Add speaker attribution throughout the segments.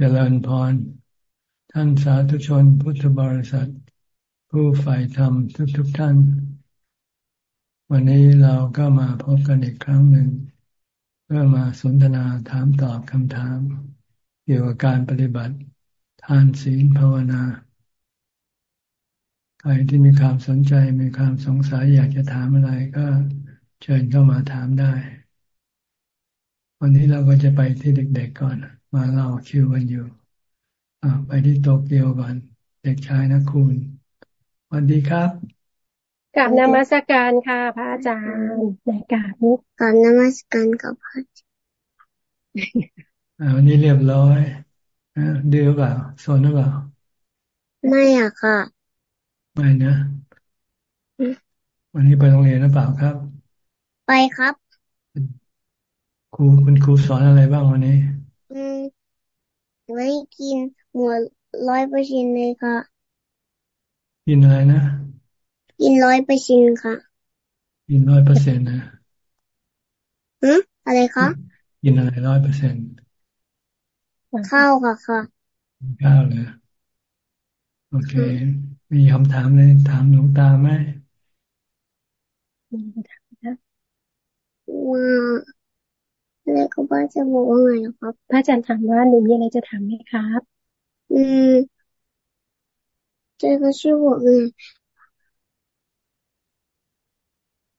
Speaker 1: เจริญพร ท่านสาธุชนพุทธบริษัท ผู้ใฝ่ธรรมทุกๆทท่าน วันนี้เราก็มาพบกันอีกครั้งหนึ่ง เพื่อมาสนทนาถามตอบคำถาม เกี่ยวกับการปฏิบัติ ทานศีลภาวนา ใครที่มีความสนใจมีความสงสัยอยากจะถามอะไรก็เชิญเข้ามาถามได้ วันนี้เราก็จะไปที่เด็กๆก่อน มาเราคิวกันอยู่ไปที่โตเกียวก่อนเด็กชายนะคุณสวัสดีครับ
Speaker 2: กับนมัสการค่ะพระอาจารย์ในกาบ
Speaker 3: นี้กับนมัสการกับพระอาจารย์
Speaker 1: วันนี้เรียบร้อยดื้อเปล่าสนหรือเปล่า
Speaker 3: ไม่อะค่ะ
Speaker 1: ไม่นะ วันนี้ไปโรงเรียนหรือเปล่าครับ
Speaker 3: ไปครับ
Speaker 1: ครูคุณครูสอนอะไรบ้างวันนี้
Speaker 3: อืม ไม่กินหมดร้อยเปอร์เซ็นเลยค่ะ
Speaker 1: กินอะไรนะ
Speaker 3: กินร้อยเปอร์เซ็นค่ะ
Speaker 1: กินร้อยเปอร์เซ็นนะ
Speaker 3: อืมอะไรคะ
Speaker 1: กินอะไรร้อยเปอร์เซ็น
Speaker 3: ข้าวค่ะค่ะ
Speaker 1: ข้าวเลยโอเค มีคำถามเลยถามหลวงตาไหม
Speaker 3: ว่า แล้วก็ว่าจะบอกว่าไงครับ
Speaker 2: พระอาจารย์ถามว่าหนูมีอะไรจะถามไหมครับ
Speaker 3: อืมเจอก็ชื่
Speaker 1: อบอกไง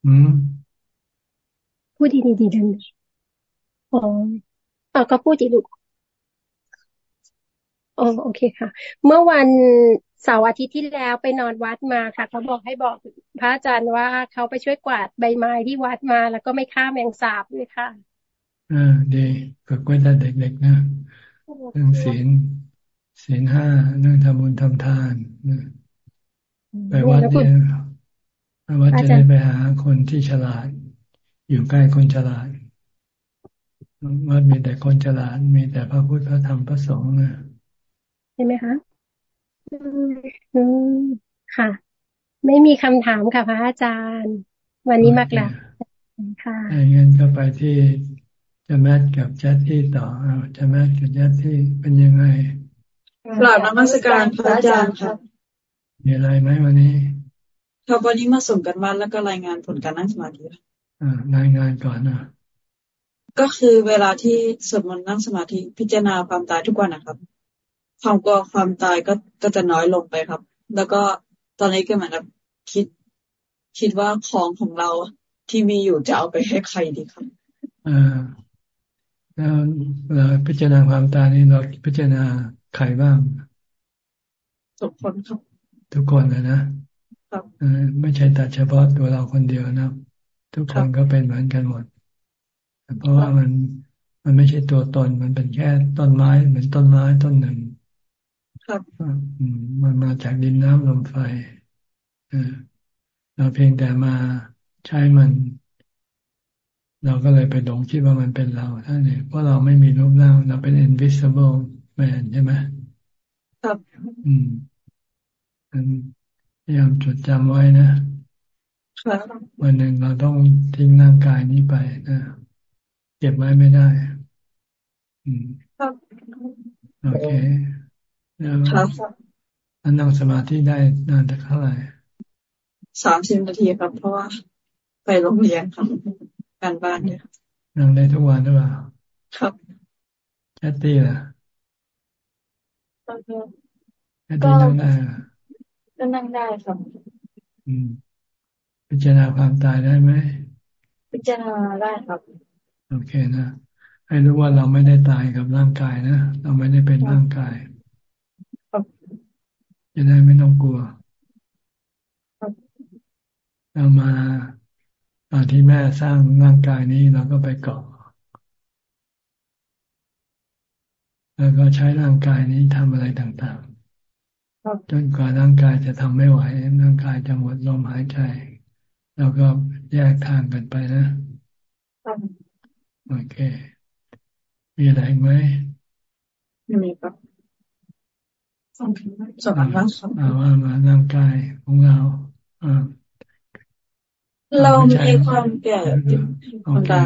Speaker 1: อืม
Speaker 2: พูดดีๆดีดังอ๋อเอก็พูดดีลูกอ๋อโอเคค่ะ เมื่อวันเสาร์อาทิตย์ที่แล้วไปนอนวัดมาค่ะ เขาบอกให้บอกพระอาจารย์ว่าเขาไปช่วยกวาดใบไม้ที่วัดมา แล้วก็ไม่ฆ่าแมงสาบเลยค่ะ
Speaker 1: อ่าดีฝึกไว้ตั้งเด็กๆนะเรื่องศีลศีลห้าเรื่องทำบุญทำทานไปวัดเนี่ยไปวัดจะได้ไปหาคนที่ฉลาด อยู่ใกล้คนฉลาดวัดมีแต่คนฉลาดมีแต่พระพุทธพระธรรมพระสงฆ์นะ
Speaker 2: ใช่ไหมคะอืมค่ะ ไม่มีคำถามค่ะพระอาจารย์ วันนี้มากแล้วค่ะ
Speaker 1: งั้นก็ไปที่ จะแมทกับแจทที่ต่อเอาจะแมทกับแจทที่เป็นยังไง
Speaker 4: กราบนมัสการพระอาจารย์ครับ
Speaker 1: มีอะไรไหมวันนี้
Speaker 4: ครับวันนี้มาส่งกันบ้านแล้วก็รายงานผลการนั่งสมาธิ
Speaker 1: อ่ารายงานก่อนนะ
Speaker 4: ก็คือเวลาที่สวดมนต์นั่งสมาธิพิจารณาความตายทุกวันนะครับ ความกลัวความตายก็ก็จะน้อยลงไปครับ แล้วก็ตอนนี้ก็เหมือนกับคิด คิดว่าของของเราที่มีอยู่จะเอาไปให้ใครดีครับ
Speaker 1: อ่า แล้วเราพิจารณาความตายนี่เราพิจารณาใครบ้าง
Speaker 4: ทุกคนครับ
Speaker 1: ทุกคนเลยนะครับไม่ใช่แต่เฉพาะตัวเราคนเดียวนะทุกคนก็เป็นเหมือนกันหมด เพราะว่ามันมันไม่ใช่ตัวตน มันเป็นแค่ต้นไม้เหมือนต้นไม้ต้นหนึ่ง
Speaker 4: ครับ
Speaker 1: มันมาจากดินน้ำลมไฟเราเพียงแต่มาใช้มัน เราก็เลยไปหลงคิดว่ามันเป็นเราท่านเองเพราะเราไม่มีรูปร่างเราเป็น invisible man ใช่ไหม
Speaker 4: ครับ
Speaker 1: อืมมันพยายามจดจำไว้นะ
Speaker 4: ครับ
Speaker 1: วันหนึ่งเราต้องทิ้งร่างกายนี้ไปนะเก็บไว้ไม่ได้ อืม
Speaker 4: ครับโอ
Speaker 1: เคแล้วนั่งสมาธิได้นานเท่าไหร่
Speaker 4: สามสิบนาทีครับ เพราะว่าไปโรงเรียนครับ การบ้านเนี่ย
Speaker 1: นั่งได้ทุกวันหรือเปล่า
Speaker 4: ครับ
Speaker 1: แคตตี้ล่ะแคตตี้นั่งได้
Speaker 4: ก็นั่งได้ครับ
Speaker 1: อืมพิจารณาความตายได้ไหม
Speaker 4: พิจารณาได้ครับ
Speaker 1: โอเคนะให้รู้ว่าเราไม่ได้ตายกับร่างกายนะเราไม่ได้เป็นร่างกายจะได้ไม่ต้องกลัวเรามา ตอนที่แม่สร้างร่างกายนี้เราก็ไปเกาะแล้วก็ใช้ร่างกายนี้ทำอะไรต่างๆจนกว่าร่างกายจะทำไม่ไหว ร่างกายจะหมดลมหายใจ เราก็แยกทางกันไปนะโอเค มีอะไรไหม
Speaker 4: ไม่มีครับสองสองครั้ง
Speaker 1: เอาว่ามาร่างกายของเราอ่า
Speaker 4: เรามีความแก่ธรรมดา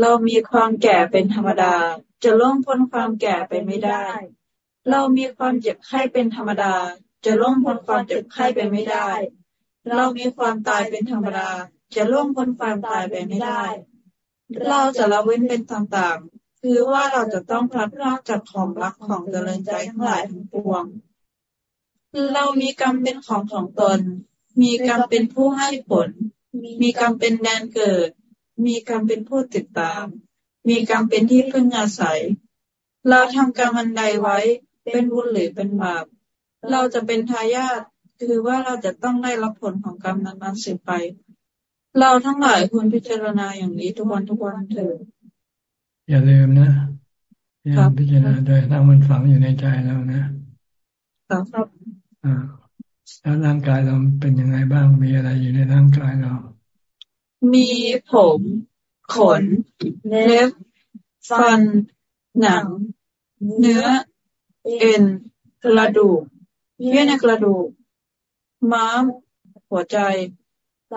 Speaker 4: เรามีความแก่เป็นธรรมดา จะล่วงพ้นความแก่ไปไม่ได้ เรามีความเจ็บไข้เป็นธรรมดา จะล่วงพ้นความเจ็บไข้ไปไม่ได้ เรามีความตายเป็นธรรมดา จะล่วงพ้นความตายไปไม่ได้ เราจะละเว้นเป็นต่างๆ คือว่าเราจะต้องพลัดพรากจากของรักของเจริญใจทั้งหลายทั้งปวง เรามีกรรมเป็นของของตน มีกรรมเป็นผู้ให้ผล มีกรรมเป็นแดนเกิด มีกรรมเป็นผู้ติดตาม มีกรรมเป็นที่พึ่งอาศัย เราทำกรรมอันใดไว้ เป็นบุญหรือเป็นบาป เราจะเป็นทายาท คือว่าเราจะต้องได้รับผลของกรรมนั้นๆสืบไป เราทั้งหลายควรพิจารณาอย่างนี้ทุกวันทุกวันเถิด
Speaker 1: อย่าลืมนะพยายามพิจารณาโดยทั้งมันฝังอยู่ในใจเรานะครับ อ่า แล้วร่างกายเราเป็นยังไงบ้าง มีอะไรอยู่ในร่างกายเรา
Speaker 4: มีผมขน เล็บ ฟัน หนัง เนื้อ เอ็น กระดูก เยื่อในกระดูก ม้าม หัวใจ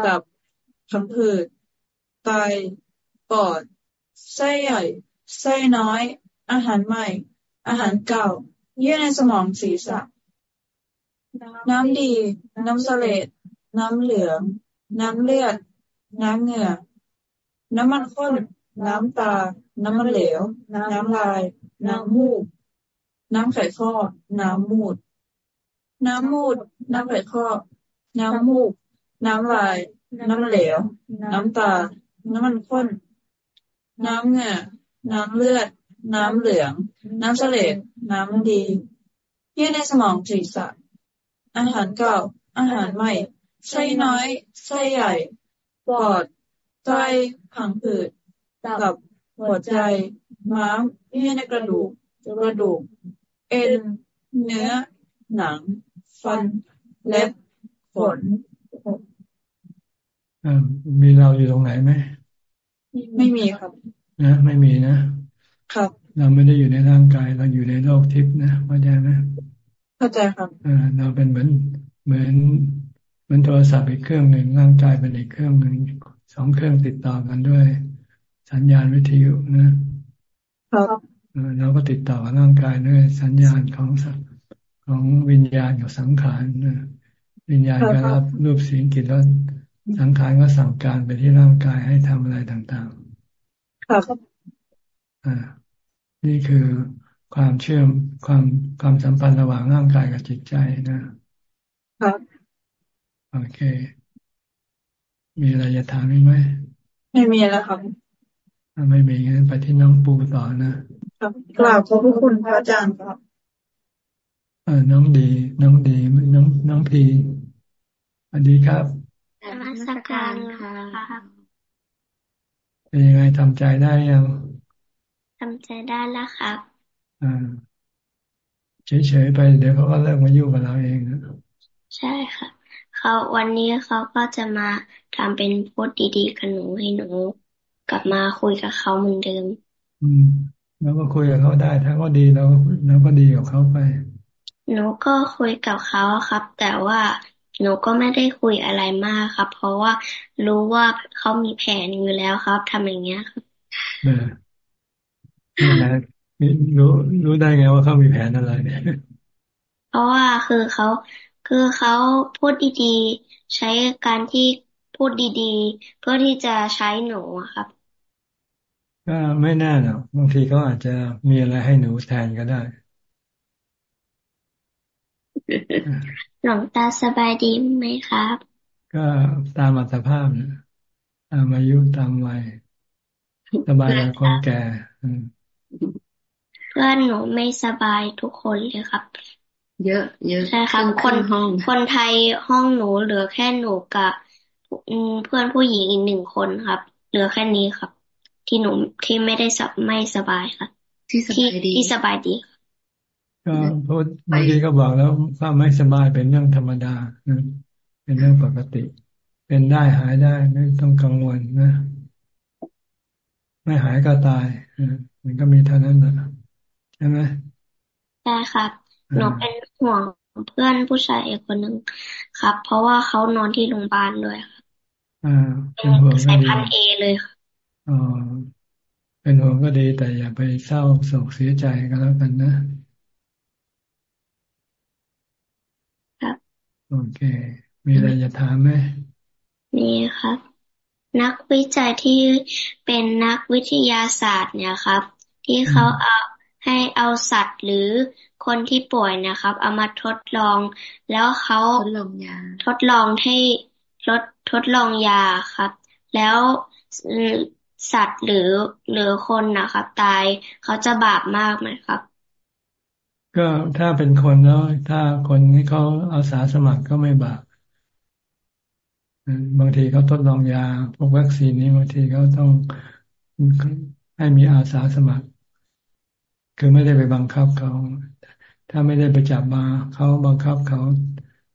Speaker 4: ตับพังผืดไต ปอด ไส้ใหญ่ ไส้น้อย อาหารใหม่ อาหารเก่า เยื่อในสมองศีรษะ น้ำดี น้ำเสลดน้ำเหลือง น้ำเลือด น้ำเหงื่อ น้ำมันข้น น้ำตา น้ำมันเหลว น้ำลาย น้ำมูก น้ำไข่ข้อ น้ำมูด น้ำมูด น้ำไข่ข้อ น้ำมูก น้ำลาย น้ำเหลว น้ำตา น้ำมันข้น น้ำเหงื่อ น้ำเลือด น้ำเหลือง น้ำเสลดน้ำดี เยื่อในสมองศีรษะ อาหารเก่า อาหารใหม่ ไส้น้อย ไส้ใหญ่ ปอด ไต ผังผืด ตับ หัวใจ ม้ามเยื่อในกระดูก กระดูก เอ็น เนื้อ หนัง ฟัน เล็บ ขน
Speaker 1: อ่ามีเราอยู่ตรงไหนไหม
Speaker 4: ไม่มีครับ
Speaker 1: นะ ไม่มีนะ
Speaker 4: ครับ
Speaker 1: เราไม่ได้อยู่ในร่างกาย เราอยู่ในโลกทิพย์นะเข้าใจไหม
Speaker 4: เข้าใจครับ
Speaker 1: อ่าเราเป็นเหมือนเหมือนเหมือนโทรศัพท์อีกเครื่องหนึ่งร่างกายเป็นอีกเครื่องหนึ่งสองเครื่องติดต่อกันด้วย สัญญาณวิทยุนะครับเออเราก็ติดต่อกับร่างกายด้วยสัญญาณของสัของวิญญาณกับสังขารนะวิญญาณก็รับรูปเสียงกลิ่นแล้วสังขารก็สั่งการไปที่ร่างกายให้ทำอะไรต่าง
Speaker 4: ครับ
Speaker 1: ๆอ่านี่คือ ความเชื่อมความความสัมพันธ์ระหว่างร่างกายกับจิตใจนะ
Speaker 4: ครับ
Speaker 1: โอเค มีอะไรจะถามอีกไหม
Speaker 4: ไม่มีแล้วครับ
Speaker 1: ถ้าไม่มีงั้นไปที่น้องปูต่อนะครับ
Speaker 4: กราบขอบพระคุณพระอาจารย์ครับ
Speaker 1: เออน้องดี น้องดีน้องน้องพีสวัสดีครับ
Speaker 5: นมัสการค่ะ
Speaker 1: เป็นยังไงทำใจได้ยัง
Speaker 5: ทำใจได้แล้วครับ
Speaker 1: อ่า เฉยๆไปเดี๋ยวเขาก็เลิกมายุ่งกับเราเองนะ
Speaker 5: ใช่ค่ะเขาวันนี้เขาก็จะมาทำเป็นพูดดีๆกับหนูให้หนู กลับมาคุยกับเขาเหมือนเดิม
Speaker 1: อืมแล้วก็คุยกับเขาได้ ถ้าเขาดีเราเราก็ดีกับเขาไป
Speaker 5: หนูก็คุยกับเขาครับ แต่ว่าหนูก็ไม่ได้คุยอะไรมากครับ เพราะว่ารู้ว่าเขามีแผนอยู่แล้วครับทำอย่างเงี้ยครับ
Speaker 1: เออนี่นะ รู้รู้ได้ไงว่าเขามีแผนอะไรเนี่ย
Speaker 5: เพราะว่าคือเขาคือเขาพูดดีๆ ใช้การที่พูดดีๆ เพื่อที่จะใช้หนูอะครับ
Speaker 1: ก็ไม่แน่หรอกบางทีเขาอาจจะมีอะไรให้หนูแทนก็ได้
Speaker 5: หลวงตาสบายดีไหมครับ
Speaker 1: ก็ตามอัตภาพนะตามอายุตามวัยสบายกับคนแก่อืม
Speaker 5: เพื่อนหนูไม่สบายทุกคนเลยครับ
Speaker 6: เยอะ เยอะ
Speaker 5: ใช่ครับ
Speaker 6: รึ่ง
Speaker 5: คน
Speaker 6: ห้อง
Speaker 5: คนไทยห้องหนูเหลือแค่หนูกับอืมเพื่อนผู้หญิงอีกหนึ่งคนครับ เหลือแค่นี้ครับ ที่หนูที่ไม่ได้สบไม่สบายครับ
Speaker 6: ที่ส
Speaker 5: ที่
Speaker 6: บายดี
Speaker 5: ที่สบายดีครับ
Speaker 1: ก็พูดบางทีก็บอกแล้วว่าไม่สบายเป็นเรื่องธรรมดานะเป็นเรื่องปกติ เป็นได้หายได้ไม่ต้องกังวลนะ ไม่หายก็ตายเออมันก็มีเท่านั้นแหละใช่ไหม
Speaker 5: ใช่ครับ
Speaker 1: อ่า
Speaker 5: หนูเป็นห่วงเพื่อนผู้ชายอีกคนหนึ่งครับ เพราะว่าเขานอนที่โรงพยาบาลด้วยครับ
Speaker 1: อ่าเป็นห่วงก็
Speaker 5: สาย
Speaker 1: ดี
Speaker 5: พันธุ์เอเลยครับ
Speaker 1: อ๋อเป็นห่วงก็ดีแต่อย่าไปเศร้าโศกเสียใจก็แล้วกันนะ ครับ โอเค มีอะไรจะถามไหม
Speaker 5: มีครับ นักวิจัยที่เป็นนักวิทยาศาสตร์เนี่ยครับ ที่เขาเอา ให้เอาสัตว์หรือคนที่ป่วยนะครับ เอามาทดลอง แล้วเขา
Speaker 7: ทดลองยา
Speaker 5: ทดลองให้ทดทดลองยาครับ แล้วสัตว์หรือหรือคนนะครับ ตายเขาจะบาปมากไหมครับ
Speaker 1: ก็ถ้าเป็นคนแล้ว ถ้าคนที่เขาอาสาสมัครก็ไม่บาปบางทีเขาทดลองยาพวกวัคซีนนี้บางทีเขาต้องให้มีอาสาสมัคร คือไม่ได้ไปบังคับเขา ถ้าไม่ได้ไปจับมาเขาบังคับเขา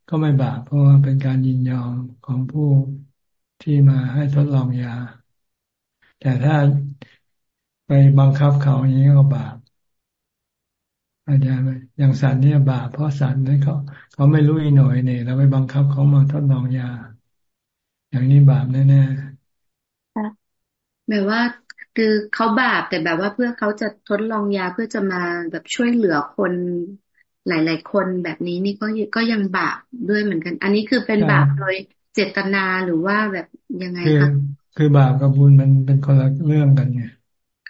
Speaker 1: ก็ไม่บาปเพราะว่าเป็นการยินยอมของผู้ที่มาให้ทดลองยา แต่ถ้าไปบังคับเขาอย่างนี้ก็บาปอาจารย์อย่างสัตว์เนี่ยบาปเพราะสัตว์นี่เขาเขาไม่รู้อีหน่อยเนี่ยเราไปบังคับเขามาทดลองยา อย่างนี้บาปแน่
Speaker 7: ๆแบบว่า คือเขาบาปแต่แบบว่าเพื่อเขาจะทดลองยาเพื่อจะมาแบบช่วยเหลือคนหลาย ๆ คนแบบนี้นี่ก็ก็ยังบาปด้วยเหมือนกัน อันนี้คือเป็นบาปโดยเจตนาหรือว่าแบบยังไงคะ
Speaker 1: คือบาปกับบุญมันเป็นคนละเรื่องกันไง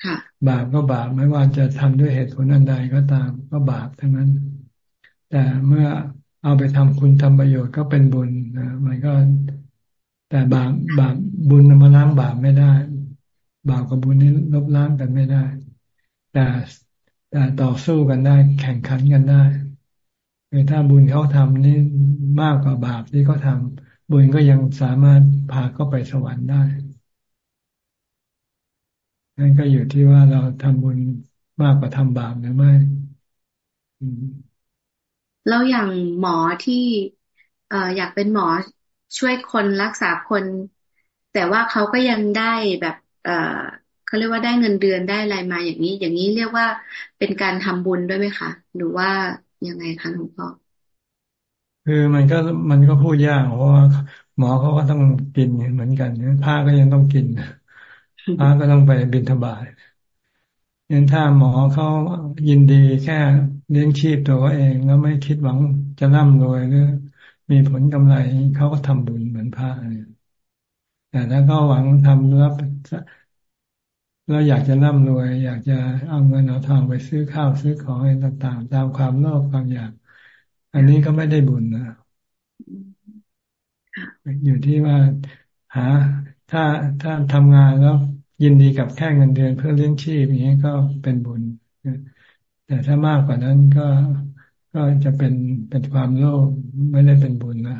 Speaker 7: ค่ะ
Speaker 1: บาปก็บาปไม่ว่าจะทำด้วยเหตุผลอันใดก็ตามก็บาปทั้งนั้น แต่เมื่อเอาไปทำคุณทำประโยชน์ก็เป็นบุญนะมันก็ แต่บาปบาปบุญมาล้างบาปไม่ได้ บาปกับบุญนี้ลบล้างกันไม่ได้ แต่แต่ต่อสู้กันได้ แข่งขันกันได้คือถ้าบุญเขาทำนี่มากกว่าบาปที่เขาทำบุญก็ยังสามารถพาเขาไปสวรรค์ได้นั่นก็อยู่ที่ว่าเราทำบุญมากกว่าทำบาปหรือไม่
Speaker 7: แล้วอย่างหมอที่เอ่ออยากเป็นหมอช่วยคนรักษาคน แต่ว่าเขาก็ยังได้แบบ เขาเรียกว่าได้เงินเดือนได้อะไรมาอย่างนี้ อย่างนี้เรียกว่าเป็นการทำบุญด้วยไหมคะ หรือว่ายังไงคะหลวงพ่อ
Speaker 1: คือมันก็มันก็พูดยากเพราะว่าหมอเขาก็ต้องกินเหมือนกันผ้าก็ยังต้องกินผ้าก็ต้องไปบิณฑบาตยันถ้าหมอเขายินดีแค่เลี้ยงชีพตัวเองแล้วไม่คิดหวังจะร่ำรวยหรือมีผลกำไรเขาก็ทำบุญเหมือนพระเนี่ย แต่ถ้าเขาหวังทำแล้วแล้วอยากจะร่ำรวย อยากจะเอาเงินเอาทองไปซื้อข้าวซื้อของอะไรต่างๆ ตามความโลภความอยาก อันนี้ก็ไม่ได้บุญนะอยู่ที่ว่าหา ถ้าถ้าทำงานแล้วยินดีกับแค่เงินเดือนเพื่อเลี้ยงชีพอย่างนี้ก็เป็นบุญแต่ถ้ามากกว่านั้นก็ก็จะเป็นเป็นความโลภไม่ได้เป็นบุญนะ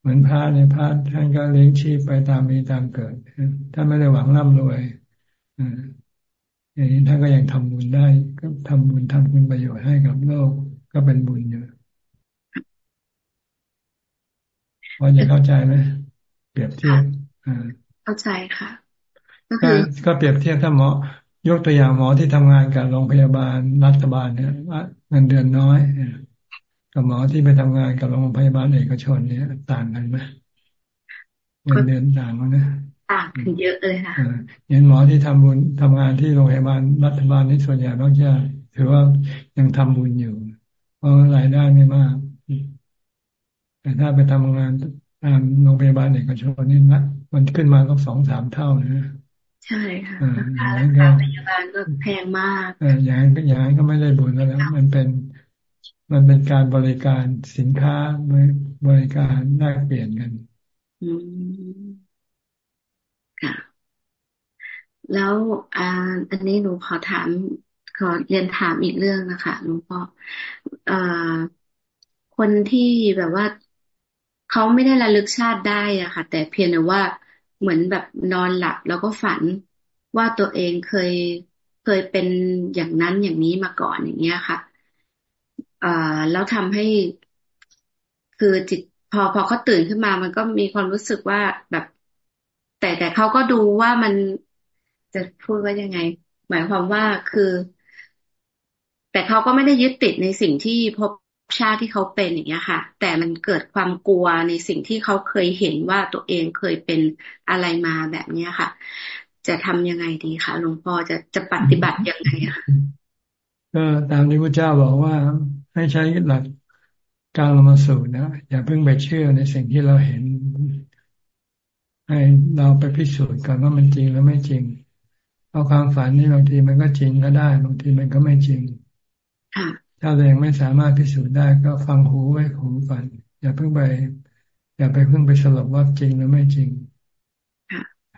Speaker 1: เหมือนพระในพระท่านก็เลี้ยงชีพไปตามมีตามเกิดท่านไม่ได้หวังร่ำรวยอย่างนี้ท่านก็ยังทำบุญได้ ก็ทำบุญทำคุณประโยชน์ให้กับโลกก็เป็นบุญอยู่ว่าจะเข้าใจไหมเปรียบเทียบ
Speaker 7: เข้าใจค่ะ
Speaker 1: ก็ก็เปรียบเทียบถ้าหมอยกตัวอย่างหมอที่ทำงานกับโรงพยาบาลรัฐบาลเนี่ยเงินเดือนน้อย กับหมอที่ไปทำงานกับโรงพยาบาลเอกชนเนี่ยต่างกันไหมเงินเดือนต่างกันนะ
Speaker 7: ต่างกันเยอะเลยค่ะ
Speaker 1: อย่างหมอที่ทำบุญทำงานที่โรงพยาบาลรัฐบาลนี่ส่วนใหญ่ก็จะถือว่ายังทำบุญอยู่ เพราะรายได้ไม่มาก แต่ถ้าไปทำงานตามโรงพยาบาลเอกชนนี่นะมันขึ้นมาก็สองสามเท่านะ
Speaker 7: ใช่ค่ะราคาพยาบาลก็แพงมาก
Speaker 1: อย่างนั้นก็อย่างนั้นก็ไม่ได้บุญแล้ว มันเป็น มันเป็นการบริการสินค้าบริการแลกเปลี่ยนกัน
Speaker 7: ค่ะ แล้วอ่าอันนี้หนูขอถามขอเรียนถามอีกเรื่องนะคะหลวงพ่ออคนที่แบบว่าเขาไม่ได้ระลึกชาติได้อะค่ะ แต่เพียงแต่ว่าเหมือนแบบนอนหลับแล้วก็ฝันว่าตัวเองเคยเคยเป็นอย่างนั้นอย่างนี้มาก่อนอย่างเงี้ยค่ะ อ่าแล้วทำให้คือจิตพอพอเขาตื่นขึ้นมา มันก็มีความรู้สึกว่าแบบ แต่แต่เขาก็ดูว่ามันจะพูดว่ายังไง หมายความว่าคือ แต่เขาก็ไม่ได้ยึดติดในสิ่งที่พบชาติที่เขาเป็นอย่างเงี้ยค่ะ แต่มันเกิดความกลัวในสิ่งที่เขาเคยเห็นว่าตัวเองเคยเป็นอะไรมาแบบเนี้ยค่ะ จะทำยังไงดีคะหลวงพ่อจะจะปฏิบัติยังไงอะ
Speaker 1: ก็ตามที่พระเจ้าบอกว่า ให้ใช้หลักการลมาสูตรนะอย่าเพิ่งไปเชื่อในสิ่งที่เราเห็น ให้เราไปพิสูจน์ก่อนว่ามันจริงหรือไม่จริง เอาความฝันนี่บางทีมันก็จริงก็ได้ บางทีมันก็ไม่จริงถ้าเรายังไม่สามารถพิสูจน์ได้ก็ฟังหูไว้หูฝันอย่าเพิ่งไป อย่าไปเพิ่งไปสรุปว่าจริงหรือไม่จริง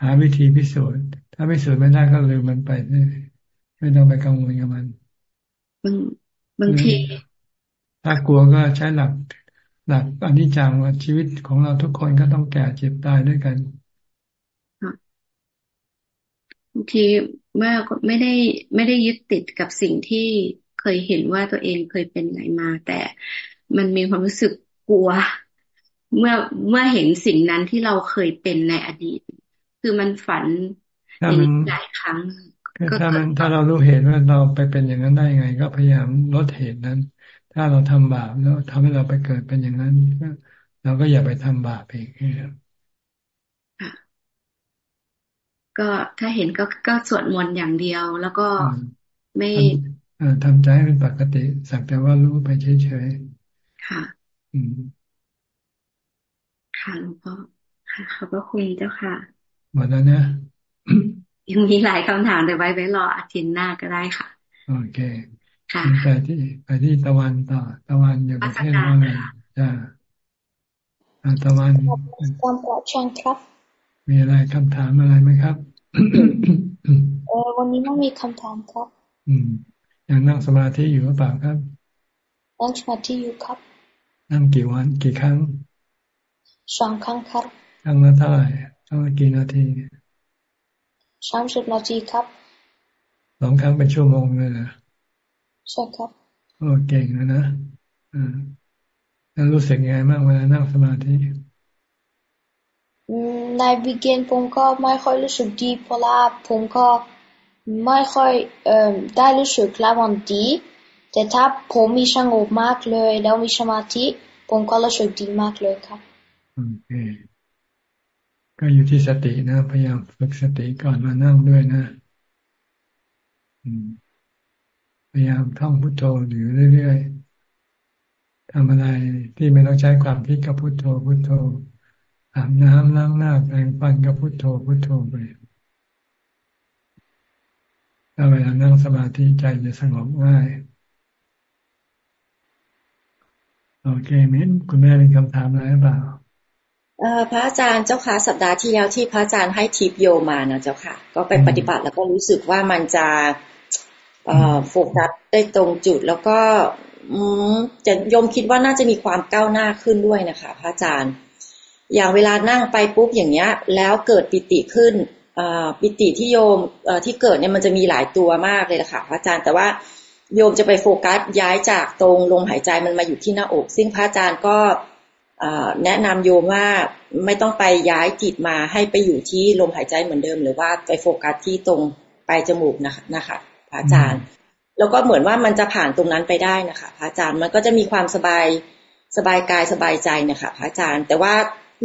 Speaker 1: หาวิธีพิสูจน์ ถ้าพิสูจน์ไม่ได้ก็ลืมมันไปไม่ต้องไปกังวลกับมัน
Speaker 7: บางบางที
Speaker 1: ถ้ากลัวก็ใช้หลักหลักอนิจจังว่าชีวิตของเราทุกคนก็ต้องแก่เจ็บตายด้วยกัน
Speaker 7: บางทีเมื่อไม่ได้ไม่ได้ยึดติดกับสิ่งที่เคยเห็นว่าตัวเองเคยเป็นไหนมา แต่มันมีความรู้สึกกลัว เมื่อเมื่อเห็นสิ่งนั้นที่เราเคยเป็นในอดีต คือมันฝันอย่างนี้หลายครั้ง
Speaker 1: ถ้ามันถ้าเรารู้เหตุว่าเราไปเป็นอย่างนั้นได้ยังไง ก็พยายามลดเหตุนั้น ถ้าเราทำบาปแล้วทำให้เราไปเกิดเป็นอย่างนั้นเราก็อย่าไปทำบาปอีก
Speaker 7: ก็ถ้าเห็นก็ก็สวดมนต์อย่างเดียว แล้วก็ไม่
Speaker 1: ทำใจให้เป็นปกติ สักแต่ว่ารู้ไปเฉย
Speaker 7: ๆค่ะ อืมค่ะหลวงพ่อค่ะเขาก็คุยเจ้าค่ะ
Speaker 1: หมดแล้วนะ
Speaker 7: ยังมีหลายคำถามแต่ไว้ไว้รออาทิตย์หน้าก็ได้ค่ะ
Speaker 1: โอเคค่ะ ไปที่ไปที่ตะวันต่อ ตะวันอยู่ประเทศว่าไงจ้าตะวัน
Speaker 6: ความปลอดภัยครับ
Speaker 1: มีอะไรคำถามอะไรไหมครับ
Speaker 6: เออวันนี้ไม่มีคำถามครับ
Speaker 1: อืมยังนั่งสมาธิอยู่หรือเปล่าครับ
Speaker 6: นั่งสมาธิอยู่ครับ
Speaker 1: นั่งกี่วันกี่ครั้ง
Speaker 6: สองครั้งครับ
Speaker 1: ครั้งละเท่าไหร่ครั้งละกี่นาที
Speaker 6: สามสิบนาทีครับ
Speaker 1: สองครั้งเป็นชั่วโมงเลยนะ
Speaker 6: ใช่ครับ
Speaker 1: โอ้เก่งนะนะอ่าแล้วรู้สึกยังไงบ้างเวลานั่งสมาธิ
Speaker 6: ในวิกเกนผมก็ไม่ค่อยรู้สึกดีเพราะว่าผมก็ไม่ค่อยเอ่อได้รู้สึกแล้วมันดีแต่ถ้าผมมีสงบมากเลย แล้วมีสมาธิผมก็รู้สึกดีมากเลยครับ
Speaker 1: โอเคก็อยู่ที่สตินะ พยายามฝึกสติก่อนมานั่งด้วยนะ พยายามท่องพุทโธอยู่เรื่อยๆทำอะไรที่ไม่ต้องใช้ความคิดกับพุทโธพุทโธอาบน้ำล้างหน้าแปรงฟันก็พุทโธพุทโธไปถ้าเวลานั่งสมาธิใจจะสงบง่ายโอเคมิ้นคุณแม่มีคำถามอะไรหรือเปล่า
Speaker 8: พระอาจารย์เจ้าค่ะสัปดาห์ที่แล้วที่พระอาจารย์ให้ทิปโยมานะเจ้าค่ะ ก็ไปปฏิบัติแล้วก็รู้สึกว่ามันจะ โฟกัสได้ตรงจุดแล้วก็จะยมคิดว่าน่าจะมีความก้าวหน้าขึ้นด้วยนะคะพระอาจารย์ อย่างเวลานั่งไปปุ๊บอย่างเงี้ย แล้วเกิดปิติขึ้นปิติที่โยมที่เกิดเนี่ยมันจะมีหลายตัวมากเลยนะคะพระอาจารย์แต่ว่าโยมจะไปโฟกัสย้ายจากตรงลมหายใจมันมาอยู่ที่หน้าอก ซึ่งพระอาจารย์ก็แนะนำโยมว่าไม่ต้องไปย้ายจิตมาให้ไปอยู่ที่ลมหายใจเหมือนเดิม หรือว่าไปโฟกัสที่ตรงปลายจมูกนะคะนะคะ พระอาจารย์ แล้วก็เหมือนว่ามันจะผ่านตรงนั้นไปได้นะคะพระอาจารย์มันก็จะมีความสบายสบายกายสบายใจนะคะพระอาจารย์ แต่ว่า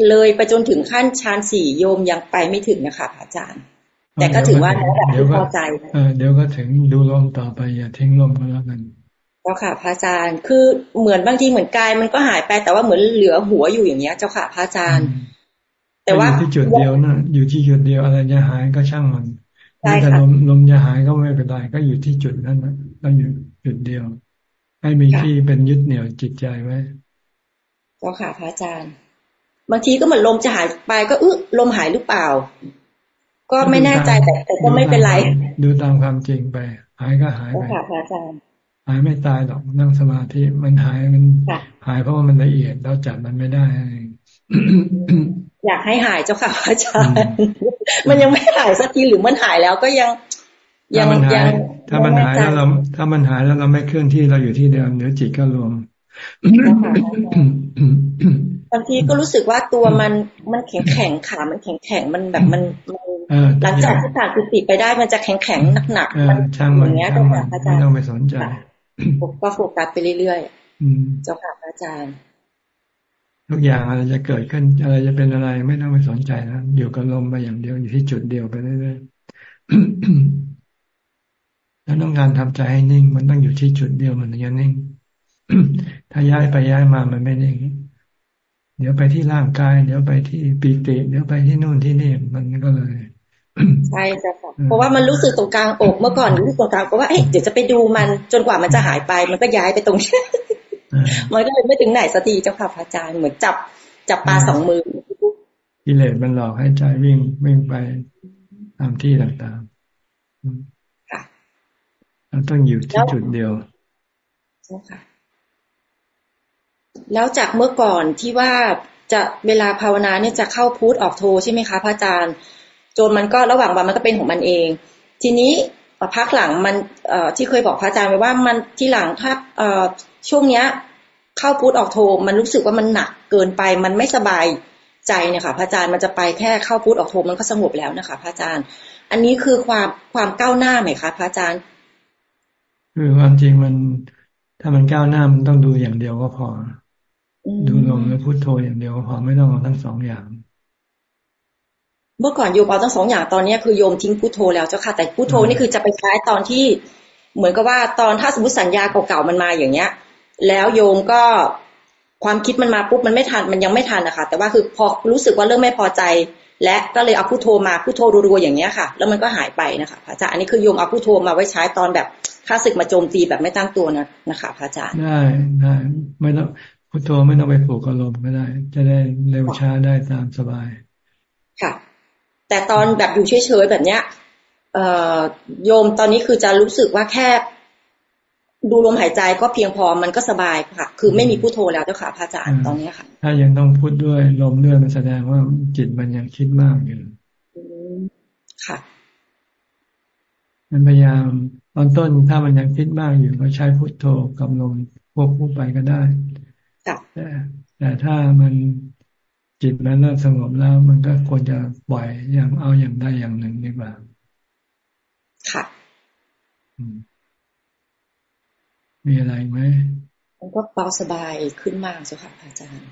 Speaker 8: เลยไปจนถึงขั้นฌานสี่โยมยังไปไม่ถึงนะคะพระอาจารย์ แต่ก็ถือว่าในระดับที่พอใจ
Speaker 1: เดี๋ยวก็ถึงดูลมต่อไปอย่าทิ้งลมก็แล้วกัน
Speaker 8: เจ้าค่ะพระอาจารย์คือเหมือนบางทีเหมือนกายมันก็หายไปแต่ว่าเหมือนเหลือหัวอยู่อย่างเงี้ย เจ้าค่ะพระอาจารย์
Speaker 1: แต่ว่าอยู่ที่จุดเดียวนะอยู่ที่จุดเดียวอะไรจะหายก็ช่างมัน แต่ลมลมจะหายก็ไม่เป็นไรก็อยู่ที่จุดนั้นนะก็อยู่จุดเดียว ให้มีที่เป็นยึดเหนี่ยวจิตใจไว้
Speaker 8: เจ้าค่ะพระอาจารย์ บางทีก็เหมือนลมจะหายไปก็อึลมหายหรือเปล่า ก็ไม่แน่ใจแต่แต่ก็ไม่เป็นไร
Speaker 1: ดูตามความจริงไป หายก็หายไป
Speaker 8: ค่ะพระอาจารย์
Speaker 1: หายไม่ตายหรอกนั่งสมาธิมันหายมันหายเพราะว่ามันละเอียดเราจับมันไม่ได้
Speaker 8: อยากให้หายเจ้าค่ะอาจารย์มันยังไม่หายสักทีหรือมันหายแล้วก็ยัง
Speaker 1: ยังยังถ้ามันหายแล้วเราถ้ามันหายแล้วเราไม่เคลื่อนที่เราอยู่ที่เดิมเนื้อจิตก็รวม
Speaker 8: บางทีก็รู้สึกว่าตัวมันมันแข็งแข็งขา มันแข็งแข็งมันแบบมันหลังจากที่ผ่านกุฏิไปได้มันจะแข็งแข็งหนักหนัก
Speaker 1: มันอย่างเงี้ยเจ้าค่ะอาจารย์ไม่ต้องไปสนใจ
Speaker 8: ผมก็โฟกัสไปเรื่อยๆเจ้าค่ะอาจารย์
Speaker 1: ทุกอย่างอะไรจะเกิดขึ้นอะไรจะเป็นอะไรไม่ต้องไปสนใจนะอยู่กับลมไปอย่างเดียวอยู่ที่จุดเดียวไปเรื่อยถ้าต้องการทำใจให้นิ่ง มันต้องอยู่ที่จุดเดียวมันถึงจะนิ่ง ถ้าย้ายไปย้ายมามันไม่นิ่งเดี๋ยวไปที่ร่างกาย เดี๋ยวไปที่ปีติเดี๋ยวไปที่นู่นที่นี่มันก็เลย
Speaker 8: ใช่จ้ะค่ะเพราะว่ามันรู้สึกตรงกลางอกเมื่อก่อนรู้สึกตรงกลางก็ว่าเอ๊ะเดี๋ยวจะไปดูมันจนกว่ามันจะหายไป มันก็ย้ายไปตรงนี้ มันก็เลยไม่ถึงไหนสักทีเจ้าค่ะพระอาจารย์เหมือนจับจับปลาสองมือ
Speaker 1: กิเลสมันหลอกให้ใจวิ่งวิ่งไปตามที่ต่างๆเราต้องอยู่ที่จุดเดียว
Speaker 8: ใช่ค่ะแล้วจากเมื่อก่อนที่ว่าจะเวลาภาวนาเนี่ยจะเข้าพูดออกโทใช่ไหมคะพระอาจารย์จนมันก็ระหว่างวันมันก็เป็นของมันเอง ทีนี้พักหลังมันเอ่อที่เคยบอกพระอาจารย์ไว้ว่ามันที่หลังถ้าเอ่อ ช่วงเนี้ย เข้าพูดออกโทมันรู้สึกว่ามันหนักเกินไป มันไม่สบายใจเนี่ยค่ะพระอาจารย์มันจะไปแค่เข้าพูดออกโทมันก็สงบแล้วนะคะพระอาจารย์ อันนี้คือความความก้าวหน้าไหมคะพระอาจารย์
Speaker 1: คือความจริงมันถ้ามันก้าวหน้ามันต้องดูอย่างเดียวก็พอ ดูลมแล้วพูดโทอย่างเดียวก็พอไม่ต้องเอาทั้งสองอย่าง
Speaker 8: เมื่อก่อนโยมเอาทั้งสองอย่างตอนนี้คือโยมทิ้งพุทโธแล้วเจ้าค่ะแต่พุทโธนี่คือจะไปใช้ตอนที่เหมือนกับว่าตอนถ้าสมมติสัญญาเก่าๆมันมาอย่างเงี้ย แล้วโยมก็ความคิดมันมาปุ๊บมันไม่ทันมันยังไม่ทันนะคะแต่ว่าคือพอรู้สึกว่าเริ่มไม่พอใจ และก็เลยเอาพุทโธมาพุทโธรัวๆอย่างเงี้ยค่ะ แล้วมันก็หายไปนะคะพระอาจารย์อันนี้คือโยมเอาพุทโธมาไว้ใช้ตอนแบบข้าศึกมาโจมตีแบบไม่ตั้งตัวนะนะคะพระอาจารย์
Speaker 1: ได้ได้ไม่ต้องพุทโธไม่ต้องไปผูกอารมณ์ก็ได้ จะได้เร็วช้าได้ตามสบาย
Speaker 8: ค่ะ แต่ตอนแบบอยู่เฉยๆแบบเนี้ยเอ่อโยมตอนนี้คือจะรู้สึกว่าแค่ ดูลมหายใจก็เพียงพอมันก็สบายค่ะ คือไม่มีผู้โทรแล้วเจ้าค่ะพระอาจารย์ตอนนี้ค่ะ
Speaker 1: ถ้ายังต้องพูดด้วยลมด้วยมันแสดงว่าจิตมันยังคิดมากอยู่
Speaker 8: ค่ะ
Speaker 1: มันพยายามตอนต้นถ้ามันยังคิดมากอยู่ก็ใช้พุทโธกับลมควบคู่ไปก็ได้แต่แต่ถ้ามันจิตมันเริ่มสงบแล้ว มันก็ควรจะปล่อยอย่างเอาอย่างใดอย่างหนึ่งดีกว่า
Speaker 8: ค่ะ
Speaker 1: มี อะไรไหม
Speaker 8: มันก็เบาสบายขึ้นมากสุค่ะอาจารย์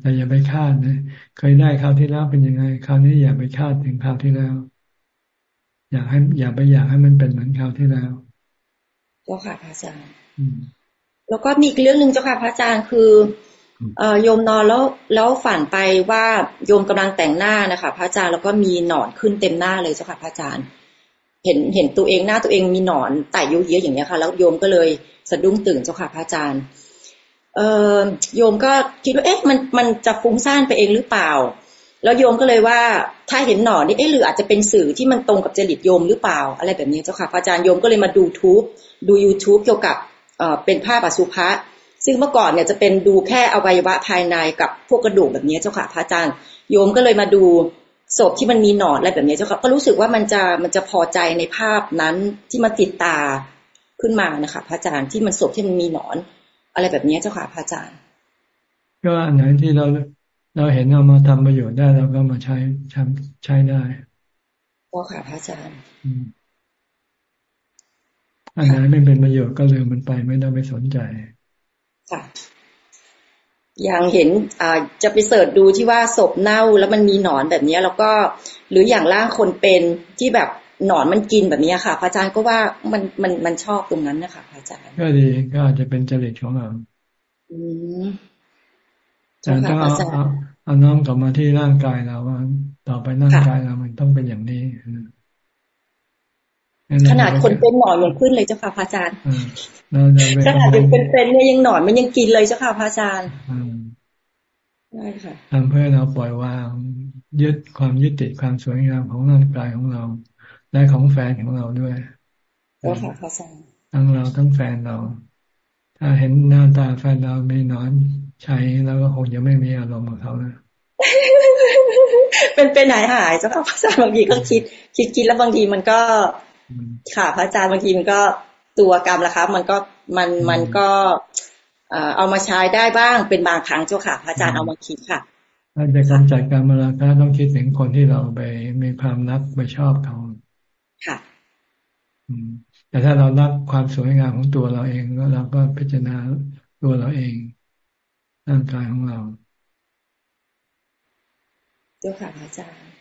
Speaker 1: แต่อย่าไปคาดนะเคยได้คราวที่แล้วเป็นยังไง คราวนี้อย่าไปคาดถึงคราวที่แล้ว อยากให้ อย่าไปอยากให้มันเป็นเหมือนคราวที่แล้ว
Speaker 8: เจ้าค่ะพระอาจารย์แล้วก็มีอีกเรื่องหนึ่งเจ้าค่ะพระอาจารย์คือโยมนอนแล้วแล้วฝันไปว่าโยมกำลังแต่งหน้านะคะ พระอาจารย์แล้วก็มีหนอนขึ้นเต็มหน้าเลยเจ้าค่ะพระอาจารย์ เห็นเห็นตัวเองหน้าตัวเองมีหนอนไต่ยุเยอะอย่างเงี้ยค่ะแล้วโยมก็เลยสะดุ้งตื่นเจ้าค่ะพระอาจารย์เออโยมก็คิดว่าเอ๊ะมันมันจะฟุ้งซ่านไปเองหรือเปล่า แล้วโยมก็เลยว่าถ้าเห็นหนอนนี่เอ๊ะหรืออาจจะเป็นสื่อที่มันตรงกับจริตโยมหรือเปล่า อะไรแบบนี้เจ้าค่ะพระอาจารย์โยมก็เลยมาดูทูบดู youtube เกี่ยวกับเออเป็นภาพอสุภะซึ่งเมื่อก่อนเนี่ยจะเป็นดูแค่อวัยวะภายในกับพวกกระดูกแบบนี้เจ้าค่ะพระอาจารย์ โยมก็เลยมาดู ศพที่มันมีหนอนอะไรแบบนี้เจ้าค่ะก็รู้สึกว่ามันจะมันจะพอใจในภาพนั้นที่มันติดตาขึ้นมานะคะพระอาจารย์ที่มันศพที่มันมีหนอน อะไรแบบนี้เจ้าค่ะพระอาจารย์
Speaker 1: ก็อันไหนที่เราเราเห็นเอามาทำประโยชน์ได้เราก็มาใช้ใช้ใช้ได้
Speaker 8: ก็ค่ะพระอาจารย์
Speaker 1: อันไหนไม่เป็นประโยชน์ก็ลืมมันไปไม่ต้องไปสนใจ
Speaker 8: ค่ะ อย่างเห็นอ่าจะไปเสิร์ชดูที่ว่าศพเน่าแล้วมันมีหนอนแบบนี้แล้วก็ หรืออย่างร่างคนเป็นที่แบบหนอนมันกินแบบนี้ค่ะ พระอาจารย์ก็ว่ามันมันมันชอบตรงนั้นนะคะพระอาจารย์
Speaker 1: ก็ดีก็อาจจะเป็นจริตของเราอืมแต่ต้องเอาเอาน้อมกลับมาที่ร่างกายเราว่า ต่อไปร่างกายเรามันต้องเป็นอย่างนี้
Speaker 8: ขนาดคนเป็นหนอนยังขึ้นเลยเจ้าค่ะพระอาจารย์ขนาดยังเป็นเป็นเนี่ยยังหนอนมันยังกินเลยเจ้าค่ะพระอาจารย์ได้ค่ะ
Speaker 1: ทำเพื่อเราปล่อยวางยึดความยึดติดความสวยงามของร่างกายของเรา และของแฟนของเราด้วย
Speaker 8: เจ้าค่ะพระอาจารย์
Speaker 1: ทั้งเราทั้งแฟนเรา ถ้าเห็นหน้าตาแฟนเราไม่นอนใช้แล้วก็คงจะไม่มีอารมณ์กับเขานะ
Speaker 8: เป็นเป็นหายหายเจ้าค่ะพระอาจารย์บางทีก็คิด คิดคิดแล้วบางทีมันก็ ค่ะพระอาจารย์บางทีมันก็ตัวกรรมละครับ มันก็มันมันก็เอามาใช้ได้บ้างเป็นบางครั้งเจ้าค่ะ พระอาจารย์เอามาคิดค่ะ
Speaker 1: ถ้าจะกำจัดกรรมราคะต้องคิดถึงคนที่เราไปมีความรักไปชอบเขา
Speaker 8: ค่ะ
Speaker 1: แต่ถ้าเรารักความสวยงามของตัวเราเองแล้วเราก็พิจารณาตัวเราเอง ร่างกายของเรา
Speaker 8: เจ้าค่ะอาจารย์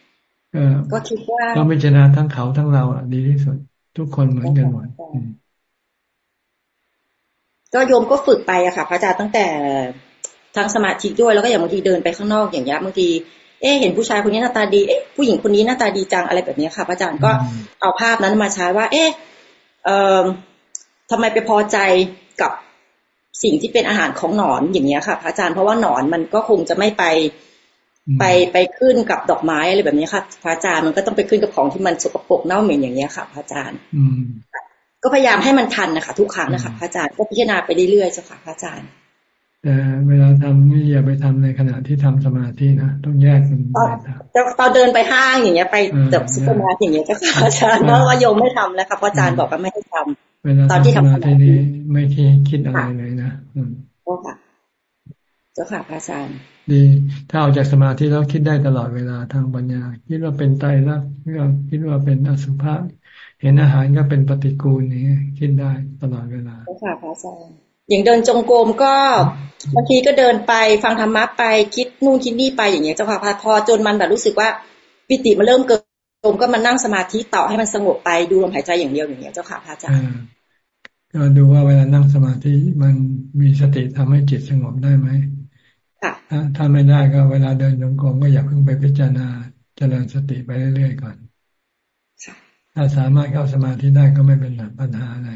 Speaker 8: ก็คิดว่า
Speaker 1: เราไม่ชนะทั้งเขาทั้งเราอะดีที่สุด ทุกคนเหมือนกันหมด
Speaker 8: ก็โยมก็ฝึกไปอะค่ะ พระอาจารย์ตั้งแต่ทั้งสมาธิด้วยแล้วก็อย่างบางทีเดินไปข้างนอกอย่างเงี้ยบางทีเอ๊เห็นผู้ชายคนนี้หน้าตาดีเอ๊ะผู้หญิงคนนี้หน้าตาดีจังอะไรแบบนี้ค่ะพระอาจารย์ก็เอาภาพนั้นมาใช้ว่า เอ๊ะเอ่อทำไมไปพอใจกับสิ่งที่เป็นอาหารของหนอนอย่างเงี้ยค่ะพระอาจารย์เพราะว่าหนอนมันก็คงจะไม่ไป ไปไปขึ้นกับดอกไม้อะไรแบบนี้ค่ะ พระอาจารย์มันก็ต้องไปขึ้นกับของที่มันสกปรกเน่าเหม็นอย่างเงี้ยค่ะ พระอาจารย์ก็พยายามให้มันทันนะคะทุกครั้งนะคะพระอาจารย์ก็พิจารณาไปเรื่อยๆเจ้าค่ะพระอาจารย์
Speaker 1: แต่เวลาทำนี่อย่าไปทำในขณะที่ทำสมาธินะต้องแยกมัน
Speaker 8: แต่ตอนเดินไปห้างอย่างเงี้ยไปแบบซุปเปอร์มาร์เก็ตอย่างเงี้ยเจ้าค่ะอาจารย์เพราะว่าโยมไม่ทำแล้วค่ะเพราะอาจารย์บอกว่าไม่ให้ทำ
Speaker 1: ตอนที่ทำสมาธินี้ไม่คิดคิดอะไรเลยนะอืม
Speaker 8: ค่ะเจ้าค่ะพระอาจารย์
Speaker 1: ดี ถ้าออกจากสมาธิแล้วคิดได้ตลอดเวลาทางปัญญา คิดว่าเป็นไตรลักษณ์คิดว่าเป็นอสุภะเห็นอาหารก็เป็นปฏิกูลนี้คิดได้ตลอดเวลา
Speaker 8: เจ้าค่ะพระอาจารย์อย่างเดินจงกรมก็บางทีก็เดินไปฟังธรรมะไปคิดนู่นคิดนี่ไปอย่างเงี้ยเจ้าค่ะพอจนมันแบบรู้สึกว่าปิติมันเริ่มเกิดมก็มานั่งสมาธิต่อให้มันสงบไปดูลมหายใจอย่างเดียวอย่างเงี้ยเจ้าค่ะพระอาจารย์
Speaker 1: ก็ดูว่าเวลานั่งสมาธิมันมีสติทำให้จิตสงบได้ไหม ถ้าถ้าไม่ได้ก็เวลาเดินจงกรมก็อย่าเพิ่งไปพิจารณาเจริญสติไปเรื่อยๆก่อน ถ้าสามารถเข้าสมาธิได้ก็ไม่เป็นปัญหาอะไร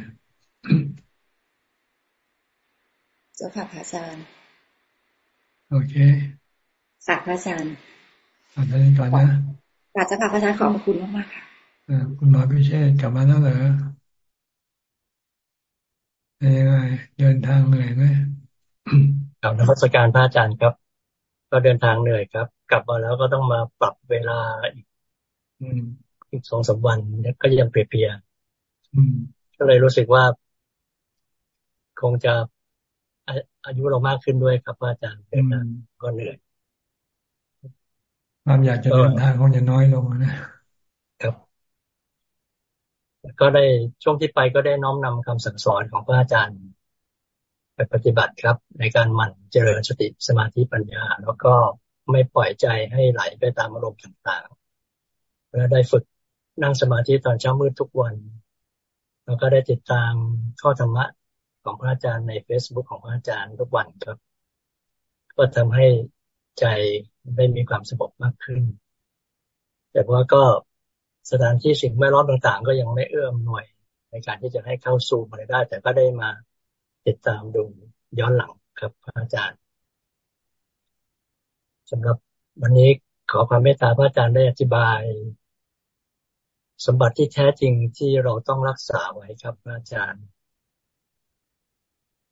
Speaker 8: เจ้าค่ะพระอาจารย์
Speaker 1: โอเค
Speaker 8: ค่ะพระอาจารย์
Speaker 1: อาจารย์ก่อนนะ
Speaker 8: ค่ะเจ้าค่ะพระอาจารย์ขอบคุณมากมากค่ะ
Speaker 1: คุณหมอพิเชษกลับมาแล้วเหรอยังไงเดินทางเหนื่อยไหม
Speaker 9: กลับนมัสการพระอาจารย์ครับ ก็เดินทางเหนื่อยครับ กลับมาแล้วก็ต้องมาปรับเวลาอีกอีกสองสาวันก็ยังเปลี่ยนก็เลยรู้สึกว่า คงจะอายุเรามากขึ้นด้วยครับอาจารย์เดินทางก็เหนื่อย
Speaker 1: ความอยากจะเดินทางคงจะน้อยลง
Speaker 9: นะครับก็ได้ช่วงที่ไปก็ได้น้อมนำคำสั่งสอนของพระอาจารย์ ไปปฏิบัติครับ ในการหมั่นเจริญสติสมาธิปัญญา แล้วก็ไม่ปล่อยใจให้ไหลไปตามอารมณ์ต่างๆและได้ฝึกนั่งสมาธิตอนเช้ามืดทุกวัน แล้วก็ได้ติดตามข้อธรรมะของพระอาจารย์ใน Facebook ของพระอาจารย์ทุกวันครับ ก็ทำให้ใจได้มีความสงบมากขึ้น แต่ว่าก็สถานที่สิ่งแวดล้อมต่างๆ ก็ยังไม่เอื้อมหน่วยในการที่จะให้เข้าสู่มาได้ แต่ก็ได้มา ติดตามดูย้อนหลังครับพระอาจารย์สำหรับวันนี้ขอความเมตตาพระอาจารย์ได้อธิบาย สมบัติที่แท้จริงที่เราต้องรักษาไว้ครับพระอาจารย์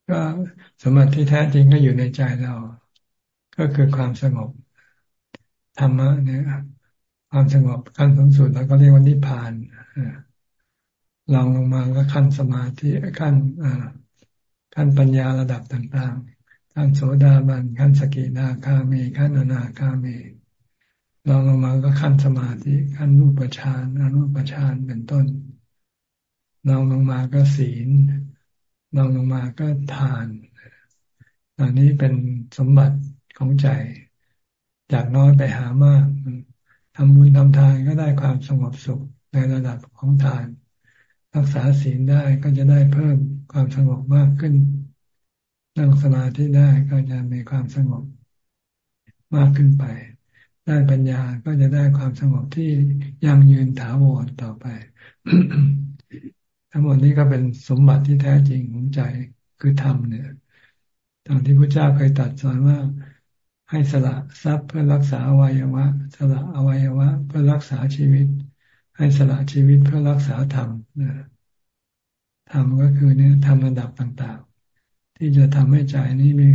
Speaker 1: ก็สมบัติที่แท้จริงก็อยู่ในใจเรา ก็คือความสงบธรรมะเนี่ยความสงบขั้นสูงสุดแล้วก็เรียกว่านิพพานลองลงมาก็ขั้นสมาธิขั้น ขั้นปัญญาระดับต่างๆขั้นโสดาบันขั้นสกินาคามีขั้นอนาคามีลองลงมาก็ขั้นสมาธิขั้นรูปฌานอรูปฌานเป็นต้นลองลงมาก็ศีลลองลงมาก็ทานอันนี้เป็นสมบัติของใจ จากน้อยไปหามากทำบุญทำทานก็ได้ความสงบสุขในระดับของทาน รักษาศีลได้ก็จะได้เพิ่ม ความสงบมากขึ้น นั่งสมาธิได้ก็จะมีความสงบมากขึ้นไป ได้ปัญญาก็จะได้ความสงบที่ยั่งยืนถาวรต่อไป ทั้งหมดนี้ก็เป็นสมบัติที่แท้จริงของใจคือธรรมเนี่ยตามที่พระเจ้าเคยตรัสสอนว่าให้สละทรัพย์เพื่อรักษาอวัยวะ สละอวัยวะ เพื่อรักษาชีวิต ให้สละชีวิตเพื่อรักษาธรรมนะ ธรรมก็คือเนี่ยธรรมระดับต่างๆ ที่จะทำให้ใจนี้มี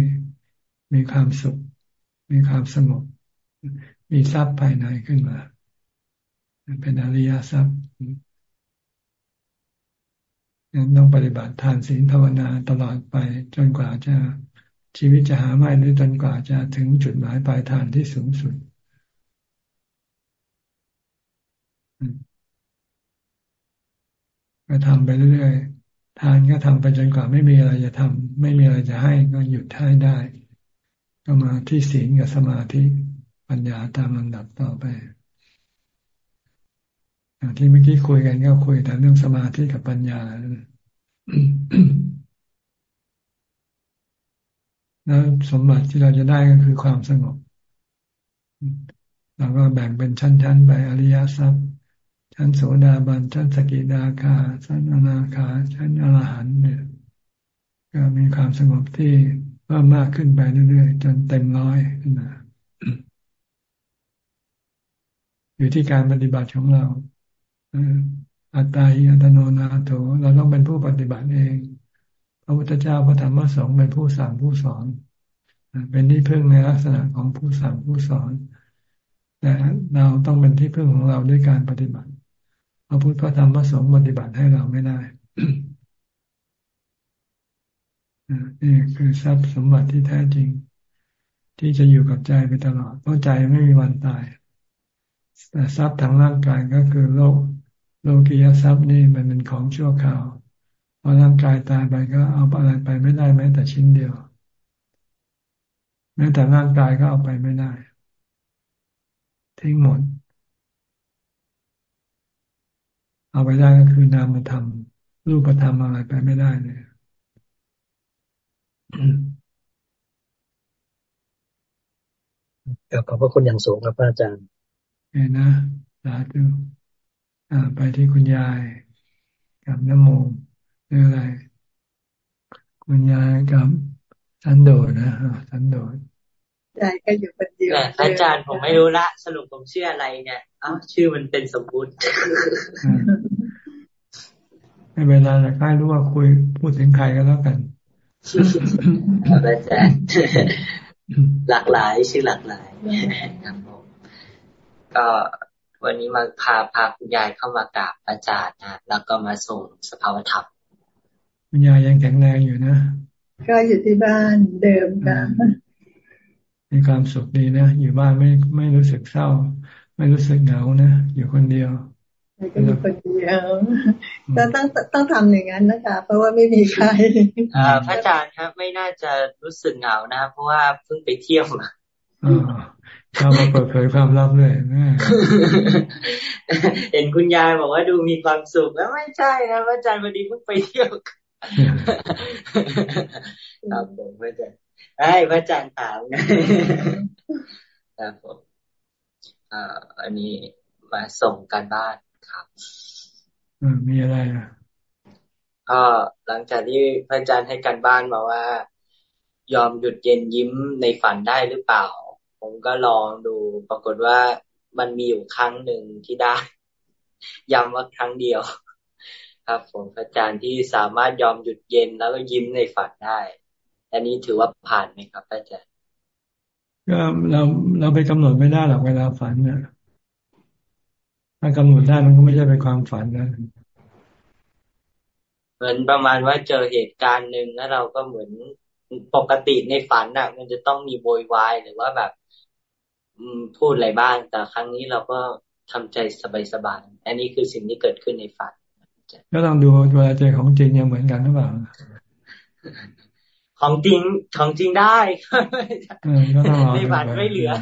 Speaker 1: มีความสุข มีความสงบ มีทรัพย์ภายในขึ้นมา เป็นอริยทรัพย์ยังต้องปฏิบัติทานศีลภาวนาตลอดไปจนกว่าจะชีวิตจะหาไม่หรือจนกว่าจะถึงจุดหมายปลายทางที่สูงสุดก็ทำไปเรื่อยๆ ทานก็ทำไปจนกว่าไม่มีอะไรจะทำไม่มีอะไรจะให้ก็หยุดให้ได้ ก็มาที่ศีลกับสมาธิปัญญาตามลำดับต่อไปอที่เมื่อกี้คุยกันก็คุยแต่เรื่องสมาธิกับปัญญาแล้วสมบัติที่เราจะได้ก็คือความสงบเราก็แบ่งเป็นชั้นๆไปอริยทรัพย์ ชั้นโสดาบันชั้นสกิดาคาชั้นอนาคาชั้นอรหันต์เนี่ยก็มีความสงบที่เพิ่มมากขึ้นไปเรื่อยๆจนเต็มร้อยขึ้นมาอยู่ที่การปฏิบัติของเราอัตตาหิอัตโนนาโถเราต้องเป็นผู้ปฏิบัติเอง พระพุทธเจ้าพระธรรมพระสงฆ์เป็นผู้สั่งผู้สอน เป็นที่พึ่งในลักษณะของผู้สั่งผู้สอน แต่เราต้องเป็นที่พึ่งของเราด้วยการปฏิบัติ ระพุทธพระธรรมพระสงฆ์ปฏิบัติให้เราไม่ได้นี่คือทรัพย์สมบัติที่แท้จริง ที่จะอยู่กับใจไปตลอดเพราะใจไม่มีวันตาย แต่ทรัพย์ทางร่างกายก็คือโลกโลกียทรัพย์นี่มันเป็นของชั่วคราวพอร่างกายตายไปก็เอาอะไรไปไม่ได้แม้แต่ชิ้นเดียวแม้แต่ร่างกายก็เอาไปไม่ได้ทิ้งหมด เอาไปได้ก็คือนามธรรมรูปธรรมอะไรไปไม่ได้เลย
Speaker 9: ขอบพระคุณอย่างสูงครับอาจารย์
Speaker 1: เห็นนะสาธุอ่าไปที่คุณยายกับน้ำโมหรืออะไร คุณยายกับสันโดษนะสันโดษ
Speaker 10: ยายก็อยู่คนเดียว
Speaker 11: อาจารย์ผมไม่รู้ละ สรุปผมชื่ออะไรเนี่ยอ้าวชื่อมันเป็นสมบูรณ์
Speaker 1: ไม่เวลาแต่ใครรู้ว่าคุยพูดถึงใครก็แล้วกัน
Speaker 11: อาจารย์หลากหลายชื่อหลากหลายครับผมก็วันนี้มาพาพาคุณยายเข้ามากราบอาจารย์นะแล้วก็มาส่งสภาวธรรม
Speaker 1: คุณยายยังแข็งแรงอยู่นะ
Speaker 10: ก็อยู่ที่บ้านเดิมค่ะ
Speaker 1: มีความสุขดีนะ อยู่บ้านไม่ไม่รู้สึกเศร้า ไม่รู้สึกเหงานะ อยู่คนเดียว
Speaker 10: ก็อยู่คนเดียวต้องต้องต้องทำอย่างนั้นนะคะ เพราะว่าไม่มีใคร
Speaker 11: อ่าพระอาจารย์ครับ ไม่น่าจะรู้สึกเหงานะ เพราะว่าเพิ่งไปเที่ยวมา
Speaker 1: เรามาเปิดเผยความลับเลย
Speaker 11: เห็นคุณยายบอกว่าดูมีความสุขแล้วไม่ใช่นะพระอาจารย์วันนี้เพิ่งไปเที่ยวครับผมพระอาจารย์ ไอ้พระอาจารย์ถามนะครับผมอ่าอันนี้มาส่งกันบ้านครับ
Speaker 1: มีอะไรอะ
Speaker 11: ก็หลังจากที่พระอาจารย์ให้กันบ้านมาว่า ยอมหยุดเย็นยิ้มในฝันได้หรือเปล่า ผมก็ลองดูปรากฏว่ามันมีอยู่ครั้งหนึ่งที่ได้ ย้ำว่าครั้งเดียว ครับผมพระอาจารย์ที่สามารถยอมหยุดเย็นแล้วก็ยิ้มในฝันได้ อันนี้ถือว่าผ่านไหมครับอาจารย์
Speaker 1: ก็เราเราไปกำหนดไม่ได้หรอกเวลาฝันเนี่ยถ้ากำหนดได้มันก็ไม่ใช่เป็นความฝันนะ
Speaker 11: เหมือนประมาณว่าเจอเหตุการณ์หนึ่งแล้วเราก็เหมือนปกติในฝันน่ะ มันจะต้องมีโวยวายหรือว่าแบบอืมพูดอะไรบ้าง แต่ครั้งนี้เราก็ทำใจสบายๆอันนี้คือสิ่งที่เกิดขึ้นในฝัน
Speaker 1: ก็ต้องดูเวลาเจอของจริงยังเหมือนกันหรือเปล่า
Speaker 11: ของจริงของจริงได้ในฝันไม่เหลือ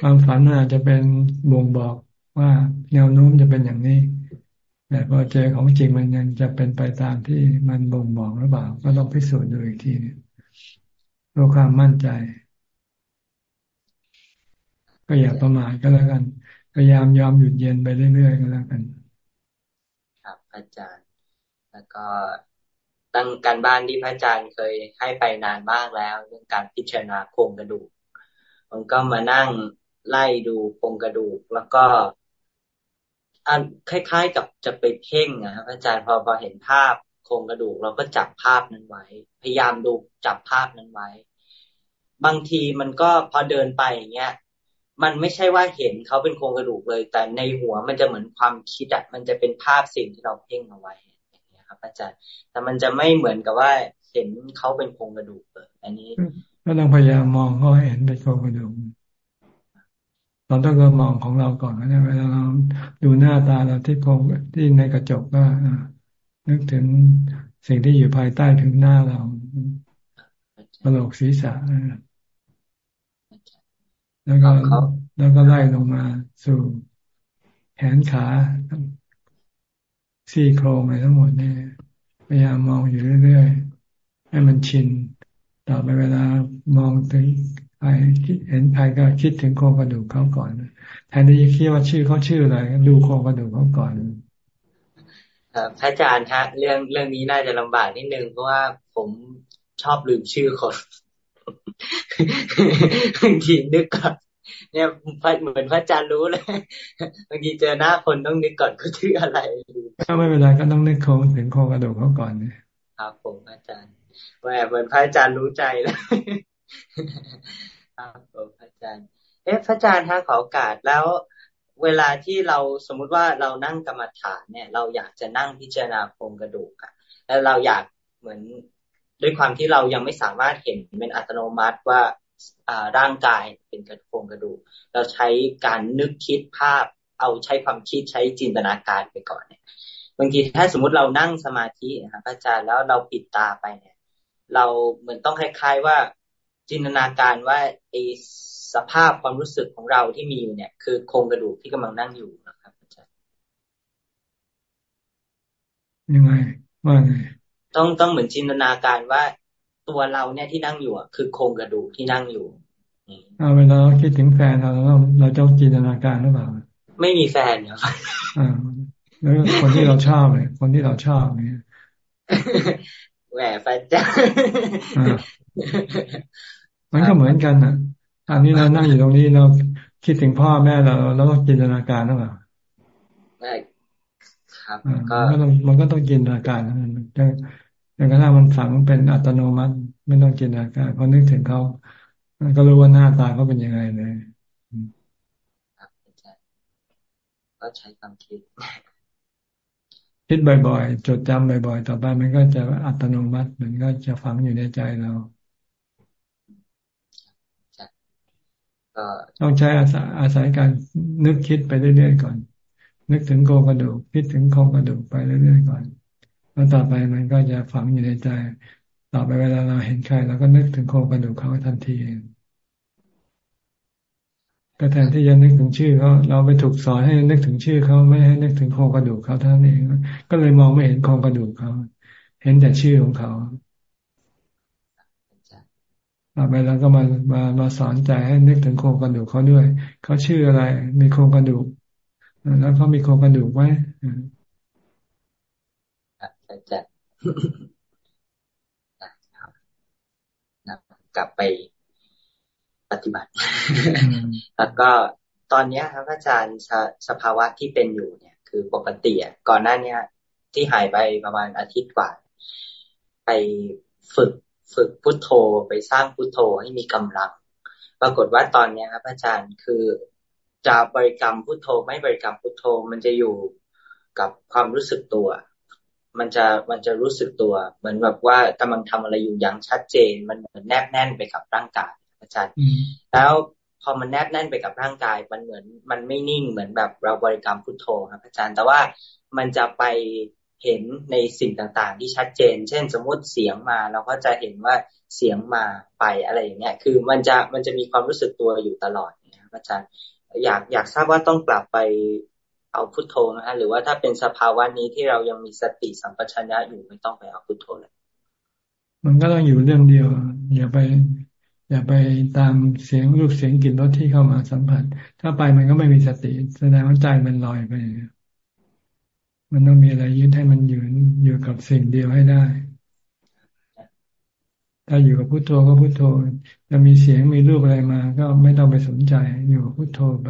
Speaker 1: ความฝันอาจจะเป็นบ่งบอกว่าแนวโน้มจะเป็นอย่างนี้ แต่พอเจอของจริงมันยังจะเป็นไปตามที่มันบ่งบอกหรือเปล่า ก็ต้องพิสูจน์ดูอีกทีเพื่อความมั่นใจ ก็อย่าประมาทก็แล้วกันพยายามยอมหยุดเย็นไปเรื่อยๆก็แล้วกัน
Speaker 11: ครับอาจารย์ แล้วก็ ตั้งการบ้านที่พระอาจารย์เคยให้ไปนานมากแล้วเรื่องการพิจารณาโครงกระดูกผมก็มานั่งไล่ดูโครงกระดูก แล้วก็อันคล้าย ๆ กับจะไปเพ่งนะครับอาจารย์พอพอเห็นภาพโครงกระดูก เราก็จับภาพนั้นไว้ พยายามดูจับภาพนั้นไว้ บางทีมันก็พอเดินไปอย่างเงี้ยมันไม่ใช่ว่าเห็นเขาเป็นโครงกระดูกเลย แต่ในหัวมันจะเหมือนความคิดอะมันจะเป็นภาพสิ่งที่เราเพ่งเอาไว้ อย่างเงี้ยครับอาจารย์ แต่มันจะไม่เหมือนกับว่าเห็นเขาเป็นโครงกระดูกเลยอันนี้
Speaker 1: ก็ต้องพยายามมองเขาให้เห็นเป็นโครงกระดูกเราต้องก็มองของเราก่อนนะเวลาเราดูหน้าตาเราที่โคงที่ในกระจกก็นึกถึงสิ่งที่อยู่ภายใต้ถึงหน้าเรากระโหลกศีรษะแล้วก็แล้วก็ไล่ลงมาสู่แขนขา ซี่โครงอะไรทั้งหมดเนี่ยพยายามมองอยู่เรื่อยๆให้มันชิน ต่อไปเวลามองถึงใครคิดเห็นใครก็คิดถึงโครงกระดูกเขาก่อนแทนที่จะคิดว่าชื่อเขาชื่ออะไรดูโครงกระดูกเขาก่อน
Speaker 11: พระอาจารย์ฮะเรื่องเรื่องนี้น่าจะลำบากนิดนึงเพราะว่าผมชอบลืมชื่อคนบางทีนึกก่อน เนี่ยเหมือนพระอาจารย์รู้เลยบางทีเจอหน้าคนต้องนึกก่อนเขาชื่ออะไร
Speaker 1: ถ้าไม่เป็นไรก็ต้องนึกโครงถึงโครงกระดูกเขาก่อนเนี่ย
Speaker 11: ครับผมอาจารย์แหมเหมือนพระอาจารย์รู้ใจเลยครับผมพระอาจารย์ เอ๊ะพระอาจารย์ถ้าขอโอกาสแล้ว เวลาที่เราสมมุติว่าเรานั่งกรรมฐานเนี่ย เราอยากจะนั่งพิจารณาโครงกระดูกอะแล้วเราอยากเหมือนด้วยความที่เรายังไม่สามารถเห็นเป็นอัตโนมัติว่า ร่างกายเป็นกระโครงกระดูกเราใช้การนึกคิดภาพ เอาใช้ความคิดใช้จินตนาการไปก่อนเนี่ยบางทีถ้าสมมุติเรานั่งสมาธินะครับอาจารย์แล้วเราปิดตาไปเนี่ย เราเหมือนต้องคล้าย ๆว่าจินตนาการว่าไอสภาพความรู้สึกของเราที่มีอยู่เนี่ย คือโครงกระดูกที่กำลังนั่งอยู่นะครับอาจารย์
Speaker 1: ยังไงว่าไง
Speaker 11: ต้องต้องเหมือนจินตนาการว่า ตัวเราเนี่ยที่นั่งอยู่อะคือโครงกระดูกที่นั่งอยู่
Speaker 1: เอาเวลาเราคิดถึงแฟนเราเราเราจะจินตนาการหรือเปล่า
Speaker 11: ไม่มีแฟนเหรอ
Speaker 1: อ่าแล้วคนที่เราชอบเลยคนที่เราชอบเนี่ย
Speaker 11: แหวแฟนจ้า
Speaker 1: มันก็เหมือนกันนะอันนี้เรานั่งอยู่ตรงนี้เราคิดถึงพ่อแม่เราเราต้องจินตนาการหรือเปล่า
Speaker 11: ครับ
Speaker 1: ก็มันก็ต้องมันก็ต้องจินตนาการมันจะจ นกระทั่งมันฝังเป็นอัตโนมัติ ไม่ต้องจินตนาการพอนึกถึงเขาก็รู้ว่าหน้าตาเขาเป็นยังไงเลย
Speaker 11: ก็ใช้ความคิด
Speaker 1: คิดบ่อยๆ จดจำบ่อยๆ ต่อไปมันก็จะอัตโนมัติ มันก็จะฝังอยู่ในใจเราต้องใช้อาศัยอาศัยการนึกคิดไปเรื่อยๆก่อน นึกถึงโครงกระดูกคิดถึงโครงกระดูกไปเรื่อยๆก่อน แล้วต่อไปมันก็จะฝังอยู่ในใจ ต่อไปเวลาเราเห็นใครเราก็นึกถึงโครงกระดูกเขาทันทีเองก็แทนที่จะนึกถึงชื่อเขาเราไปถูกสอนให้นึกถึงชื่อเขาไม่ให้นึกถึงโครงกระดูกเขาเท่านั้นเอง ก็เลยมองไม่เห็นโครงกระดูกเขาเห็นแต่ชื่อของเขาต่อไปเราก็มามามาสอนใจให้นึกถึงโครงกระดูกเขาด้วยเขาชื่ออะไร มีโครงกระดูกแล้วเขามีโครงกระดูกไหม
Speaker 11: จะกลับไปปฏิบัติ แล้วก็ตอนนี้ครับอาจารย์สภาวะที่เป็นอยู่เนี่ย คือปกติก่อนหน้านี้ที่หายไปประมาณอาทิตย์กว่า ไปฝึกฝึกพุทโธไปสร้างพุทโธให้มีกำลัง ปรากฏว่าตอนนี้ครับอาจารย์คือจะบริกรรมพุทโธไม่บริกรรมพุทโธมันจะอยู่กับความรู้สึกตัว มันจะมันจะรู้สึกตัว เหมือนแบบว่ากำลังทำอะไรอยู่อย่างชัดเจน มันเหมือนแนบแน่นไปกับร่างกายอาจารย์แล้วพอมันแนบแน่นไปกับร่างกาย มันเหมือนมันไม่นิ่งเหมือนแบบเราบริกรรมพุทโธครับอาจารย์แต่ว่ามันจะไปเห็นในสิ่งต่างๆ ที่ชัดเจน เช่น สมมติเสียงมาเราก็จะเห็นว่าเสียงมาไปอะไรอย่างเงี้ย คือมันจะมันจะมีความรู้สึกตัวอยู่ตลอดเนี่ยอาจารย์ อยากอยากทราบว่าต้องกลับไป เอาพุทโธนะฮะหรือว่าถ้าเป็นสภาวะนี้ที่เรายังมีสติสัมปชัญญะอยู่ไม่ต้องไปเอาพุทโธเลย
Speaker 1: มันก็ต้องอยู่เรื่องเดียว อย่าไป อย่าไปตามเสียงรูปเสียงกลิ่นรสที่เข้ามาสัมผัส ถ้าไปมันก็ไม่มีสติ แสดงว่าใจมันลอยไป มันต้องมีอะไรยึดให้มันอยู่อยู่กับสิ่งเดียวให้ได้ ถ้าอยู่กับพุทโธก็พุทโธจะมีเสียงมีรูปอะไรมา ก็ไม่ต้องไปสนใจอยู่กับพุทโธไป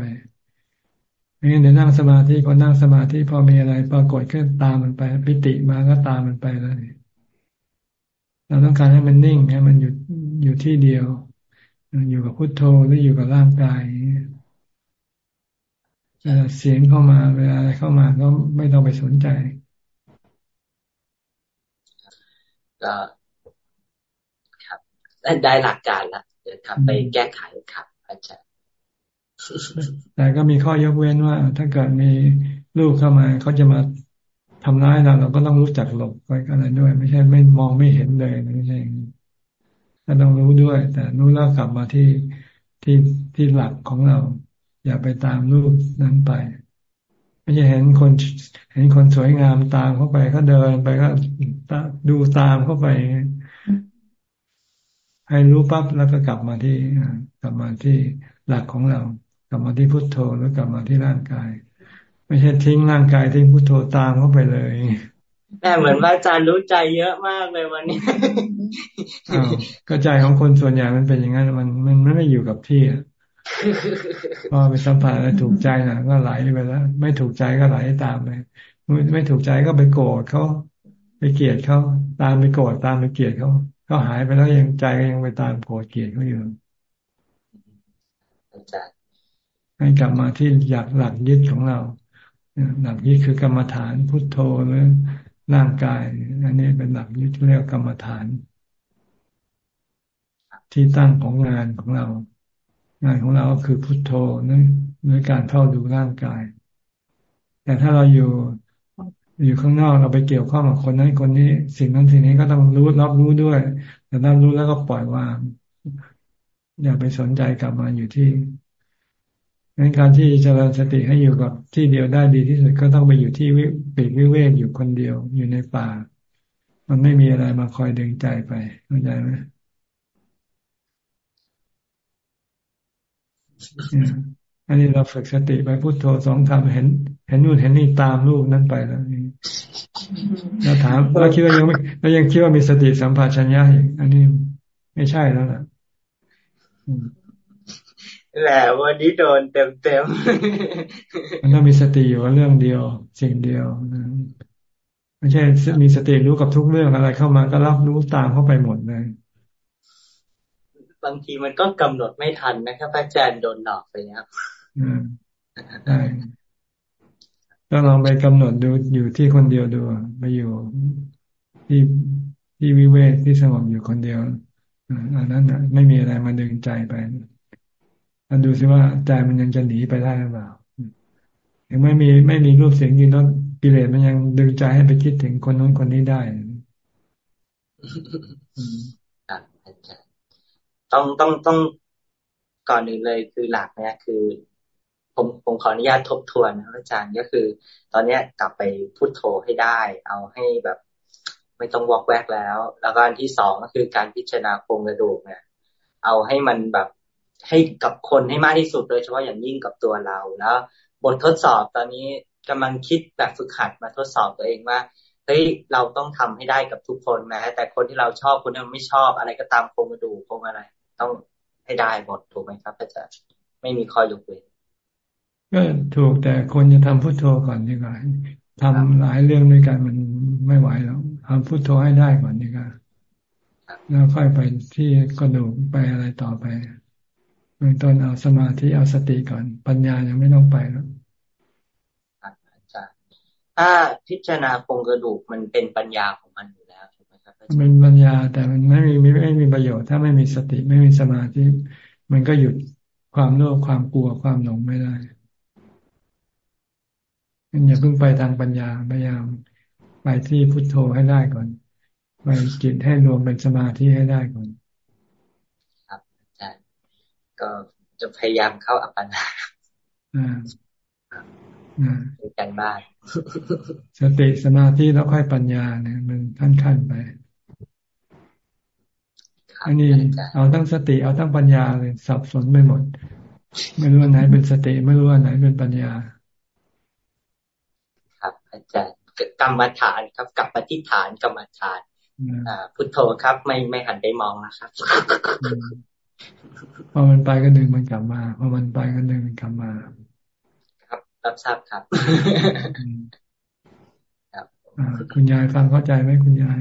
Speaker 1: งั้นเดี๋ยวนั่งสมาธิพอนั่งสมาธิพอมีอะไร ปรากฏขึ้นตามมันไปปิติมาก็ตามมันไปเลยเราต้องการให้มันนิ่งให้มันอยู่อยู่ที่เดียว อยู่กับพุทโธหรืออยู่กับร่างกายเวลาเสียงเข้ามาเวลาอะไรเข้ามาก็ไม่ต้องไปสนใจ
Speaker 11: ก็ครับได้หลักการแล้วเดี๋ยวทำไปแก้ไขครับ อาจารย์
Speaker 1: แต่ก็มีข้อยกเว้นว่า ถ้าเกิดมีลูกเข้ามาเขาจะมาทำร้ายเราเราก็ต้องรู้จักหลบไปกันอะไรด้วย ไม่ใช่ไม่มองไม่เห็นเลยไม่ใช่ก็ต้องรู้ด้วย แต่รู้แล้วกลับมาที่ที่ที่หลักของเรา อย่าไปตามลูกนั้นไป ไม่ใช่เห็นคนเห็นคนสวยงามตามเข้าไปก็เดินไปก็ดูตามเข้าไป ให้รู้ปั๊บแล้วก็กลับมาที่กลับมาที่หลักของเรา กลับมาที่พุทโธแล้วกลับมาที่ร่างกาย ไม่ใช่ทิ้งร่างกายทิ้งพุทโธตามเข้าไปเลย
Speaker 11: แต่เหมือนว่าอาจารย์รู้ใจเยอะมากเลยวันนี้
Speaker 1: ก็ใจของคนส่วนใหญ่มันเป็นอย่างนั้นมันมันไม่อยู่กับที่พอไปสัมผัสแล้วถูกใจนะก็ไหลไปแล้ว ไม่ถูกใจก็ไหลตามไปไม่ถูกใจก็ไปโกรธเขาไปเกลียดเขาตามไปโกรธตามไปเกลียดเขาเขาหายไปแล้วยังใจก็ยังไปตามโกรธเกลียดเขาอยู่ ให้กลับมาที่อยากหลักยึดของเราหลักยึดคือกรรมฐานพุทโธหรือร่างกาย อันนี้เป็นหลักยึดที่เรียกกรรมฐาน ที่ตั้งของงานของเรา งานของเราก็คือพุทโธนั่นในการเข้าดูร่างกาย แต่ถ้าเราอยู่อยู่ข้างนอกเราไปเกี่ยวข้องกับคนนั้นคนนี้ สิ่งนั้นสิ่งนี้ก็ต้องรู้รับรู้ด้วย แต่รับรู้แล้วก็ปล่อยวางอย่าไปสนใจกลับมาอยู่ที่ งั้นการที่จะเจริญสติให้อยู่กับที่เดียวได้ดีที่สุดก็ต้องไปอยู่ที่วิปีกวิเวกอยู่คนเดียวอยู่ในป่า มันไม่มีอะไรมาคอยดึงใจไปเข้าใจไหมอันนี้เราฝึกสติไปพุโทโธสองคำเห็น เห็นนู่นเห็นนี่ตามรูปนั้นไปแล้วเราถามเราคิดว่ายังไม่เรายังคิดว่ามีสติสัมปชัญญะอีกอันนี้ไม่ใช่แล้วล่ะ
Speaker 11: แหละวันนี้โดนเต็มเต็ม
Speaker 1: มันต้องมีสติอยู่เรื่องเดียว สิ่งเดียวไม่ใช่มีสติรู้กับทุกเรื่องอะไรเข้ามาก็รับรู้ตามเข้าไปหมดเลย
Speaker 11: บางทีมันก็กำหนดไม่ทันนะครับอาจารย์โดนหลอกไปครับ
Speaker 1: ใช่ต้องลองไปกำหนดดูอยู่ที่คนเดียวดูไปอยู่ที่ที่วิเวกที่สงบอยู่คนเดียวอันนั้นไม่มีอะไรมาดึงใจไป มันดูซิว่าใจมันยังจะหนีไปได้หรือเปล่ายังไม่มีไม่มีรูปเสียงยืนต้นกิเลสมันยังดึงใจให้ไปคิดถึงคนนู้นคนนี้ได้
Speaker 11: ต้องต้องต้องก่อนหนึ่งเลยคือหลักเนี่ยคือ ผมผมขออนุญาตทบทวนนะอาจารย์ก็คือ ตอนเนี้ยกลับไปพูดโทให้ได้ เอาให้แบบ ไม่ต้องวอกแวกแล้ว แล้วก็อันที่สองก็คือการพิจารณาโครงกระดูกเนี่ย เอาให้มันแบบ ให้กับคนให้มากที่สุด โดยเฉพาะอย่างยิ่งกับตัวเราแล้วบททดสอบตอนนี้กำลังคิดแบบฝึกหัดมาทดสอบตัวเองว่าเฮ้ยเราต้องทำให้ได้กับทุกคนนะแต่คนที่เราชอบคนที่เราไม่ชอบอะไรก็ตามโครงกระดูกโครงอะไร ต้องให้ได้หมดถูกไหมครับอาจารย์ไม่มีข้อยกเว้น
Speaker 1: ก็ถูกแต่คนจะทำพุทโธก่อนดีกว่าทำหลายเรื่องด้วยกันมันไม่ไหวแล้วทำพุทโธให้ได้ก่อนดีกว่าแล้วค่อยไปที่กระดูกไปอะไรต่อไป บื้องต้นเอาสมาธิเอาสติก่อน ปัญญายังไม่ต้องไปแล้ว
Speaker 11: อาจารย์ถ้าพิจารณาโครงกระดูกมันเป็นปัญญาของมันอยู่แล้วใช่ไหมครับ
Speaker 1: มันปัญญาแต่มันไม่มีไม่มีประโยชน์ ถ้าไม่มีสติไม่มีสมาธิมันก็หยุดความโลภความกลัวความหลงไม่ได้งั้นอย่าเพิ่งไปทางปัญญาพยายามไปที่พุทโธให้ได้ก่อนไปจิตให้รวมเป็นสมาธิให้ได้ก่อน
Speaker 11: ก็ จะพยายามเข้าอัปปนาดูกันบ้าง
Speaker 1: สติสมาธิแล้วค่อยปัญญาเนี่ย มันขั้นขั้นไปอันนี้เอาทั้งสติเอาทั้งปัญญาเลยสับสนไปหมด ไม่รู้ว่าไหนเป็นสติไม่รู้ว่าไหนเป็นปัญญา
Speaker 11: ครับอาจารย์กรรมฐานครับกลับมาที่ฐานกรรมฐานอ่าพุทโธครับ ไม่ไม่หันไปมองนะครับ
Speaker 1: พอมันไปก็ดึงมันกลับมาพอมันไปก็ดึงมันกลับมา
Speaker 11: ครับ รับทราบครับ
Speaker 1: ครับคุณยายฟังเข้าใจไหมคุณยาย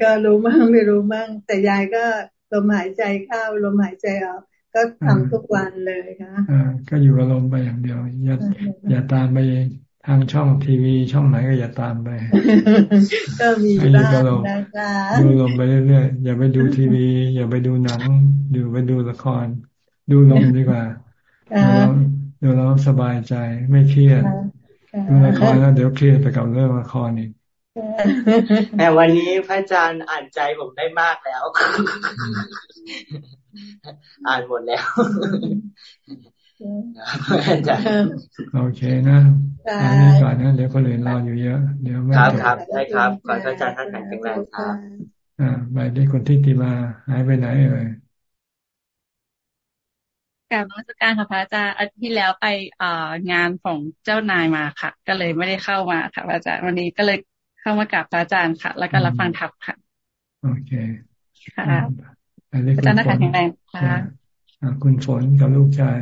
Speaker 10: ก็รู้มั่งไม่รู้มั่งแต่ยายก็ลมหายใจเข้าลมหายใจออกก็ทำทุกวันเลยค่ะอ่า
Speaker 1: ก็อยู่กับลมไปอย่างเดียว อย่าอย่าตามไป ทางช่องทีวีช่องไหนก็อย่าตามไป
Speaker 10: ก็มีบ้างนะคะ
Speaker 1: ดูลมไปเรื่อยๆอย่าไปดูทีวี อย่าไปดูหนัง ดูไปดูละคร ดูลมดีกว่าดูแล้วสบายใจไม่เครียดดูละครแล้วเดี๋ยวเครียดไปกับเรื่องละครอีก
Speaker 11: แต่วันนี้พระอาจารย์อ่านใจผมได้มากแล้ว อ่านหมดแล้ว
Speaker 1: โอเคนะอันนี้ก่อนนะเดี๋ยวคนอื่นรออยู่เยอะ เดี๋ยวไม่
Speaker 11: ครับครับได้ครับขอพระอาจารย์ท่านแข็งแรงครับ
Speaker 1: อ่าไปที่คนที่ติมาหายไปไหนเอ่ย
Speaker 12: กาบมาสการค่ะพระอาจารย์อาทิตย์ที่แล้วไปเอ่องานของเจ้านายมาค่ะ ก็เลยไม่ได้เข้ามาค่ะพระอาจารย์วันนี้ก็เลยเข้ามากราบพระอาจารย์ค่ะ แล้วก็รับฟังธรรมค่ะ
Speaker 1: โอเค
Speaker 12: ค่ะอาจารย์นะคะแข็งแรงค่ะ
Speaker 1: คุณฝนกับลูกชาย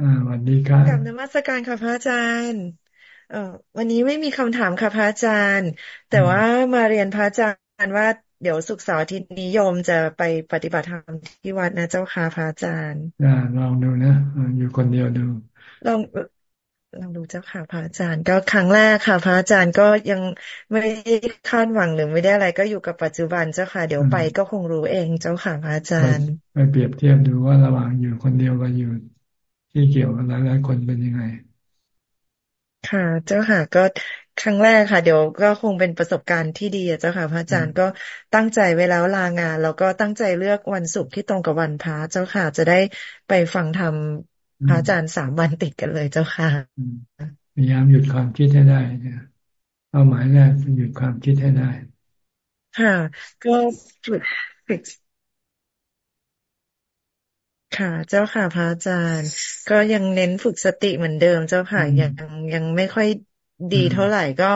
Speaker 1: อ่าวันดีครับ
Speaker 13: กับนมัสการค่ะพระอาจารย์เอ่อวันนี้ไม่มีคำถามค่ะพระอาจารย์ แต่ว่ามาเรียนพระอาจารย์ว่าเดี๋ยวสุกเสาร์อาทิตย์นิยมจะไปปฏิบัติธรรมที่วัดนะเจ้าค่ะพระอาจารย์
Speaker 1: ลองดูนะอยู่คนเดียวดู
Speaker 13: ลองลองดูเจ้าค่ะพระอาจารย์ ก็ครั้งแรกค่ะ พระอาจารย์ก็ยังไม่ได้คาดหวังหรือไม่ได้อะไร ก็อยู่กับปัจจุบันเจ้าค่ะ เดี๋ยวไปก็คงรู้เองเจ้าค่ะพระอาจารย์
Speaker 1: ไปเปรียบเทียบดูว่าระหว่างอยู่คนเดียวกับอยู่ ที่เกี่ยวกับหลายๆคนเป็นยังไง
Speaker 13: ค่ะ เจ้าค่ะก็ครั้งแรกค่ะ เดี๋ยวก็คงเป็นประสบการณ์ที่ดีเจ้าค่ะ พระอาจารย์ก็ตั้งใจไว้แล้วลางาน แล้วก็ตั้งใจเลือกวันศุกร์ที่ตรงกับวันพระเจ้าค่ะ จะได้ไปฟังธรรมพระอาจารย์สามวันติดกันเลยเจ้าค่ะ
Speaker 1: พยายามหยุดความคิดให้ได้เนี่ยเป้าหมายแรกคือหยุดความคิดให้ได้
Speaker 13: ค่ะ ก็ฝึกฝึก ค่ะ เจ้าค่ะพระอาจารย์ ก็ยังเน้นฝึกสติเหมือนเดิมเจ้าค่ะยังยังไม่ค่อยดีเท่าไหร่ก็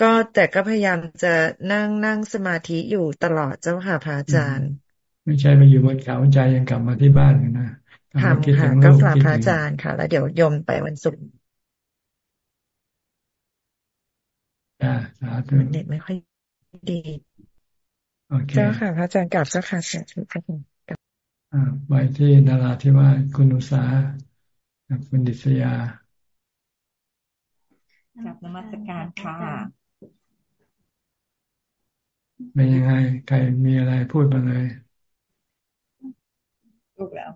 Speaker 13: ก็แต่ก็พยายามจะนั่งนั่งสมาธิอยู่ตลอดเจ้าค่ะพระอาจารย์
Speaker 1: ไม่ใช่ไปอยู่บนเขาใจยังกลับมาที่บ้านอยู่นะ
Speaker 13: ทำค่ะก็กราบพระอาจารย์ค่ะ แล้วเดี๋ยวยมไปวันศุกร์
Speaker 1: อ่าสาธุ
Speaker 13: เน็ตไม่ค่อยดี
Speaker 1: โอเค
Speaker 13: เจ้าค่ะพระอาจารย์กลับเจ้าค่ะสาธุค่ะ
Speaker 1: อ่า ไปที่นาราที่ว่าคุณอุษาคุณดิษยา
Speaker 14: กับนมัสการค่ะ
Speaker 1: เป็นยังไง ใครมีอะไรพูดมาเลย
Speaker 14: ลูกแล้ว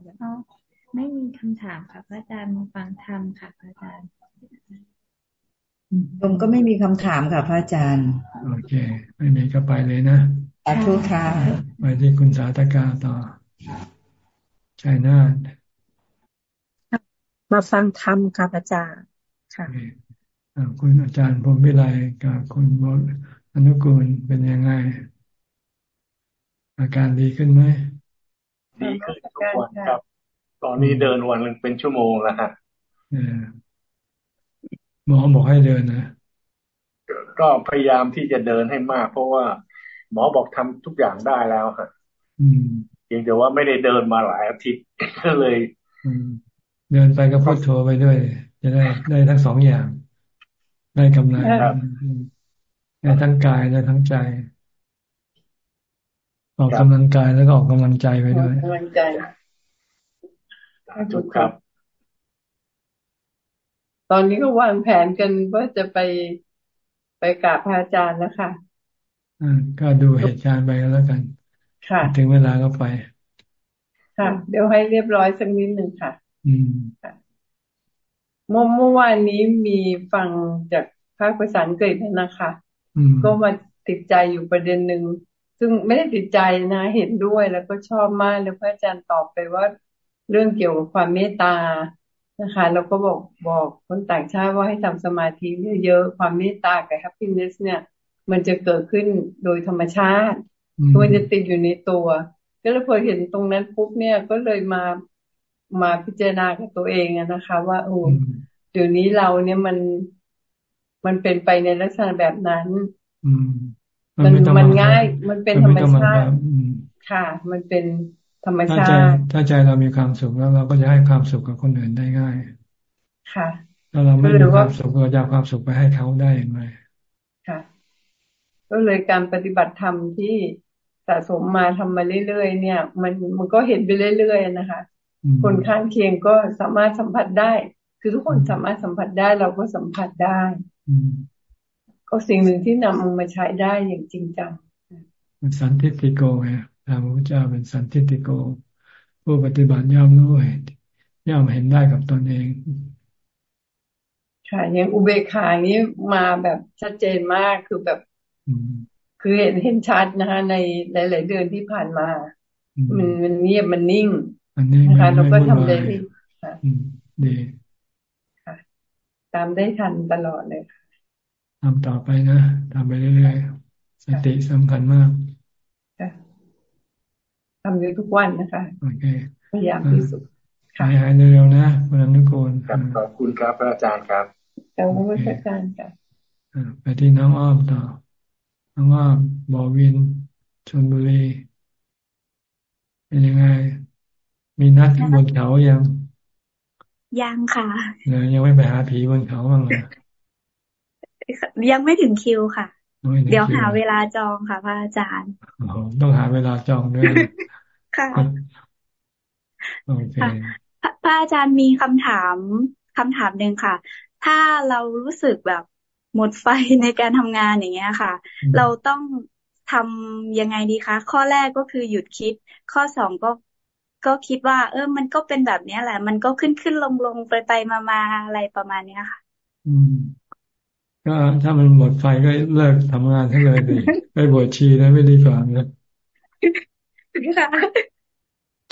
Speaker 15: ไม่มีคำถามค่ะพระอาจารย์มาฟังธรรมค่ะพระอาจารย์
Speaker 14: ผมก็ไม่มีคำถามค่ะพระอาจารย์
Speaker 1: โอเค ไม่มีก็ไปเลยนะ
Speaker 14: สาธุค่ะ
Speaker 1: ไปที่คุณสาธกาต่อ ชัยนาท
Speaker 16: มาฟังธรรมค่ะอาจารย์ค่ะ
Speaker 1: คุณอาจารย์พรมวิไลกับคุณบอนุกูลเป็นยังไง อาการดีขึ้นไหม
Speaker 17: ดีขึ้นทุกวันครับ ตอนนี้เดินวันเป็นชั่วโมงแล้วครับ
Speaker 1: หมอบอกให้เดินนะ
Speaker 17: ก็พยายามที่จะเดินให้มาก เพราะว่า หมอบอกทำทุกอย่างได้แล้วครับเพียงแต่ว่าไม่ได้เดินมาหลายอาทิตย์ก็เลย
Speaker 1: เดินไปก็พูดโทรไปด้วย จะได้ได้ทั้งสองอย่าง ได้กำลังได้ทั้งกายได้ทั้งใจ ออกกำลังกายแล้วก็ออกกำลังใจไปด้วย
Speaker 10: กำลังใจ
Speaker 17: ถูกครับ
Speaker 10: ตอนนี้ก็วางแผนกันว่าจะไปไปกราบพระอาจารย์แล้วค่ะ
Speaker 1: อ่าก็ดูเหตุการณ์ไปแล้วกัน
Speaker 10: ค่ะ
Speaker 1: ถึงเวลาก็ไป
Speaker 10: ค่ะ เดี๋ยวให้เรียบร้อยสักนิดหนึ่งค่ะ
Speaker 1: อืม
Speaker 10: เมื่อเมื่อวานนี้มีฟังจากภาคภาษาอังกฤษนะคะ ก็มาติดใจอยู่ประเด็นหนึ่งซึ่งไม่ได้ติดใจนะเห็นด้วยแล้วก็ชอบมากแล้วพระอาจารย์ตอบไปว่าเรื่องเกี่ยวกับความเมตตานะคะแล้วก็บอกบอกคนต่างชาติว่าให้ทำสมาธิเยอะๆความเมตตากับ happiness เนี่ย มันจะเกิดขึ้นโดยธรรมชาติ มันจะติดอยู่ในตัว ก็เลยพอเห็นตรงนั้นปุ๊บเนี่ยก็เลยมามาพิจารณากับตัวเองนะคะ ว่าโอ้เดี๋ยวนี้เราเนี่ยมันมันเป็นไปในลักษณะแบบนั้น
Speaker 1: อืม
Speaker 10: มันมันง่าย มันเป็นธรรมชาติค่ะ มันเป็นธรรมชาติ
Speaker 1: ถ้าใจเรามีความสุขแล้ว เราก็จะให้ความสุขกับคนอื่นได้ง่าย
Speaker 10: ค่ะ
Speaker 1: ถ้าเราไม่มีความสุขเราจะเอาความสุขไปให้เขาได้ยังไง
Speaker 10: ค่ะ ก็เลยการปฏิบัติธรรมที่ สะสมมาทำมาเรื่อยๆเนี่ย มันมันก็เห็นไปเรื่อยๆนะคะ คนข้างเคียงก็สามารถสัมผัสได้ คือทุกคนสามารถสัมผัสได้เราก็สัมผัสได้ก็สิ่งหนึ่งที่นำมาใช้ได้อย่างจริงจัง
Speaker 1: มันสันติติโกไงพระพุทธเจ้าเป็นสันติติโก ผู้ปฏิบัติย่อมรู้ย่อมเห็นได้กับตนเอง
Speaker 10: ค่ะอย่างอุเบกขานี้มาแบบชัดเจนมากคือแบบ คือเห็นเห็นชัดนะคะ ในหลายๆเดือนที่ผ่านมา มันมันเงียบมันนิ่ง
Speaker 1: มันนิ่ง
Speaker 10: นะคะเราก็ทำได้ที่
Speaker 1: ดี
Speaker 10: ค่ะ ตามได้ทันตลอดเลยค่ะ
Speaker 1: ทำต่อไปนะทำไปเรื่อยๆสติสำคัญมาก
Speaker 10: ทำอยู่ทุกวันนะคะ
Speaker 1: โอเค
Speaker 10: พยายามที่สุด
Speaker 1: หายหายเร็วๆนะคุณอนุกูล
Speaker 17: ขอบคุณครับอาจารย์ครับ
Speaker 10: ขอบคุณอาจารย์ค่ะ
Speaker 1: ไปที่น้องอ้อมต่อ น้องอ้อมบอวินชนบุรีเป็นยังไง มีนัดบนเขายัง
Speaker 18: ยังค่ะ
Speaker 1: เนี่ยยังไม่ไปหาผีบนเขาบ้างเลย
Speaker 18: ยังไม่ถึงคิวค่ะ เดี๋ยวหาเวลาจองค่ะพระอาจารย์
Speaker 1: ต้องหาเวลาจองด้วย
Speaker 18: ค่ะ
Speaker 1: โอเค
Speaker 18: พระอาจารย์มีคำถามคำถามหนึ่งค่ะ ถ้าเรารู้สึกแบบ หมดไฟในการทำงานอย่างเงี้ยค่ะ เราต้องทำยังไงดีคะ ข้อแรกก็คือหยุดคิด ข้อสองก็ก็คิดว่า เออ มันก็เป็นแบบนี้แหละ มันก็ขึ้นขึ้นลงลงไปไปมามาอะไรประมาณเนี้ยค่ะ
Speaker 1: อืม ก็ถ้ามันหมดไฟก็เลิกทำงานให้เลยดิไปบวชชีแล้วไม่ดีกว่านะ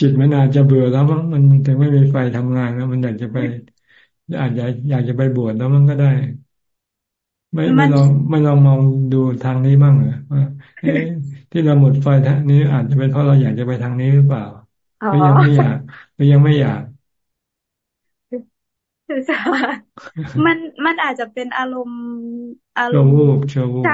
Speaker 1: จิตมันอาจจะเบื่อแล้วมั้งมันถึงไม่มีไฟทำงานแล้วมันอยากจะไปอาจจะอยากจะไปบวชแล้วมันก็ได้ ไม่ไม่ลองไม่ลองมองดูทางนี้บ้างเหรอว่าที่เราหมดไฟทางนี้อาจจะเป็นเพราะเราอยากจะไปทางนี้หรือเปล่าไม่ยังไม่อยากไม่ยังไม่อยาก
Speaker 18: มันมันอาจจะเป็นอารมณ์
Speaker 1: อารมณ์วูบโชว์
Speaker 18: ใช่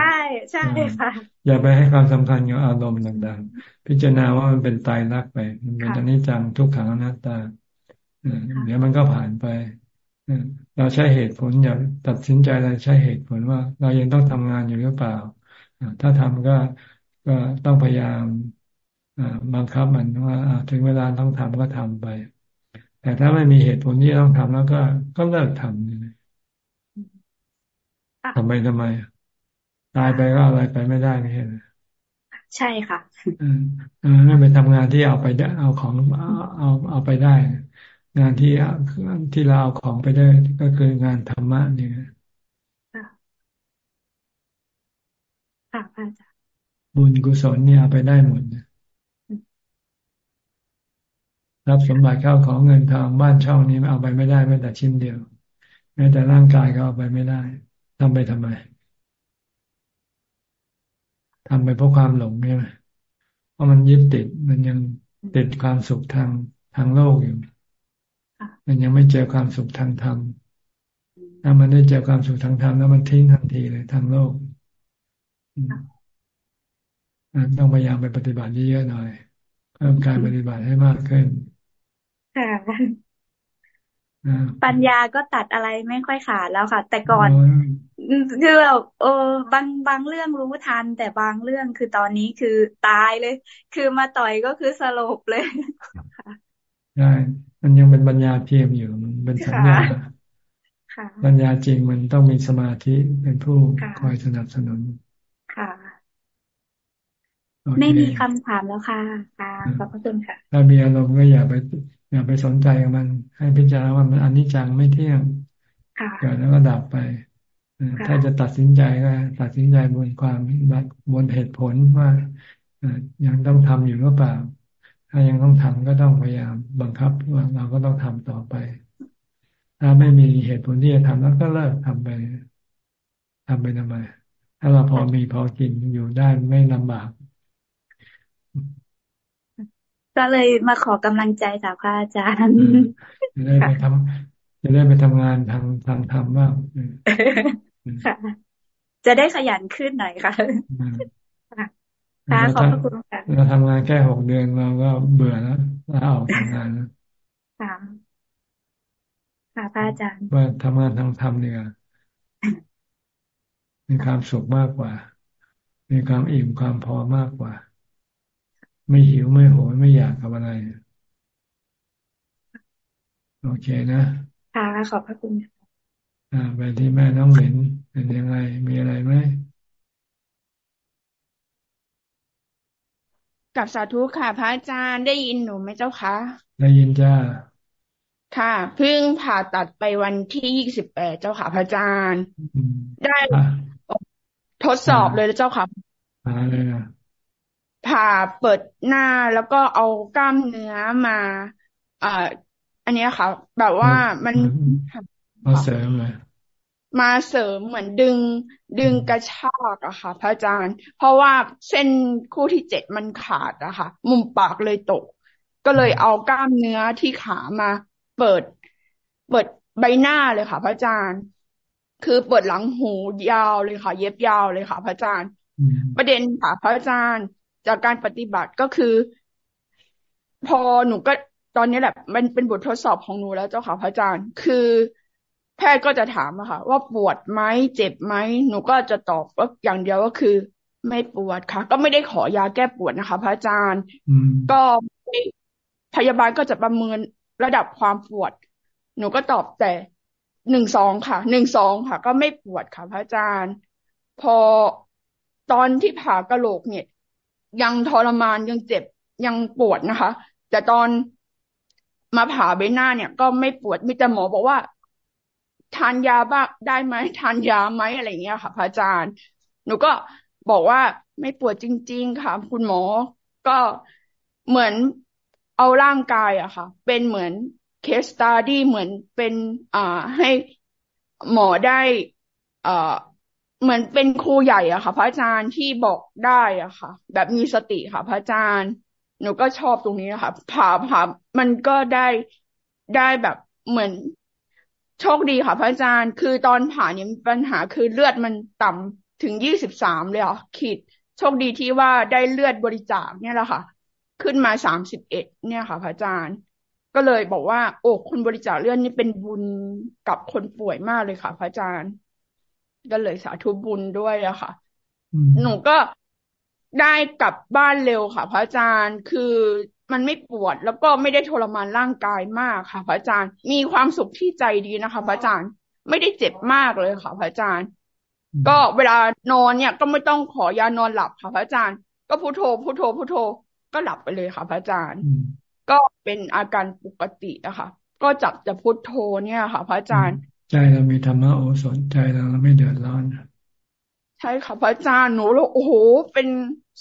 Speaker 18: ใช่ค่ะ
Speaker 1: อย่าไปให้ความสำคัญกับอารมณ์ต่างๆ พิจารณาว่ามันเป็นตายรักไป มันเป็นอนิจจังทุกขังอนัตตาเดี๋ยวมันก็ผ่านไป เราใช้เหตุผลอย่าตัดสินใจอะไรใช้เหตุผลว่า เรายังต้องทำงานอยู่หรือเปล่า ถ้าทำก็ก็ต้องพยายามบังคับมันว่าถึงเวลาต้องทำก็ทำไป แต่ถ้าไม่มีเหตุผลที่ต้องทำแล้วก็ก็เลิกทำเลยทำไมทำไม ตายไปก็อะไรไปไม่ได้ไม่เห็น
Speaker 18: ใช่ค่ะ
Speaker 1: อ่าไม่ไปทำงานที่เอาไปได้เอาของเอาเอาไปได้ งานที่ที่เราเอาของไปได้ก็คืองานธรรมะเนี่ย
Speaker 18: ค่ะอาจารย์
Speaker 1: บุญกุศลเนี่ยเอาไปได้หมดนรับสมบัติเข้าของเงินทองบ้านช่องนี้เอาไปไม่ได้แม้แต่ชิ้นเดียวแม้แต่ร่างกายก็เอาไปไม่ได้ทำไปทำไมทำไปเพราะความหลงใช่ไหมเพราะมันยึดติดมันยังติดความสุขทางทางโลกอยู่ มันยังไม่เจอความสุขทางธรรมถ้ามันได้เจอความสุขทางธรรมแล้วมันทิ้งทันทีเลยทางโลกต้องพยายามไปปฏิบัติเยอะๆหน่อยเพิ่มการปฏิบัติให้มากขึ้น
Speaker 18: ค่ะปัญญาก็ตัดอะไรไม่ค่อยขาดแล้วค่ะ แต่ก่อนคือแบบโอ้บางบางเรื่องรู้ทัน แต่บางเรื่องคือตอนนี้คือตายเลย คือมาต่อยก็คือสลบเลย
Speaker 1: ใช่ มันยังเป็นปัญญาเทียมอยู่มันเป็นสัญญาปัญญาจริงมันต้องมีสมาธิเป็นผู้คอยสนับสนุน
Speaker 18: ค่ะ ไม่มีคำถามแล้วค่ะค่ะขอบพระคุณค่ะ
Speaker 1: ถ้ามีอารมณ์ก็อย่าไป อย่าไปสนใจกับมัน ให้พิจารณาว่ามันอนิจจังไม่เที่ยงเกิดแล้วก็ดับไปถ้าจะตัดสินใจก็ตัดสินใจบนความบนเหตุผลว่ายังต้องทำอยู่หรือเปล่า ถ้ายังต้องทำก็ต้องพยายามบังคับว่าเราก็ต้องทำต่อไป ถ้าไม่มีเหตุผลที่จะทำแล้วก็เลิกทำไปทำไปทำไมถ้าเราพอมีพอกินอยู่ได้ไม่ลำบาก
Speaker 18: ก็เลยมาขอกำลังใจจากพระอาจารย์
Speaker 1: จะได้ไปทำจะได้ไปทำงานทางทางธรรมบ้าง
Speaker 18: ค่ะจะได้ขยันขึ้นหน่อยค่ะ ค่ะขอบคุณค่ะ
Speaker 1: เราทำงานแค่หกเดือนเราก็เบื่อแล้วเราออกทำงานแล้ว
Speaker 18: ค่ะค่ะพระอาจารย์
Speaker 1: ว่าทำงานทางธรรมเนี่ยมีความสุขมากกว่า มีความอิ่มความพอมากกว่า ไม่หิวไม่โหยไม่อยากกับอะไร โอเคนะ
Speaker 18: ค่ะขอบพระคุณ
Speaker 1: อ่าไปที่แม่น้องเหม็นเป็นยังไงมีอะไรไหม
Speaker 19: กับสาธุค่ะ พระอาจารย์ได้ยินหนูไหมเจ้าคะ
Speaker 1: ได้ยินจ้า
Speaker 19: ค่ะเพิ่งผ่าตัดไปวันที่ยี่สิบแปดเจ้าค่ะพระอาจารย์ ได้ทดสอบเลยเจ้าค่ะ
Speaker 1: ผ่าเลยนะ
Speaker 19: ผ่าเปิดหน้าแล้วก็เอากล้ามเนื้อมาอ่าอันนี้ค่ะ แบบว่ามัน
Speaker 1: มาเสริมเลย
Speaker 19: มาเสริมเหมือนดึงดึงกระชากอะค่ะ พระอาจารย์ เพราะว่าเส้นคู่ที่เจ็ดมันขาดอะค่ะ มุมปากเลยตก ก็เลยเอากล้ามเนื้อที่ขามาเปิด เปิดใบหน้าเลยค่ะ พระอาจารย์ คือเปิดหลังหูยาวเลยค่ะ เย็บยาวเลยค่ะ พระอาจารย์ ประเด็นค่ะ พระอาจารย์ จากการปฏิบัติก็คือ พอหนูก็ตอนนี้แหละ มันเป็นบททดสอบของหนูแล้วเจ้าค่ะ พระอาจารย์ คือ แพทย์ก็จะถามอะค่ะ ว่าปวดไหมเจ็บไหมหนูก็จะตอบว่าอย่างเดียวก็คือ ไม่ปวดค่ะ ก็ไม่ได้ขอยาแก้ปวดนะคะ พระอาจารย์ก็พยาบาลก็จะประเมินระดับความปวด หนูก็ตอบแต่หนึ่งสองค่ะหนึ่งสองค่ะ ก็ไม่ปวดค่ะ พระอาจารย์ พอตอนที่ผ่ากระโหลกเนี่ย ยังทรมานยังเจ็บยังปวดนะคะ แต่ตอนมาผ่าใบหน้าเนี่ย ก็ไม่ปวดมีแต่หมอบอกว่า ทานยาบ้างได้ไหมทานยาไหมอะไรเงี้ยค่ะพระอาจารย์ หนูก็บอกว่าไม่ปวดจริง ๆ ค่ะ คุณหมอก็เหมือนเอาร่างกายอะค่ะ เป็นเหมือนเคสตาดี้เหมือนเป็นอ่าให้หมอได้อ่าเหมือนเป็นครูใหญ่อะค่ะ พระอาจารย์ที่บอกได้อะค่ะ แบบมีสติค่ะ พระอาจารย์ หนูก็ชอบตรงนี้ค่ะผ่าผ่ามันก็ได้ได้แบบเหมือน โชคดีค่ะพระอาจารย์ คือตอนผ่าเนี่ยปัญหาคือเลือดมันต่ำถึงยี่สิบสามเลยอะขีด โชคดีที่ว่าได้เลือดบริจาคเนี่ยแหละค่ะ ขึ้นมาสามสิบเอ็ดเนี่ยค่ะ พระอาจารย์ ก็เลยบอกว่า โอ้คนบริจาคเลือดนี่เป็นบุญกับคนป่วยมากเลยค่ะ พระอาจารย์ ก็เลยสาธุบุญด้วยอะค่ะ หนูก็ได้กลับบ้านเร็วค่ะ พระอาจารย์คือ มันไม่ปวดแล้วก็ไม่ได้ทรมานร่างกายมากค่ะ พระอาจารย์ มีความสุขที่ใจดีนะคะ พระอาจารย์ไม่ได้เจ็บมากเลยค่ะ พระอาจารย์ ก็เวลานอนเนี่ยก็ไม่ต้องขอยานอนหลับค่ะ พระอาจารย์ ก็พุโทโธพุโทโธพุโทโธก็หลับไปเลยค่ะ พระอาจารย์ ก็เป็นอาการปกติอะค่ะ ก็จับจะพุโทโธเนี่ยค่ะ พระอาจารย์
Speaker 1: ใจเรามีธรรมะโอสนใจเราไม่เดือดร้อน
Speaker 19: ใช่ค่ะพระอาจารย์หนูแล้วโอ้โหเป็น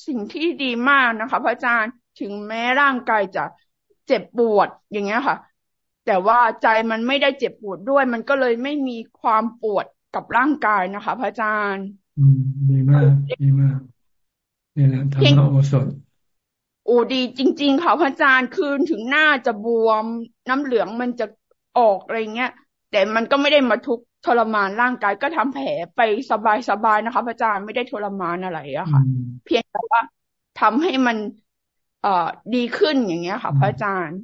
Speaker 19: สิ่งที่ดีมากนะคะ พระอาจารย์ ถึงแม้ร่างกายจะเจ็บปวดอย่างเงี้ยค่ะ แต่ว่าใจมันไม่ได้เจ็บปวดด้วย มันก็เลยไม่มีความปวดกับร่างกายนะคะ พระอาจารย์
Speaker 1: อืมดีมากดีมากนี่แหละธรรมโอสถ
Speaker 19: โอ้ดีจริง ๆ ค่ะพระอาจารย์คืนถึงหน้าจะบวม น้ำเหลืองมันจะออกอะไรเงี้ย แต่มันก็ไม่ได้มาทุกทรมานร่างกายก็ทำแผลไปสบายๆนะคะพระอาจารย์ไม่ได้ทรมานอะไรอะค่ะ เพียงแต่ว่าทำให้มัน เอ่อดีขึ้นอย่างเงี้ยค่ะพระอาจารย์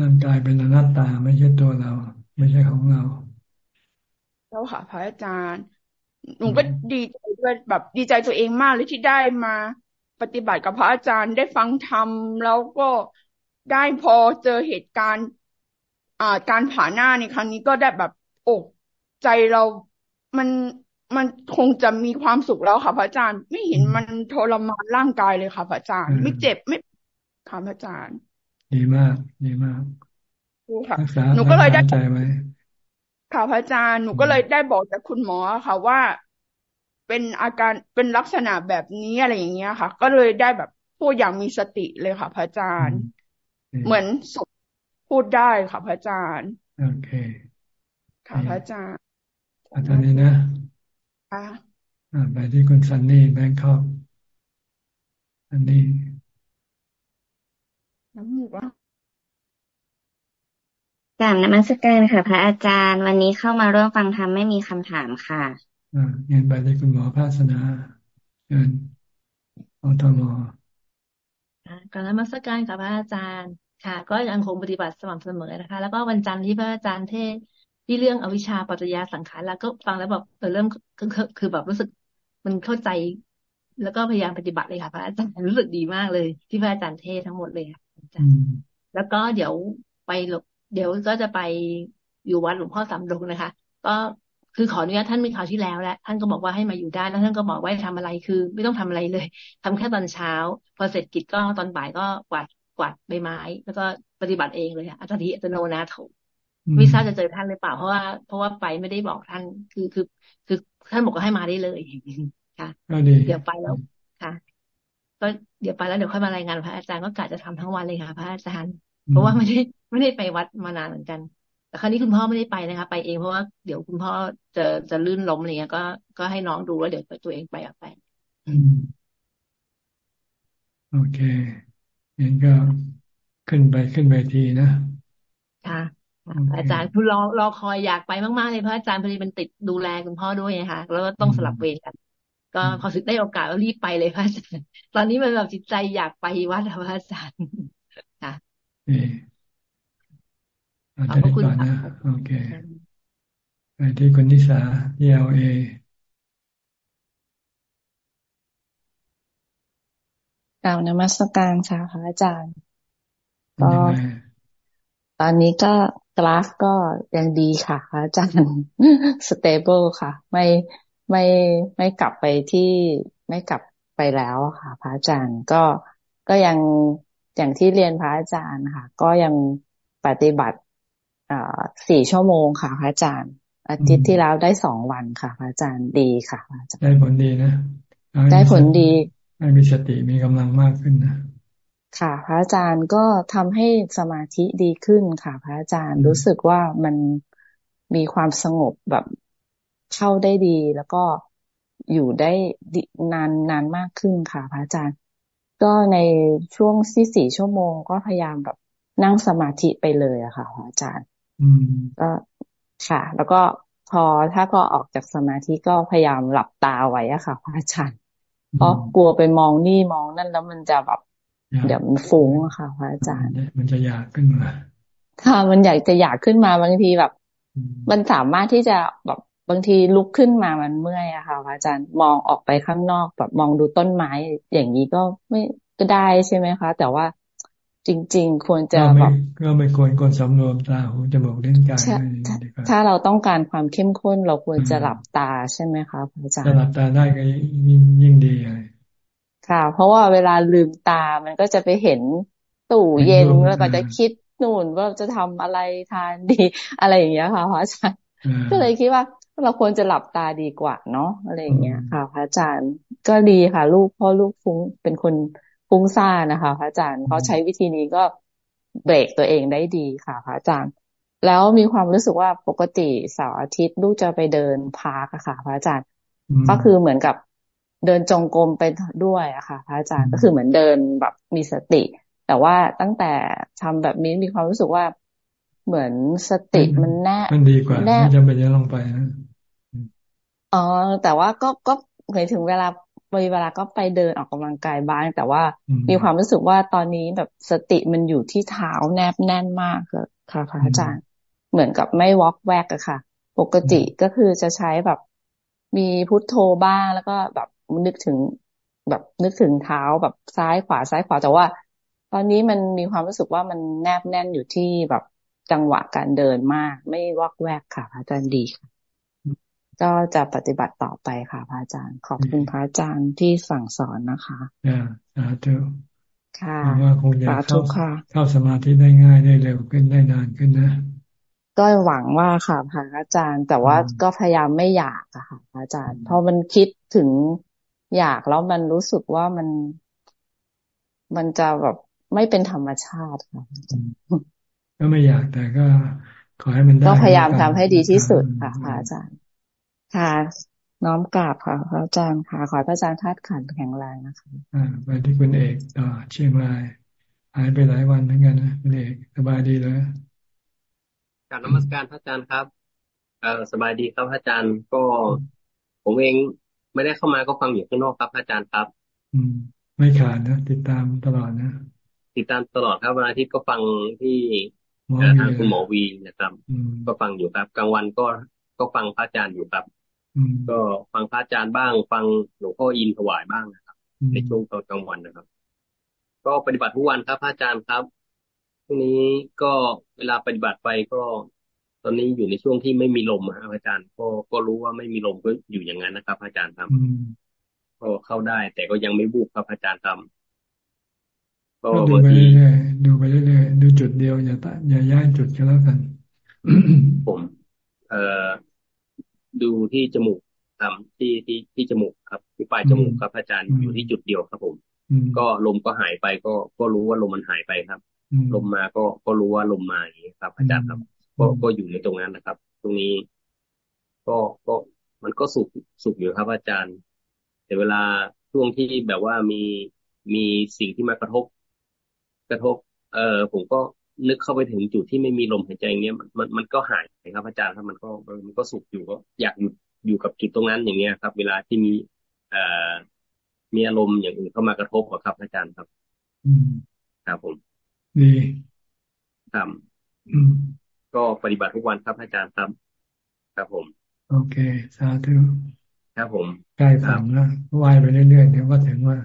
Speaker 1: ร่างกายเป็นอนัตตาไม่ใช่ตัวเรา ไม่ใช่ของเรา
Speaker 19: แล้วค่ะพระอาจารย์หนูก็ดีใจด้วยแบบดีใจตัวเองมากเลยที่ได้มาปฏิบัติกับพระอาจารย์ได้ฟังธรรมแล้วก็ได้พอเจอเหตุการณ์ อ่าการผ่าหน้าในครั้งนี้ก็ได้แบบอกใจเรามันมันคงจะมีความสุขแล้วค่ะพระอาจารย์ ไม่เห็นมันทรมานร่างกายเลยค่ะพระอาจารย์ ไม่เจ็บไม่ ค่ะพระอาจารย์
Speaker 1: ดีมาก ดีมาก
Speaker 19: ค่ะ
Speaker 1: หนูก็เลยได้ใจไหม
Speaker 19: ค่ะพระอาจารย์หนูก็เลยได้บอกจากคุณหมอค่ะว่า เป็นอาการเป็นลักษณะแบบนี้อะไรอย่างเงี้ยค่ะ ก็เลยได้แบบพูดอย่างมีสติเลยค่ะพระอาจารย์ เหมือนสุพูดได้ค่ะพระอาจารย์
Speaker 1: โอเค
Speaker 19: ค่ะพระอาจารย์
Speaker 1: อาจารย์นี้นะ
Speaker 19: ค่ะ
Speaker 1: ไปที่คุณซันนี่แบงคอกอันนี้
Speaker 5: น้ำมูกอะกราบนมัสการค่ะ พระอาจารย์ วันนี้เข้ามาร่วมฟังธรรมไม่มีคำถามค่ะ
Speaker 1: อ่าเงินไปที่คุณหมอภาสนาเงินอทม
Speaker 20: กราบนมัสการค่ะพระอาจารย์ค่ะ ก็ยังคงปฏิบัติสม่ำเสมอนะคะ แล้วก็วันจันทร์ที่พระอาจารย์เทศที่เรื่องอวิชชาปัจจยาสังขารแล้วก็ฟังแล้วแบบเริ่มคือคือแบบรู้สึกมันเข้าใจ แล้วก็พยายามปฏิบัติเลยค่ะ พระอาจารย์รู้สึกดีมากเลย ที่พระอาจารย์เทศทั้งหมดเลยค่ะอา จารย์แล้วก็เดี๋ยวไปเดี๋ยวก็จะไปอยู่วัดหลวงพ่อสามดงนะคะ ก็คือขออนุญาตท่านมีข่าวที่แล้วและท่านก็บอกว่าให้มาอยู่ได้แล้วท่านก็บอกว่าทำอะไรคือ ไม่ต้องทำอะไรเลยทำแค่ตอนเช้า พอเสร็จกิจก็ตอนบ่ายก็กวาดกวาดใบไม้ แล้วก็ปฏิบัติเองเลยค่ะอัตติอัตโนนาโถไม่ทราบจะเจอท่านหรือเปล่า เพราะว่าเพราะว่าไปไม่ได้บอกท่านคือคือ คือท่านบอกว่าให้มาได้เลยค่ะเดี๋ยวไปแล้วค่ะ ก็ เดี๋ยวไปแล้วเดี๋ยวค่อยมารายงานพระอาจารย์ก็กะจะทำทั้งวันเลยค่ะ พระอาจารย์ เพราะว่าไม่ได้ไม่ได้ไปวัดมานานเหมือนกัน แต่ครั้นี้คุณพ่อไม่ได้ไปนะคะ ไปเองเพราะว่าเดี๋ยวคุณพ่อจะจะลื่นล้มอะไรเงี้ยก็ก็ให้น้องดูแล้วเดี๋ยวตัวเองไปออกไป
Speaker 1: โอเคงั้นก็ขึ้นไปขึ้นไปทีนะ
Speaker 20: ค่ะอาจารย์คือรอรอคอยอยากไปมากๆเลยพระอาจารย์พอดีมันติดดูแลคุณพ่อด้วยนะคะแล้วก็ต้องสลับเวรกัน ก็พอสึกได้โอกาสก็รีบไปเลยพระอาจารย์ตอนนี้มันแบบจิตใจอยากไปวัดพระอาจารย์ค่ะ
Speaker 1: ขอบคุณนะโอเคไปที่คุณนิสาเอลเอ
Speaker 21: กล่าวนมัสการค่ะพระอาจารย์ ก็ตอนนี้ก็กราฟก็ยังดีค่ะพระอาจารย์ stable ค่ะ ไม่ ไม่ไม่กลับไปที่ไม่กลับไปแล้วค่ะ พระอาจารย์ก็ก็ยังอย่างที่เรียนพระอาจารย์ค่ะ ก็ยังปฏิบัติอ่าสี่ชั่วโมงค่ะ พระอาจารย์ อาทิตย์ที่แล้วได้สองวันค่ะ พระอาจารย์ดีค่ะพระอาจารย์
Speaker 1: ได้ผลดีนะ
Speaker 21: ได้ผลดี
Speaker 1: ให้มีสติมีกำลังมากขึ้นนะ
Speaker 21: ค่ะ พระอาจารย์ก็ทำให้สมาธิดีขึ้นค่ะ พระอาจารย์รู้สึกว่ามันมีความสงบแบบ เข้าได้ดี แล้วก็อยู่ได้นานนานมากขึ้นค่ะพระอาจารย์ ก็ในช่วงที่สี่ชั่วโมงก็พยายามแบบนั่งสมาธิไปเลยอะค่ะพระอาจารย์
Speaker 1: อืม
Speaker 21: ก็ค่ะ แล้วก็พอถ้าก็ออกจากสมาธิก็พยายามหลับตาไว้อะค่ะพระอาจารย์เพราะกลัวไปมองนี่มองนั่นแล้วมันจะแบบเดี๋ยวมันฟุ้งอะค่ะพระอาจารย์
Speaker 1: มันจะอยากขึ้นมา
Speaker 21: ค่ะมันอยากจะอยากขึ้นมาบางทีแบบ มันสามารถที่จะแบบ บางทีลุกขึ้นมามันเมื่อยอะค่ะพระอาจารย์มองออกไปข้างนอกแบบมองดูต้นไม้อย่างนี้ก็ไม่ก็ได้ใช่ไหมคะ แต่ว่าจริง ๆ ควรจะแบบ
Speaker 1: ก็ไม่ควรควรสำรวมตาหูจมูกลิ้นกาย
Speaker 21: ถ้าเราต้องการความเข้มข้นเราควรจะหลับตาใช่ไหมคะพระอาจารย์
Speaker 1: ถ้าหลับตาได้ก็ยิ่งยิ่งดีเลย
Speaker 21: ค่ะ เพราะว่าเวลาลืมตามันก็จะไปเห็นตู้เย็นแล้วก็จะคิดนู่นว่าจะทำอะไรทานดีอะไรอย่างเงี้ยค่ะพระอาจารย์ก็เลยคิดว่า เราควรจะหลับตาดีกว่าเนาะอะไรอย่างเงี้ยค่ะ พระอาจารย์ก็ดีค่ะ ลูกพ่อลูกฟุ้งเป็นคนฟุ้งซ่านนะคะ พระอาจารย์เขาใช้วิธีนี้ก็เบรกตัวเองได้ดีค่ะ พระอาจารย์ แล้วมีความรู้สึกว่าปกติเสาร์อาทิตย์ลูกจะไปเดินพาร์คค่ะ พระอาจารย์ ก็คือเหมือนกับเดินจงกรมไปด้วยอะค่ะ พระอาจารย์ก็คือเหมือนเดินแบบมีสติ แต่ว่าตั้งแต่ทำแบบนี้มีความรู้สึกว่าเหมือนสติมันแน่
Speaker 1: มันดีกว่าไม่จำเป็นจะลงไปนะ
Speaker 21: อ๋อ แต่ว่าก็ก็หมายถึงเวลามีเวลาก็ไปเดินออกกำลังกายบ้าง แต่ว่ามีความรู้สึกว่าตอนนี้แบบสติมันอยู่ที่เท้าแนบแน่นมากค่ะพระอาจารย์ เหมือนกับไม่วอกแวกอะค่ะ ปกติก็คือจะใช้แบบมีพุทโธบ้างแล้วก็แบบนึกถึงแบบนึกถึงเท้าแบบซ้ายขวาซ้ายขวาแต่ว่า ตอนนี้มันมีความรู้สึกว่ามันแนบแน่นอยู่ที่แบบจังหวะการเดินมาก ไม่วอกแวกค่ะพระอาจารย์ดีค่ะ ก็จะปฏิบัติต่อไปค่ะพระอาจารย์ ขอบคุณพระอาจารย์ที่สั่งสอนนะคะ
Speaker 1: อ่าสาธุ
Speaker 21: ค่ะ
Speaker 1: ว่าคงจะเข้าเข้าสมาธิได้ง่ายได้เร็วขึ้นได้นานขึ้นนะ
Speaker 21: ก็หวังว่าค่ะพระอาจารย์ แต่ว่าก็พยายามไม่อยากอะค่ะพระอาจารย์ เพราะมันคิดถึงอยากแล้วมันรู้สึกว่ามัน มันจะแบบไม่เป็นธรรมชาติค่ะ
Speaker 1: ก็ไม่อยากแต่ก็ขอให้มันได้
Speaker 21: ก็พยายามทำให้ดีที่สุดค่ะพระอาจารย์ ค่ะน้อมกราบค่ะพระอาจารย์ค่ะขอพระอาจารย์ทัดขันแข็งแรงนะคะ
Speaker 1: อ่าไปที่คุณเอกต่อเชียงราย หายไปหลายวันเหมือนกันนะคุณเอกสบายดีเลย
Speaker 22: กราบนมัสการพระอาจารย์ครับเออสบายดีครับพระอาจารย์ก็ ผมเองไม่ได้เข้ามาก็ฟังอยู่ข้างนอกครับพระอาจารย์ครับ
Speaker 1: อืม ไม่ขาดนะ ติดตามตลอดนะ
Speaker 22: ติดตามตลอดครับวันอาทิตย์ก็ฟังที่ทางคุณหมอวีนะครับ ก็ฟังอยู่ครับกลางวันก็ก็ฟังพระอาจารย์อยู่ครับ ก็ฟังพระอาจารย์บ้าง ฟังหลวงพ่ออินถวายบ้างนะครับ ในช่วงตอนกลางวันนะครับ ก็ปฏิบัติทุกวันครับพระอาจารย์ครับช่วงนี้ก็เวลาปฏิบัติไปก็ตอนนี้อยู่ในช่วงที่ไม่มีลมครับอาจารย์ ก็ก็รู้ว่าไม่มีลมก็อยู่อย่างนั้นนะครับ อาจารย์ครับก็เข้าได้ แต่ก็ยังไม่บุกครับอาจารย์ทำ
Speaker 1: ก็ดูไปเรื่อยๆดูไปเรื่อยๆดูจุดเดียวอย่าอย่าย้ายจุดก็แล้วกัน
Speaker 22: ผม เอ่อ ดูที่จมูกทำที่ที่ที่จมูกครับที่ปลายจมูกครับอาจารย์อยู่ที่จุดเดียวครับ ผม ก็ลมก็หายไปก็ก็รู้ว่าลมมันหายไปครับ ลมมาก็ก็รู้ว่าลมมาอย่างนี้ครับ อาจารย์ครับ ก็ก็อยู่ในตรงนั้นนะครับ ตรงนี้ ก็ก็มันก็สุขสุขอยู่ครับ อาจารย์ แต่เวลาช่วงที่แบบว่ามีมีสิ่งที่มากระทบ กระทบ เอ่อผมก็ นึกเข้าไปถึงจุดที่ไม่มีลมหายใจเงี้ยมันมันก็หายครับอาจารย์ครับมันก็มันก็สุขอยู่ก็อยากอยู่อยู่กับจุดตรงนั้นอย่างเงี้ยครับ เวลาที่มีเอ่อมีอารมณ์อย่างอื่นเข้ามากระทบครับอาจารย์ครับ
Speaker 1: อืม
Speaker 22: ครับผม
Speaker 1: ดี
Speaker 22: ครับก็ปฏิบัติทุกวันครับอาจารย์ครับครับผม
Speaker 1: โอเค สาธุ
Speaker 22: ครับผม
Speaker 1: ใกล้ฝั่งแล้วว่ายไปเรื่อยๆเดี๋ยวก็ถึงว่า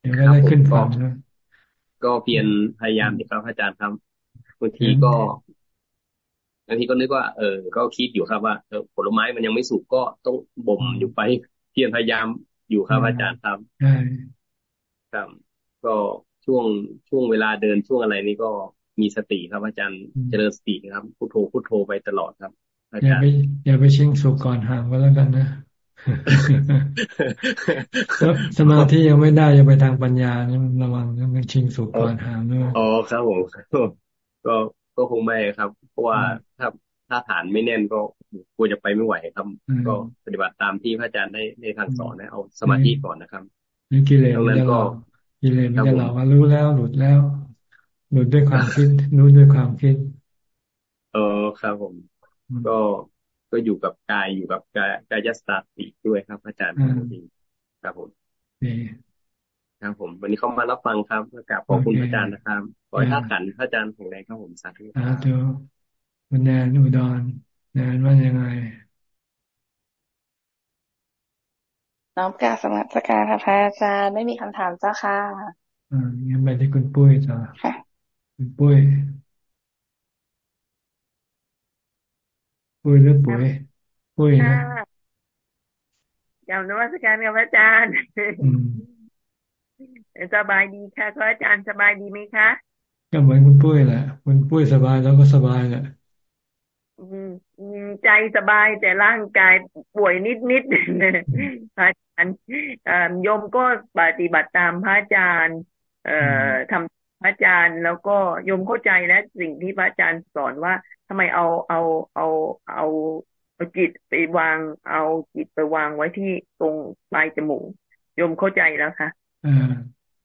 Speaker 1: เดี๋ยวก็ได้ขึ้นฝั่งแล้ว
Speaker 22: ก็เพียรพยายามครับอาจารย์ครับบางทีก็บางทีก็นึกว่าเออ ก็คิดอยู่ครับว่าเออผลไม้มันยังไม่สุกก็ต้องบ่มอยู่ไป เพียรพยายามอยู่ครับอาจารย์ครับ
Speaker 1: ใช่
Speaker 22: ครับก็ช่วงช่วงเวลาเดินช่วงอะไรนี้ก็มีสติครับ อาจารย์เจริญสติครับพุทโธพุทโธไปตลอดครับอาจารย์อย่าไป
Speaker 1: อย่าไปชิงสุกก่อนห่างก็แล้วกันนะ สมาธิยังไม่ได้ยังไปทางปัญญานี่ระวังมันชิงสุกก่อนห่างด้วย
Speaker 22: อ๋อครับผมก็ก็คงไม่ครับ เพราะว่าถ้าถ้าฐานไม่แน่นก็กลัวจะไปไม่ไหวครับ ก็ปฏิบัติตามที่พระอาจารย์ได้ในทางสอนนะเอาสมาธิก่อนนะครับ
Speaker 1: นี่กิเลสมันจะหลอกกิเลสมันจะหลอกว่ารู้แล้วหลุดแล้ว หลุดด้วยความคิดรู้ด้วยความคิด
Speaker 22: เออครับผม ก็ ก็อยู่กับกายอยู่กับกายกายสติด้วยครับ อาจารย์ครับผมครับผม วันนี้เข้ามารับฟังครับกราบขอบคุณอาจารย์นะครับขอให้ท่าขันพระอาจารย์แข็งแรงครับผมสาธุ
Speaker 1: สาธุคุณแนนอุดรแนนว่ายังไง
Speaker 23: น้อมกราบสมัสการค่ะพระอาจารย์ไม่มีคำถามเจ้าค่ะ
Speaker 1: อ่างั้นไปที่คุณปุ้ยจ้ะค่ะ คุณปุ้ย ปุ้ยหรือปุ้ยปุ้ยนะ
Speaker 24: จำนวัตการกับพระอาจารย์สบายดีค่ะพระอาจารย์สบายดีไหมคะ
Speaker 1: ก็เหมือนคุณปุ้ยแหละคุณปุ้ยสบายแล้วก็สบายแหละ
Speaker 24: ใจสบายแต่ร่างกายป่วยนิดนิดพระอาจารย์โยมก็ปฏิบัติตามพระอาจารย์ เอ่อทำ พระอาจารย์แล้วก็โยมเข้าใจและสิ่งที่พระอาจารย์สอนว่าทำไมเอาเอาเอาเอาเอาจิตไปวาง เอาจิตไปวางไว้ที่ตรงปลายจมูกโยมเข้าใจแล้วค่ะ
Speaker 1: อ่า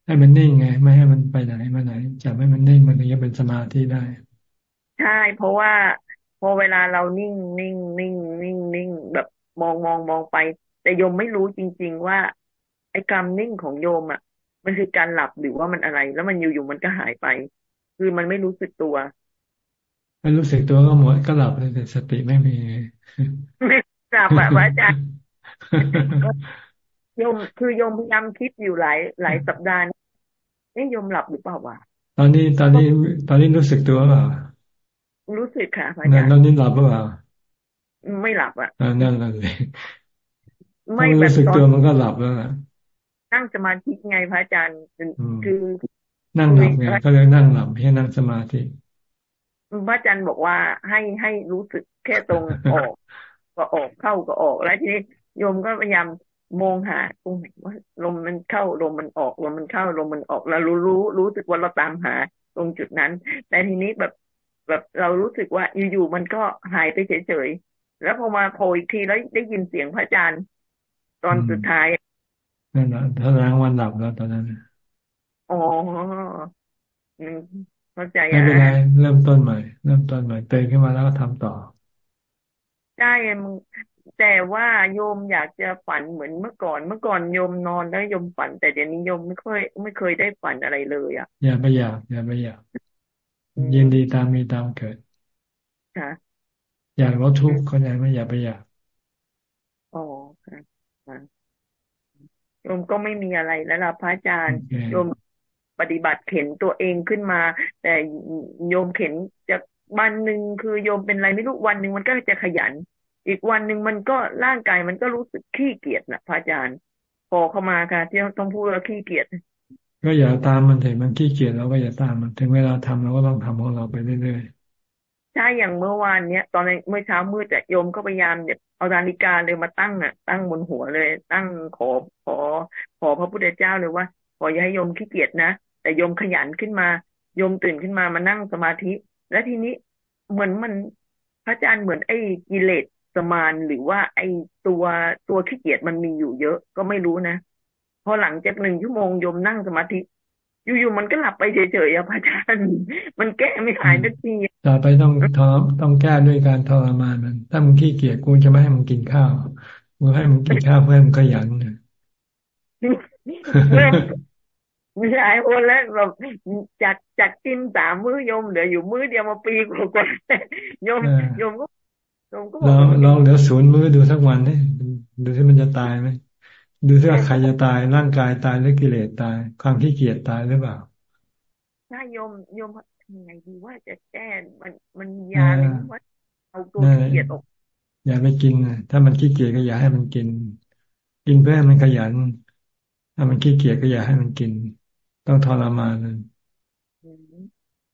Speaker 1: ให้มันนิ่งไง ไม่ให้มันไปไหนมาไหนจะให้มันนิ่งมันถึงจะเป็นสมาธิได้
Speaker 24: ใช่ เพราะว่าพอเวลาเรานิ่งนิ่งนิ่งนิ่งนิ่งแบบมองมองมองไป แต่โยมไม่รู้จริง ๆ ว่า ไอ้กรรมนิ่งของโยมอะ มันคือการหลับหรือว่ามันอะไร แล้วมันอยู่ๆมันก็หายไป คือมันไม่รู้สึกตัว
Speaker 1: ไม่รู้สึกตัวก็หมดก็หลับเลยแต่สติไม่มี
Speaker 24: ไม่หลับแบบอาจารย์โยมคือโยมพยายามคิดอยู่หลายหลายสัปดาห์นี่โยมหลับหรือเปล่าวะ
Speaker 1: ตอนนี้ตอนนี้ตอนนี้รู้สึกตัวเปล่า
Speaker 24: รู้สึกค่ะอาจารย์
Speaker 1: ตอนนี้หลับเปล่า
Speaker 24: ไม่หลับอะ
Speaker 1: นั่นแหละเลยไม่รู้สึกตัวมันก็หลับแล้ว
Speaker 24: นั่งสมาธิไงพระอาจารย์คือ
Speaker 1: นั่งหลับไงก็เลยนั่งหลับให้นั่งสมาธิ
Speaker 24: พระอาจารย์บอกว่าให้ให้รู้สึกแค่ตรงออก ก็ออกเข้าก็ออกแล้วทีนี้โยมก็พยายามมองหาตรงไหนว่าลมมันเข้าลมมันออกลมมันเข้าลมมันออกเรารู้รู้รู้สึกว่าเราตามหาตรงจุดนั้น แต่ทีนี้แบบแบบเรารู้สึกว่าอยู่ๆมันก็หายไปเฉยๆแล้วพอมาโผล่อีกทีแล้วได้ยินเสียงพระอาจารย์ ตอนสุดท้าย
Speaker 1: นั่นแหละถ้าแรงวันหลับแล้วตอนนั้น
Speaker 24: อ๋อเข้าใจ
Speaker 1: ไม่เป็นไรเริ่มต้นใหม่ เริ่มต้นใหม่เตือนขึ้นมาแล้วก็ทำต่อ
Speaker 24: ใช่มึงแต่ว่าโยมอยากจะฝันเหมือนเมื่อก่อน เมื่อก่อนโยมนอนแล้วโยมฝัน แต่เดี๋ยวนี้โยมไม่ค่อยไม่เคยได้ฝันอะไรเลยอะ
Speaker 1: อย่าไปอยากอย่าไปอยากยินดีตามมีตามเกิด
Speaker 24: ค่ะ
Speaker 1: อยากลดทุกข์เขาใจไม่อย่าไปอยาก
Speaker 24: อ๋อค่ะ โยมก็ไม่มีอะไรแล้วล่ะพระอาจารย์โยมปฏิบัติเข็นตัวเองขึ้นมา แต่โยมเข็นจะวันหนึ่งคือโยมเป็นอะไรไม่รู้วันหนึ่งมันก็จะขยัน อีกวันหนึ่งมันก็ร่างกายมันก็รู้สึกขี้เกียจนะพระอาจารย์พอเข้ามาค่ะ ที่ต้องพูดว่าขี้เกียจ
Speaker 1: ก็อย่าตามมันถึงมันขี้เกียจเราก็อย่าตามมันถึงเวลาทำเราก็ต้องทำของเราไปเรื่อย
Speaker 24: ๆ ใช่อย่างเมื่อวานเนี้ยตอนเมื่อเช้ามืดแต่โยมก็พยายามเนี่ยเอานาฬิกาเลยมาตั้งอะ ตั้งบนหัวเลย ตั้งขอขอ ขอพระพุทธเจ้าเลยว่าพออย่าให้โยมขี้เกียจนะแต่โยมขยันขึ้นมาโยมตื่นขึ้นมามานั่งสมาธิ แล้วทีนี้เหมือนมันพระอาจารย์เหมือนไอ้กิเลสสมานหรือว่าไอ้ตัวตัวขี้เกียจมันมีอยู่เยอะก็ไม่รู้นะพอหลังจากหนึ่งชั่วโมงโยมนั่งสมาธิ อยู่ๆมันก็หลับไปเฉยๆอะพระอาจารย์ มันแก้ไม่หายสักที
Speaker 1: ต่อไปต้องทอต้องแก้ด้วยการทรมานมัน ถ้ามันขี้เกียจกูจะไม่ให้มันกินข้าวกูให้มันกินข้าวเพื่อให้มันขยันเนี่ย
Speaker 24: ไม่ใช่โอนแล้วแบบจากจากกินสามมื้อโยมเหลืออยู่มื้อเดียวมาปีกว่าโยมโยมก็
Speaker 1: โยมก็ลองลองเหลือศูนย์มื้อดูสักวันนี่ดูที่มันจะตายไหมดูที่ว่าใครจะตายร่างกายตายหรือกิเลสตาย ความขี้เกียจตายหรือเปล่า
Speaker 24: ถ้าโยมโยม ทำไงดีว่าจะแก้มันมันมียาอะไรว่าเอาตัวขี้เกียจออก
Speaker 1: อย่าไปกินถ้ามันขี้เกียจก็อย่าให้มันกิน กินเพื่อให้มันขยัน ถ้ามันขี้เกียจก็อย่าให้มันกิน ต้องทรมานเลย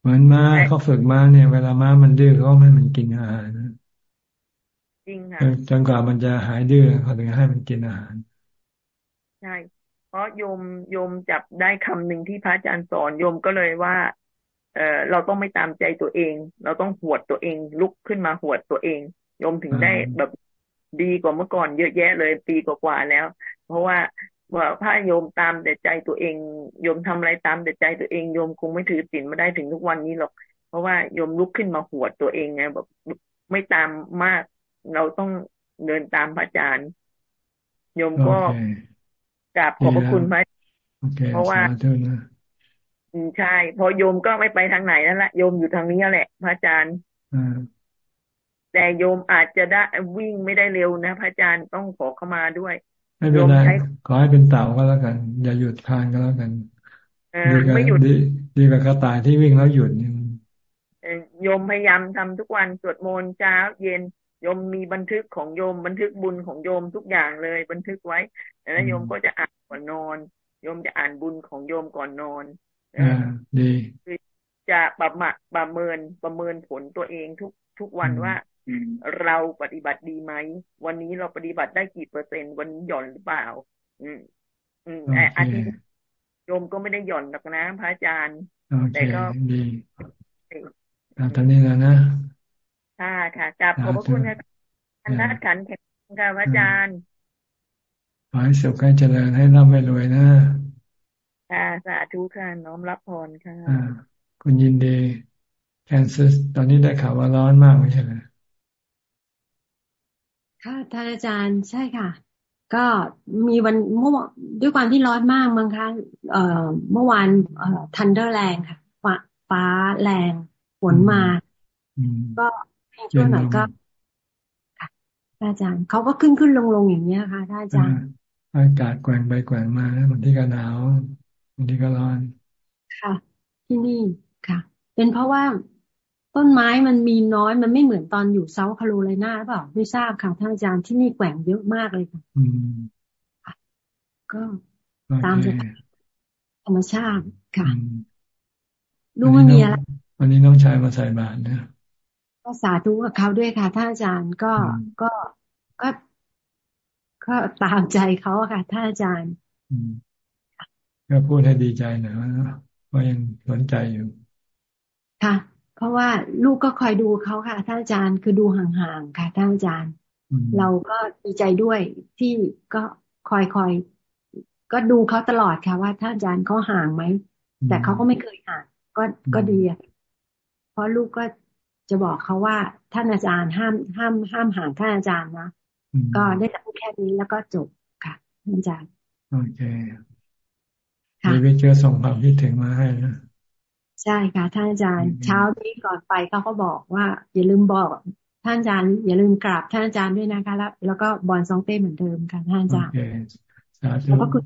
Speaker 1: เหมือนม้าเขาฝึกม้าเนี่ย เวลาม้ามันดื้อเขาไม่มันกินอาหาร
Speaker 24: จริงค่ะ
Speaker 1: จนกว่ามันจะหายดื้อเขาถึงให้มันกินอาหาร
Speaker 24: ใช่เพราะโยมโยมจับได้คำหนึ่งที่พระอาจารย์สอนโยมก็เลยว่า เออเราต้องไม่ตามใจตัวเอง เราต้องหวดตัวเอง ลุกขึ้นมาหวดตัวเองโยมถึงได้แบบดีกว่าเมื่อก่อนเยอะแยะเลยปีกว่าๆแล้ว เพราะว่าว่าพระโยมตามแต่ใจตัวเอง โยมทำอะไรตามแต่ใจตัวเองโยมคงไม่ถือศีลมาได้ถึงทุกวันนี้หรอก เพราะว่าโยมลุกขึ้นมาหวดตัวเองไงแบบไม่ตามมาก เราต้องเดินตามพระอาจารย์โยมก็กราบขอบพระคุณพระเพราะว่า ใช่ พอโยมก็ไม่ไปทางไหนนั่นแหละโยมอยู่ทางนี้แหละ พระอาจารย์แต่โยมอาจจะได้วิ่งไม่ได้เร็วนะพระอาจารย์ต้องขอเข้ามาด้วย
Speaker 1: ไม่เป็นไรขอให้เป็นเต่าก็แล้วกัน อย่าหยุดคานก็แล้วกันดีกว่าดีดีกว่ากระต่ายที่วิ่งแล้วหยุดนี่
Speaker 24: โยมพยายามทำทุกวันสวดมนต์เช้าเย็นโยมมีบันทึกของโยมบันทึกบุญของโยมทุกอย่างเลย บันทึกไว้แล้วโยมก็จะอ่านก่อนนอน โยมจะอ่านบุญของโยมก่อนนอน
Speaker 1: อ่า ดี
Speaker 24: จะประมาประเมินประเมินผลตัวเองทุกทุกวันว่าเราปฏิบัติดีไหม วันนี้เราปฏิบัติได้กี่เปอร์เซ็นต์วันนี้หย่อนหรือเปล่า อืม อืมอาทิตย์โยมก็ไม่ได้หย่อนหรอกนะพระอาจารย์
Speaker 1: แต่ก็ดีตอนนี้แล้วนะ
Speaker 24: ค่ะค่ะกลับขอบพระคุณค่ะท่านนัดขันแข็งค่ะพระอาจารย์
Speaker 1: ขอให้สุขให้เจริญให้ร่ำให้รวยนะ
Speaker 24: ค่ะสาธุค่ะน้อมรับพรค่ะ
Speaker 1: คุณยินดีแคนซัสตอนนี้ได้ข่าวว่าร้อนมากไม่ใช่ไหม
Speaker 25: ค่ะท่านอาจารย์ใช่ค่ะ ก็มีวันเมื่อด้วยความที่ร้อนมากมั้งคะเอ่อเมื่อวานเอ่อทันเดอร์แรงค่ะฟ้าฟ้าแรงฝนมา ก็ช่วงหน่อยก็ค่ะอาจารย์เขาก็ขึ้นขึ้นลงลงอย่างเนี้ยค่ะท่านอาจารย์
Speaker 1: อากาศแกว่งไปแกว่งมาบางทีก็หนาว บางทีก็ร้อน
Speaker 25: ค่ะ ที่นี่ค่ะ เป็นเพราะว่าต้นไม้มันมีน้อยมันไม่เหมือนตอนอยู่เซาท์คาโรไลนาหรือเปล่าไม่ทราบค่ะท่านอาจารย์ที่นี่แกว่งเยอะมากเลยค่ะก็ตามธรรมชาติค่ะดูไม่มีอะไร
Speaker 1: วันนี้น้องชายมาใส่บาตรนะ
Speaker 25: ก็สาธุกับเขาด้วยค่ะท่านอาจารย์ก็ก็ก็ก็ตามใจเขาค่ะท่านอาจารย์
Speaker 1: ก็พูดให้ดีใจหน่อยว่ายังสนใจอยู่
Speaker 25: ค่ะ เพราะว่าลูกก็คอยดูเขาค่ะท่านอาจารย์คือดูห่างๆค่ะท่านอาจารย์ เราก็ดีใจด้วยที่ก็คอยคอยก็ดูเขาตลอดค่ะ ว่าท่านอาจารย์เขาห่างไหมแต่เขาก็ไม่เคยห่างก็ก็ดีเพราะลูกก็จะบอกเขาว่าท่านอาจารย์ห้ามห้ามห้ามห่างท่านอาจารย์นะก็ได้แต่พูดแค่นี้แล้วก็จบค่ะท่านอาจารย์
Speaker 1: โอเค มีวิเจอส่งความคิดถึงมาให้นะ
Speaker 25: ใช่ค่ะ ท่านอาจารย์ เช้านี้ก่อนไปเขาก็บอกว่า อย่าลืมบอก ท่านอาจารย์ อย่าลืมกราบท่านอาจารย์ด้วยนะคะแล้วแล้วก็บอลซองเต้เหมือนเดิมค่ะท่านอาจารย์ขอบพระคุณ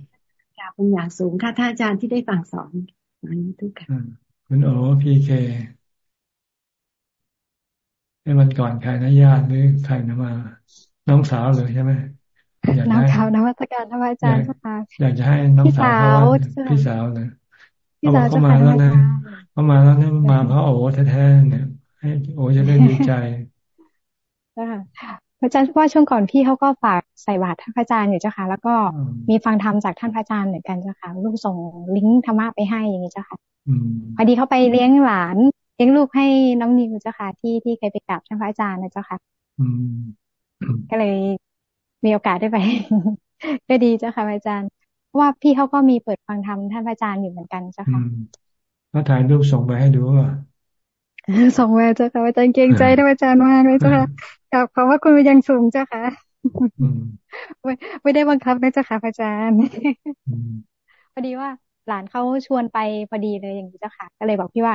Speaker 25: กราบเป็นอย่างสูงค่ะท่านอาจารย์ที่ได้ฟังสอนทุกค่ะ
Speaker 1: คุณโอพีเคในวันก่อนใครนะญาติหรือใครนะมา น้องสาวเลยใช่ไหม
Speaker 26: น้องสาวนวัตการท่านอาจารย์ค่ะ
Speaker 1: อยากจะให้น้องสาวพี่สาวเลยเขาบอกเขามาแล้วนะเขามาแล้วนี่มาเพราะโอ้แท้ๆเนี่ย ให้โอ้จะได้ดีใจ
Speaker 26: พระอาจารย์ว่าช่วงก่อนพี่เขาก็ฝากใส่บาตรท่านพระอาจารย์อยู่เจ้าค่ะ แล้วก็มีฟังธรรมจากท่านพระอาจารย์เหมือนกันเจ้าค่ะลูกส่งลิงก์ธรรมะไปให้อย่างนี้เจ้าค่ะพอดีเขาไปเลี้ยงหลานเลี้ยงลูกให้น้องนิวเจ้าค่ะ ที่ที่เคยไปกราบท่านพระอาจารย์นะเจ้าค่ะก็เลย มีโอกาสได้ไป ก็ดีเจ้าค่ะอาจารย์เพราะว่าพี่เขาก็มีเปิดฟังธรรมท่านพระอาจารย์อยู่เหมือนกันเจ้าค่ะ
Speaker 1: ก็ถ่ายรูปส่งไปให้ดูว่า
Speaker 26: ส่งไปเจ้าค่ะอาจารย์เกรงใจท่านอาจารย์มากเลยเจ้าค่ะกับขอว่าคุณยังสูงเจ้าค่ะไม่ไม่ได้บังคับนะเจ้าค่ะอาจารย์พอดีว่าหลานเขาชวนไปพอดีเลยอย่างนี้เจ้าค่ะ ก็เลยบอกพี่ว่า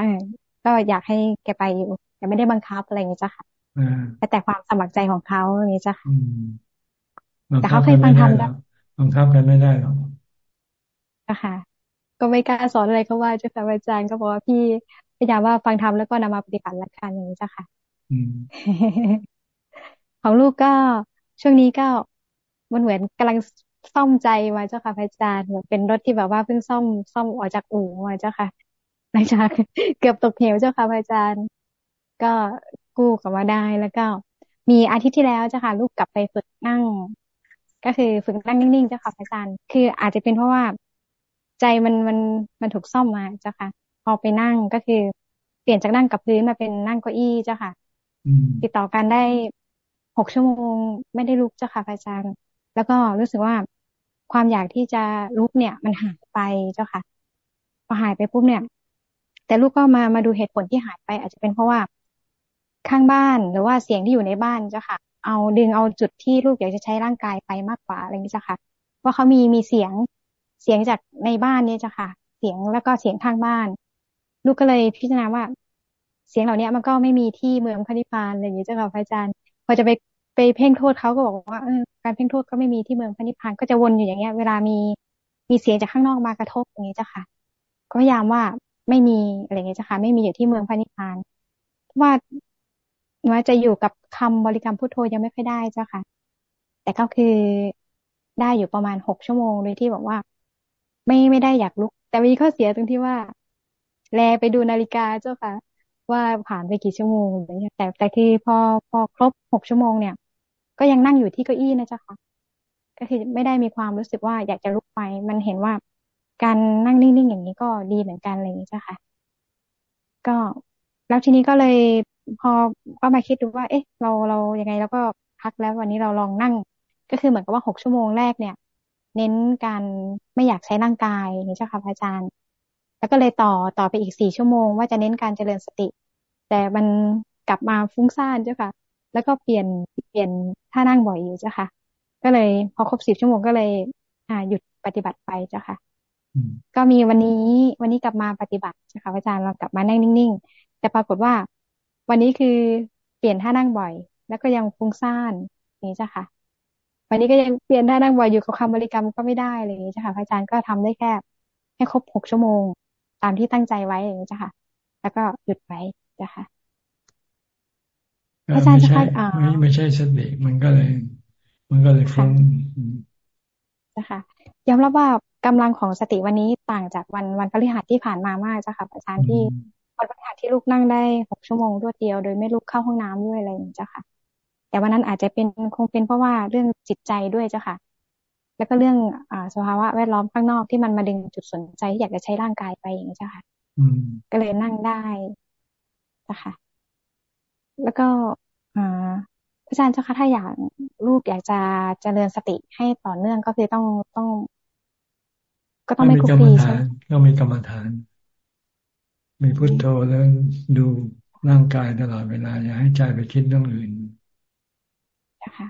Speaker 26: ก็อยากให้แกไปอยู่แต่ไม่ได้บังคับอะไรอย่างนี้เจ้าค่ะแต่ความสมัครใจของเขาอย่างนี้เจ้าค่ะ แต่เขาเคยฟังธรรมแล้ว
Speaker 1: บังคับกันไม่ได้หรอก
Speaker 26: ค่ะก็ไม่กล้าสอนอะไรก็ว่าเจ้าค่ะอาจารย์ก็บอกว่าพี่พยายามว่าฟังธรรมแล้วก็นำมาปฏิบัติละกันอย่างนี้เจ้าค่ะของลูกก็ช่วงนี้ก็มันเหมือนกำลังซ่อมใจมาเจ้าค่ะพระอาจารย์เหมือนเป็นรถที่แบบว่าเพิ่งซ่อมซ่อมออกจากอู่มาเจ้าค่ะหลังจากเกือบตกเหวเจ้าค่ะพระอาจารย์ ก็กู้กลับมาได้แล้วก็ มีอาทิตย์ที่แล้วเจ้าค่ะ ลูกกลับไปฝึกนั่ง ก็คือฝึกนั่งนิ่งๆเจ้าค่ะพระอาจารย์ คืออาจจะเป็นเพราะว่าใจมันมันมันถูกซ่อมมาเจ้าค่ะ พอไปนั่งก็คือ เปลี่ยนจากนั่งกับพื้นมาเป็นนั่งเก้าอี้เจ้าค่ะติดต่อกันได้หกชั่วโมงไม่ได้ลุกเจ้าค่ะอาจารย์ แล้วก็รู้สึกว่าความอยากที่จะลุกเนี่ย มันหายไปเจ้าค่ะพอหายไปปุ๊บเนี่ย แต่ลูกก็มามาดูเหตุผลที่หายไป อาจจะเป็นเพราะว่าข้างบ้านหรือว่าเสียงที่อยู่ในบ้านเจ้าค่ะ เอาดึงเอาจุดที่ลูกอยากจะใช้ร่างกายไปมากกว่าอะไรอย่างนี้จ้าค่ะว่าเขามีมีเสียงเสียงจากในบ้านเนี่ยจ้าค่ะ เสียงแล้วก็เสียงข้างบ้าน ลูกก็เลยพิจารณาว่า เสียงเหล่านี้มันก็ไม่มีที่เมืองพระนิพพานอะไรอย่างนี้จ้าค่ะพระอาจารย์พอจะไปไปเพ่งโทษเขาก็บอกว่าเออการเพ่งโทษก็ไม่มีที่เมืองพระนิพพานก็จะวนอยู่อย่างเงี้ย เวลามีมีเสียงจากข้างนอกมากระทบอย่างนี้จ้าค่ะ ก็พยายามว่าไม่มีอะไรเงี้ยจ้าค่ะ ไม่มีอยู่ที่เมืองพระนิพพานว่า ว่าจะอยู่กับคำบริกรรมพุทโธยังไม่ค่อยได้เจ้าค่ะ แต่ก็คือได้อยู่ประมาณหกชั่วโมงโดยที่บอกว่า ไม่ไม่ได้อยากลุก แต่มีข้อเสียตรงที่ว่า แลไปดูนาฬิกาเจ้าค่ะ ว่าผ่านไปกี่ชั่วโมงอะไรเงี้ยแต่แต่คือพอพอครบหกชั่วโมงเนี่ย ก็ยังนั่งอยู่ที่เก้าอี้นะเจ้าค่ะ ก็คือไม่ได้มีความรู้สึกว่าอยากจะลุกไปมันเห็นว่าการนั่งนิ่งๆอย่างนี้ก็ดีเหมือนกันเลยเจ้าค่ะ ก็ แล้วทีนี้ก็เลยพอก็มาคิดดูว่า เอ๊ะ เราเรายังไงเราก็พักแล้ววันนี้เราลองนั่ง ก็คือเหมือนกับว่าหกชั่วโมงแรกเนี่ย เน้นการไม่อยากใช้ร่างกายนี่เจ้าค่ะพระอาจารย์ แล้วก็เลยต่อต่อไปอีกสี่ชั่วโมง ว่าจะเน้นการเจริญสติ แต่มันกลับมาฟุ้งซ่านเจ้าค่ะ แล้วก็เปลี่ยนเปลี่ยนท่านั่งบ่อยอยู่เจ้าค่ะ ก็เลยพอครบสิบชั่วโมงก็เลย อ่าหยุดปฏิบัติไปเจ้าค่ะก็มีวันนี้วันนี้กลับมาปฏิบัติเจ้าค่ะอาจารย์เรากลับมานั่งนิ่งๆ แต่ปรากฏว่า วันนี้คือเปลี่ยนท่านั่งบ่อย แล้วก็ยังฟุ้งซ่านนี่เจ้าค่ะ วันนี้ก็ยังเปลี่ยนท่านั่งบ่อยอยู่กับคำบริกรรมก็ไม่ได้อะไรอย่างนี้เจ้าค่ะอาจารย์ก็ทำได้แค่แค่ครบหกชั่วโมง ตามที่ตั้งใจไว้อย่างนี้เจ้าค่ะ แล้วก็หยุดไว้เจ้าค่ะ
Speaker 1: อาจารย์จะไม่ไม่ใช่สติมันก็เลย มันก็เลยฟุ้ง
Speaker 26: นะคะยอมรับว่ากำลังของสติวันนี้ต่างจากวันวันพฤหัสที่ผ่านมามากจ้ะค่ะอาจารย์ที่ วันพฤหัสที่ลูกนั่งได้หกชั่วโมงรวดเดียว โดยไม่ลุกเข้าห้องน้ำด้วยอะไรอย่างนี้จ้ะค่ะ แต่วันนั้นอาจจะเป็นคงเป็นเพราะว่าเรื่องจิตใจด้วยเจ้ะค่ะ แล้วก็เรื่องอ่าสภาวะแวดล้อมข้างนอกที่มันมาดึงจุดสนใจที่อยากจะใช้ร่างกายไปอย่างนี้จ้ะค่ะก็เลยนั่งได้จ้ะค่ะ แล้วก็อาจารย์เจ้าคะถ้าอยากลูกอยากจะเจริญสติให้ต่อเนื่องก็คือต้องต้อง ก็ต้องไม่คุกคีใช่ไหม
Speaker 1: ก็มีกรรมฐาน มีพุทโธแล้วดูร่างกายตลอดเวลา อย่าให้ใจไปคิดเรื่องอื่น
Speaker 26: นะคะ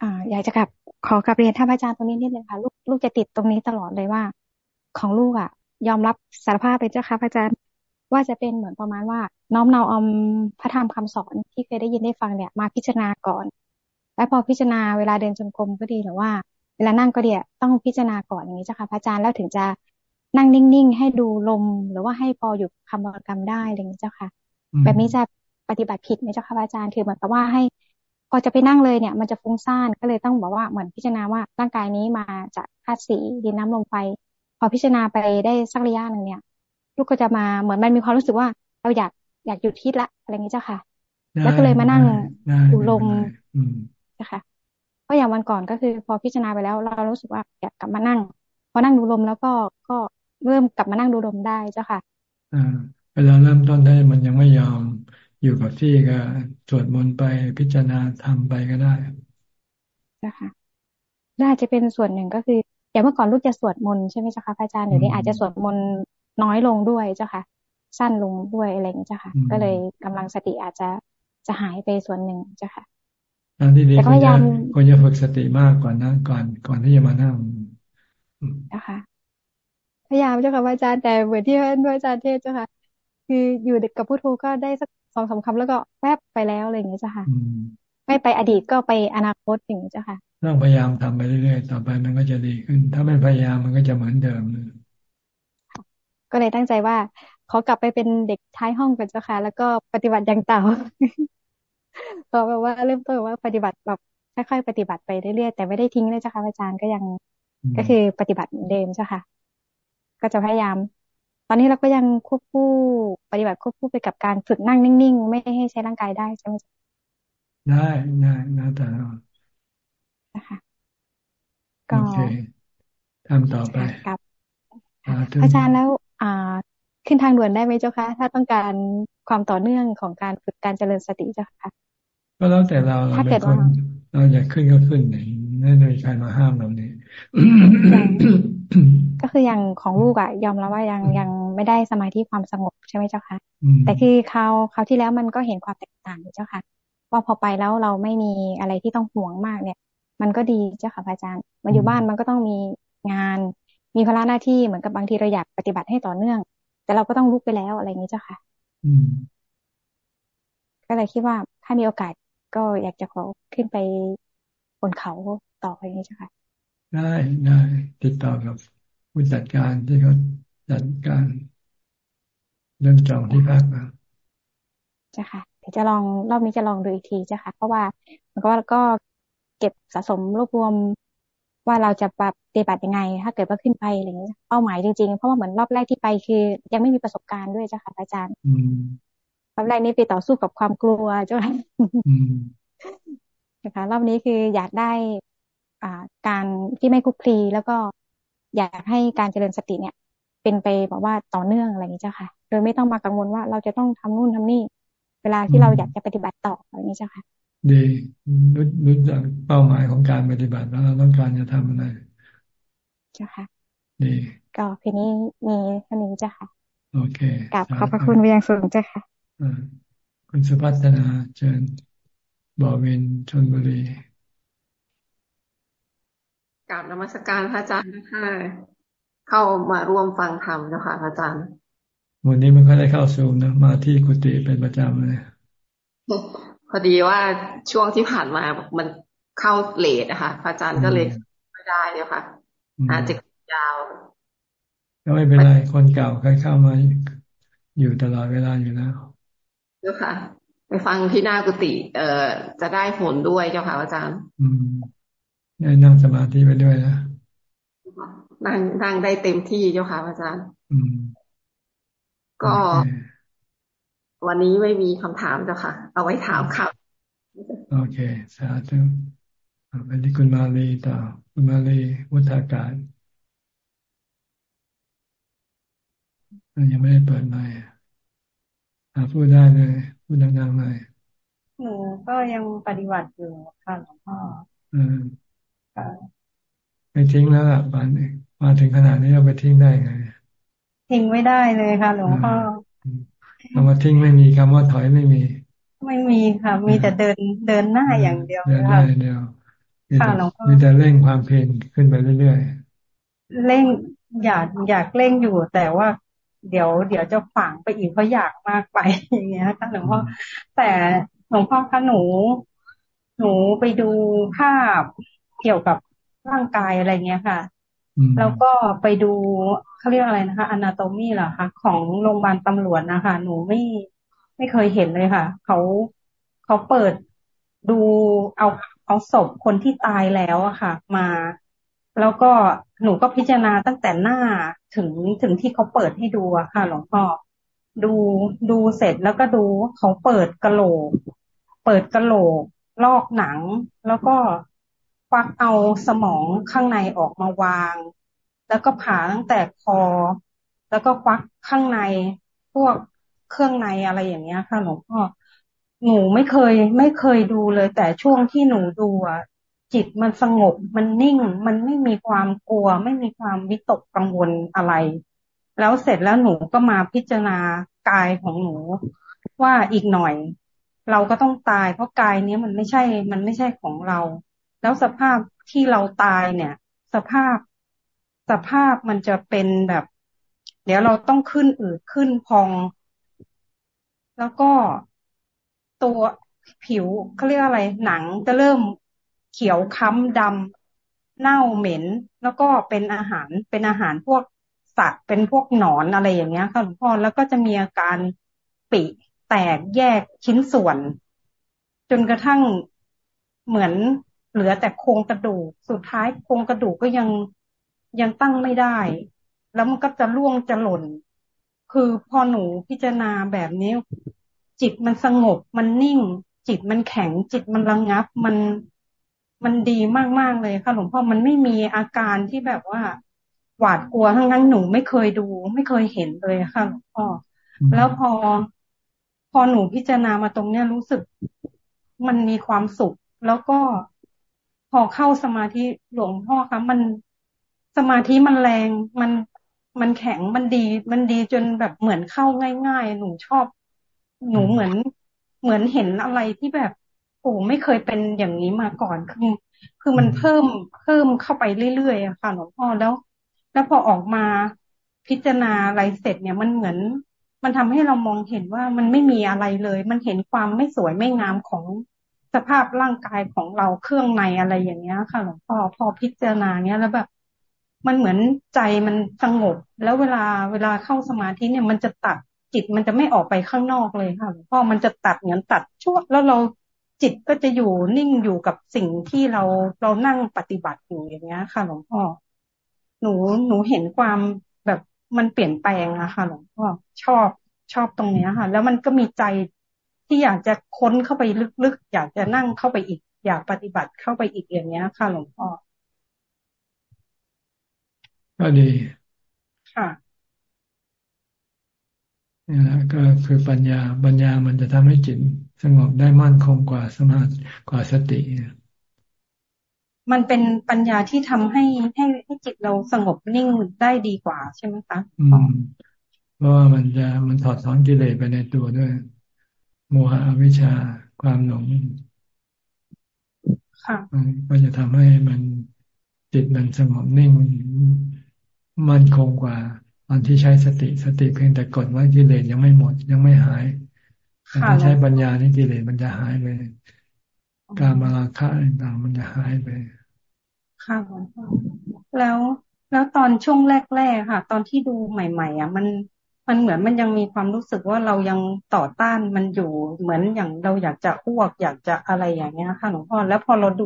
Speaker 26: อ่า อยากจะกลับขอกลับเรียนท่านอาจารย์ตรงนี้นิดนึงค่ะลูกลูกจะติดตรงนี้ตลอดเลยว่า ของลูกอะ ยอมรับสารภาพเลยเจ้าค่ะอาจารย์ ว่าจะเป็นเหมือนประมาณว่า น้อมเนาเอาพระธรรมคำสอนที่เคยได้ยินได้ฟังเนี่ย มาพิจารณาก่อน แล้วพอพิจารณาเวลาเดินจงกรมก็ดีหรือว่า เวลานั่งก็ดีต้องพิจารณาก่อนอย่างนี้เจ้าค่ะพระอาจารย์แล้วถึงจะ นั่งนิ่งๆ ให้ดูลม หรือว่าให้พออยู่คำบริกรรมได้อะไรอย่างนี้เจ้าค่ะ แบบนี้จะปฏิบัติผิดไหมเจ้าค่ะพระอาจารย์คือเหมือนกับว่าให้พอจะไปนั่งเลยเนี่ย มันจะฟุ้งซ่านก็เลยต้องบอกว่าเหมือนพิจารณาว่าร่างกายนี้มาจากธาตุสีดินน้ำลมไฟพอพิจารณาไปได้สักระยะหนึ่งเนี่ย ลูกก็จะมาเหมือนมันมีความรู้สึกว่าเราอยากอยากหยุดคิดละอะไรเงี้ยเจ้าค่ะ แล้วก็เลยมานั่งดูลมนะคะเพราะอย่างวันก่อนก็คือ พอพิจารณาไปแล้ว เรารู้สึกว่าอยากกลับมานั่ง พอนั่งดูลมแล้วก็ก็ เริ่มกลับมานั่งดูลมได้เจ้าค่ะ
Speaker 1: อ่าเวลาเริ่มต้นได้มันยังไม่ยอมอยู่กับที่ก็สวดมนต์ไปพิจารณาทำไปก็ได้
Speaker 26: นะคะน่าจะเป็นส่วนหนึ่งก็คืออย่างเมื่อก่อนลูกจะสวดมนต์ใช่ไหมเจ้าค่ะพระอาจารย์เดี๋ยวนี้อาจจะสวดมนต์น้อยลงด้วยเจ้าค่ะ สั้นลงด้วยอะไรอย่างเงี้ยเจ้าค่ะ ก็เลยกำลังสติอาจจะจะหายไปส่วนหนึ่งเจ้าค่ะ
Speaker 1: แต่พยายามควรจะฝึกสติมากก่อนนะก่อนก่อนที่จะมานั่ง
Speaker 26: นะคะ พยายามเจ้าค่ะอาจารย์แต่เหมือนที่ท่านอาจารย์เทศเจ้าค่ะ คืออยู่กับผู้ทูก็ได้สักสองสาคำแล้วก็แวบไปแล้วอะไรอย่างเงี้ยเจ้าค่ะไม่ไปอดีตก็ไปอนาคตอย่างเงี้ยเจ้าค่ะ
Speaker 1: ต้องพยายามทำไปเรื่อยๆต่อไปมันก็จะดีขึ้น ถ้าไม่พยายามมันก็จะเหมือนเดิมเลย
Speaker 26: ก็เลยตั้งใจว่า ขอกลับไปเป็นเด็กท้ายห้องก่อนเจ้าค่ะ แล้วก็ปฏิบัติอย่างเต่าต่อแบบว่าเริ่มต้นว่าปฏิบัติแบบค่อยๆปฏิบัติไปเรื่อยๆแต่ไม่ได้ทิ้งเลยเจ้าค่ะอาจารย์ก็ยังก็คือปฏิบัติเหมือนเดิมเจ้าค่ะ ก็จะพยายาม ตอนนี้เราก็ยังควบคู่ปฏิบัติควบคู่ไปกับการฝึกนั่งนิ่งๆ ไม่ให้ใช้ร่างกายได้ใช่ไหม
Speaker 1: ได้ได้นะแต่นะคะก็ทำต่อไปครับ
Speaker 26: อาจารย์แล้ว อ่า ขึ้นทางด่วนได้ไหมเจ้าคะถ้าต้องการความต่อเนื่องของการฝึกการเจริญสติเจ้าคะ
Speaker 1: ก็แล้วแต่เราเราเป็นคนเราอยากขึ้นก็ขึ้นไหน ไม่มีใครมาห้ามเรานี่
Speaker 26: ก็คืออย่างของลูกอะยอมแล้วว่ายังยังไม่ได้สมาธิความสงบใช่ไหมเจ้าคะแต่คือคราวคราที่แล้วมันก็เห็นความแตกต่างเจ้าค่ะ ว่าพอไปแล้วเราไม่มีอะไรที่ต้องห่วงมากเนี่ย มันก็ดีเจ้าค่ะอาจารย์มาอยู่บ้านมันก็ต้องมีงาน มีภาระหน้าที่เหมือนกับบางทีเราอยากปฏิบัติให้ต่อเนื่อง แต่เราก็ต้องลุกไปแล้วอะไรอย่างนี้เจ้าค่ะก็เลยคิดว่าถ้ามีโอกาสก็อยากจะขอขึ้นไปบนเขา ต่อไปนี้เจ้าค่ะ
Speaker 1: ได้ได้ติดต่อกับผู้จัดการที่เขาจัดการเรื่องจองที่พักนะ
Speaker 26: จ้ะค่ะเดี๋ยวจะลองรอบนี้จะลองดูอีกทีจ้ะค่ะ เพราะว่ามันก็ก็เก็บสะสมรวบรวมว่าเราจะปฏิบัติยังไง ถ้าเกิดว่าขึ้นไปอะไรอย่างนี้เป้าหมายจริงๆ เพราะว่าเหมือนรอบแรกที่ไปคือ ยังไม่มีประสบการณ์ด้วยจ้ะค่ะอาจารย์รอบแรกนี้ไปต่อสู้กับความกลัวจ้ะค่ะนะคะรอบนี้คืออยากได้อ่า การที่ไม่คุกคลีแล้วก็อยากให้การเจริญสติเนี่ย เป็นไปแบบว่าต่อเนื่องอะไรอย่างนี้จ้ะค่ะ โดยไม่ต้องมากังวลว่าเราจะต้องทำนู่นทำนี่ เวลาที่เราอยากจะปฏิบัติต่ออะไรอย่างนี้จ้ะค่ะ
Speaker 1: ดีรู้รู้จักเป้าหมายของการปฏิบัติแล้วเราต้องการจะทำอะไร
Speaker 26: จ้ะค่ะ
Speaker 1: ดี
Speaker 26: ก็เพนี้มีเท่านี้จ้ะค่ะ
Speaker 1: โอเค
Speaker 26: กับขอบพระคุณเวียงสูงจ้ะค่ะ
Speaker 1: คุณสุพัฒนาเชิญบอวินชนบุรี
Speaker 27: กราบนมัสการพระอาจารย์นะคะเข้ามาร่วมฟังธรรมเจ้าค่ะพระอาจารย์
Speaker 1: วันนี้มันก็ได้เข้าซูมนะมาที่กุฏิเป็นประจำเลย
Speaker 27: พอดีว่าช่วงที่ผ่านมามันเข้าเลทนะคะพระอาจารย์ก็เลยไม่ได้เลยค่ะอาจจะยาว
Speaker 1: ก็ไม่เป็นไรคนเก่าเคยเข้ามาอยู่ตลอดเวลาอยู่แล้ว
Speaker 27: เจ้าค่ะ ไปฟังที่หน้ากุฏิเอ่อจะได้ผลด้วยเจ้าค่ะอาจารย์
Speaker 1: อืม ได้นั่งสมาธิไปด้วยนะ
Speaker 27: นั่งนั่งได้เต็มที่เจ้าค่ะอาจารย์
Speaker 1: อืม
Speaker 27: ก็ วันนี้ไม่มีคำถามเจ้าค่ะ เอาไว้ถามครับ
Speaker 1: โอเค สาธุไปที่คุณมาลีต่อคุณมาลีวุฒากาศยังไม่ได้เปิดไมค์พูดได้เลยพูดดังๆเลย
Speaker 28: หนูก็ยังปฏิบัติอยู่ค่ะหลวงพ่อ
Speaker 1: ไม่ทิ้งแล้วล่ะมามาถึงขนาดนี้เราไปทิ้งได้ไง
Speaker 28: ทิ้งไม่ได้เลยค่ะหลวงพ่อ
Speaker 1: คำว่าทิ้งไม่มีคำว่าถอยไม่มี
Speaker 28: ไม่มีค่ะ มีแต่เดินเดินหน้าอย่างเดียว
Speaker 1: เดินหน้าเดียวค่ะหลวงพ่อมีแต่เร่งความเพียรขึ้นไปเรื่อย
Speaker 28: ๆเร่งอยากอยากเร่งอยู่ แต่ว่าเดี๋ยวเดี๋ยวจะฝังไปอีกเพราะอยากมากไปอย่างเงี้ยค่ะหลวงพ่อแต่หลวงพ่อคะหนู หนูไปดูภาพ เกี่ยวกับร่างกายอะไรเงี้ยค่ะ แล้วก็ไปดูเขาเรียกอะไรนะคะอนาโตมีเหรอคะของโรงพยาบาลตำรวจนะคะ หนูไม่ไม่เคยเห็นเลยค่ะ เขาเขาเปิดดูเอาเอาศพคนที่ตายแล้วอะค่ะ มา แล้วก็หนูก็พิจารณาตั้งแต่หน้าถึงถึงที่เขาเปิดให้ดูอะค่ะ หลวงพ่อดูดูเสร็จแล้วก็ดูเขาเปิดกระโหลก เปิดกระโหลก ลอกหนัง แล้วก็ ควักเอาสมองข้างในออกมาวาง แล้วก็ผ่าตั้งแต่คอ แล้วก็ควักข้างในพวกเครื่องในอะไรอย่างเงี้ยค่ะหลวงพ่อหนูไม่เคย ไม่เคยดูเลย แต่ช่วงที่หนูดูอะจิตมันสงบมันนิ่ง มันไม่มีความกลัว ไม่มีความวิตกกังวลอะไร แล้วเสร็จแล้วหนูก็มาพิจารณากายของหนูว่าอีกหน่อย เราก็ต้องตายเพราะกายนี้มันไม่ใช่ มันไม่ใช่ของเรา แล้วสภาพที่เราตายเนี่ย สภาพสภาพมันจะเป็นแบบ เดี๋ยวเราต้องขึ้นอืดขึ้นพอง แล้วก็ตัวผิวเขาเรียกอะไรหนังจะเริ่มเขียวค้ำดำเน่าเหม็น แล้วก็เป็นอาหารเป็นอาหารพวกสัตว์เป็นพวกหนอนอะไรอย่างเงี้ยค่ะหลวงพ่อแล้วก็จะมีอาการปีแตกแยกชิ้นส่วน จนกระทั่งเหมือน เหลือแต่โครงกระดูก สุดท้ายโครงกระดูกก็ยังยังตั้งไม่ได้ แล้วมันก็จะล่วงจะหล่น คือพอหนูพิจารณาแบบนี้ จิตมันสงบมันนิ่ง จิตมันแข็งจิตมันระงงับมันมันดีมาก ๆ เลยค่ะหลวงพ่อมันไม่มีอาการที่แบบว่า หวาดกลัวทั้งนั้นหนูไม่เคยดู ไม่เคยเห็นเลยค่ะหลวงพ่อแล้วพอพอหนูพิจารณามาตรงเนี้ยรู้สึกมันมีความสุข แล้วก็พ อเข้าสมาธิหลวงพ่อคะมันสมาธิมันแรงมันมันแข็งมันดี มันดีจนแบบเหมือนเข้าง่าย ๆ หนูชอบ หนูเหมือนเหมือนเห็นอะไรที่แบบโอ้ไม่เคยเป็นอย่างนี้มาก่อนคือคือมันเพิ่มเพิ่มเข้าไปเรื่อยๆอะค่ะหลวงพ่อแล้ว แล้วพอออกมาพิจารณาอะไรเสร็จเนี่ยมันเหมือน มันทำให้เรามองเห็นว่ามันไม่มีอะไรเลย มันเห็นความไม่สวยไม่งามของ สภาพร่างกายของเราเครื่องในอะไรอย่างเงี้ย ค่ะหลวงพ่อพอพิจารณาเนี้ยแล้วแบบ มันเหมือนใจมันสงบ แล้วเวลาเวลาเข้าสมาธิเนี่ยมันจะตัดจิตมันจะไม่ออกไปข้างนอกเลยค่ะหลวงพ่อมันจะตัดเหมือนตัดชั่วแล้วเราจิตก็จะอยู่นิ่งอยู่กับสิ่งที่เราเรานั่งปฏิบัติอยู่อย่างเงี้ย ค่ะหลวงพ่อหนูหนูเห็นความแบบมันเปลี่ยนแปลงอะค่ะหลวงพ่อชอบชอบตรงเนี้ยค่ะ แล้วมันก็มีใจ ที่อยากจะค้นเข้าไปลึกๆ อยากจะนั่งเข้าไปอีก อยากปฏิบัติเข้าไปอีกอย่างเงี้ยค่ะหลวงพ่อ
Speaker 1: ก็ดี
Speaker 28: ค่ะ
Speaker 1: นี่แหละก็คือปัญญาปัญญามันจะทำให้จิตสงบได้มั่นคงกว่าสมาธิกว่าสติ
Speaker 28: มันเป็นปัญญาที่ทำให้ให้ให้จิตเราสงบนิ่งได้ดีกว่าใช่ไหมคะ
Speaker 1: อืมเพราะว่ามันจะมันถอดถอนกิเลสไปในตัวด้วย โมหะวิชาความหลง
Speaker 28: ค่ะ
Speaker 1: ก็จะทำให้มันจิตมันสงบนิ่งมั่นคงกว่า ตอนที่ใช้สติสติเพียงแต่กดไว้กิเลสยังไม่หมดยังไม่หายแต่ถ้าใช้ปัญญานี่กิเลสมันจะหายไปการมาราคะต่างมันจะหายไป
Speaker 28: ค่ะแล้วแล้วตอนช่วงแรกๆค่ะ ตอนที่ดูใหม่ ๆ อะ มัน มันเหมือนมันยังมีความรู้สึกว่าเรายังต่อต้านมันอยู่เหมือนอย่างเราอยากจะอ้วก อยากจะอะไรอย่างเงี้ยค่ะหลวงพ่อแล้วพอเราดู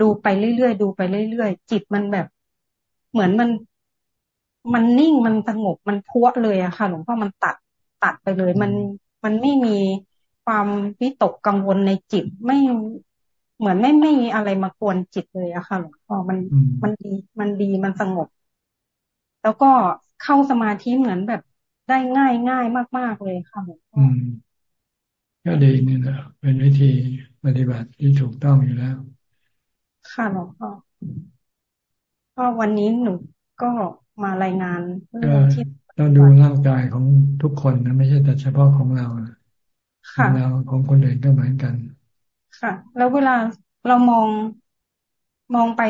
Speaker 28: ดูไปเรื่อยๆดูไปเรื่อยๆจิตมันแบบ เหมือนมันมันนิ่งมันสงบมันพัวเลยอะค่ะ หลวงพ่อมันตัดตัดไปเลย มันมันไม่มีความวิตกกังวลในจิตไม่เหมือนไม่ไม่มีอะไรมากวนจิตเลยอะค่ะหลวงพ่อมันมันดีมันดีมันสงบ แล้วก็เข้าสมาธิเหมือนแบบ ได้ง่ายง่ายมาก ๆเลยค่ะหลวงพ่อ
Speaker 1: ก็ดีนี่นะเป็นวิธีปฏิบัติที่ถูกต้องอยู่แล้ว
Speaker 28: ค่ะหลวงพ่อก็วันนี้หนูก็มารายงาน
Speaker 1: เรื่องที่ต้องดูร่างกายของทุกคนนะไม่ใช่แต่เฉพาะของเรา
Speaker 28: ค่ะ
Speaker 1: เราของคนอื่นก็เหมือนกัน
Speaker 28: ค่ะ แล้วเวลาเรามองมองไป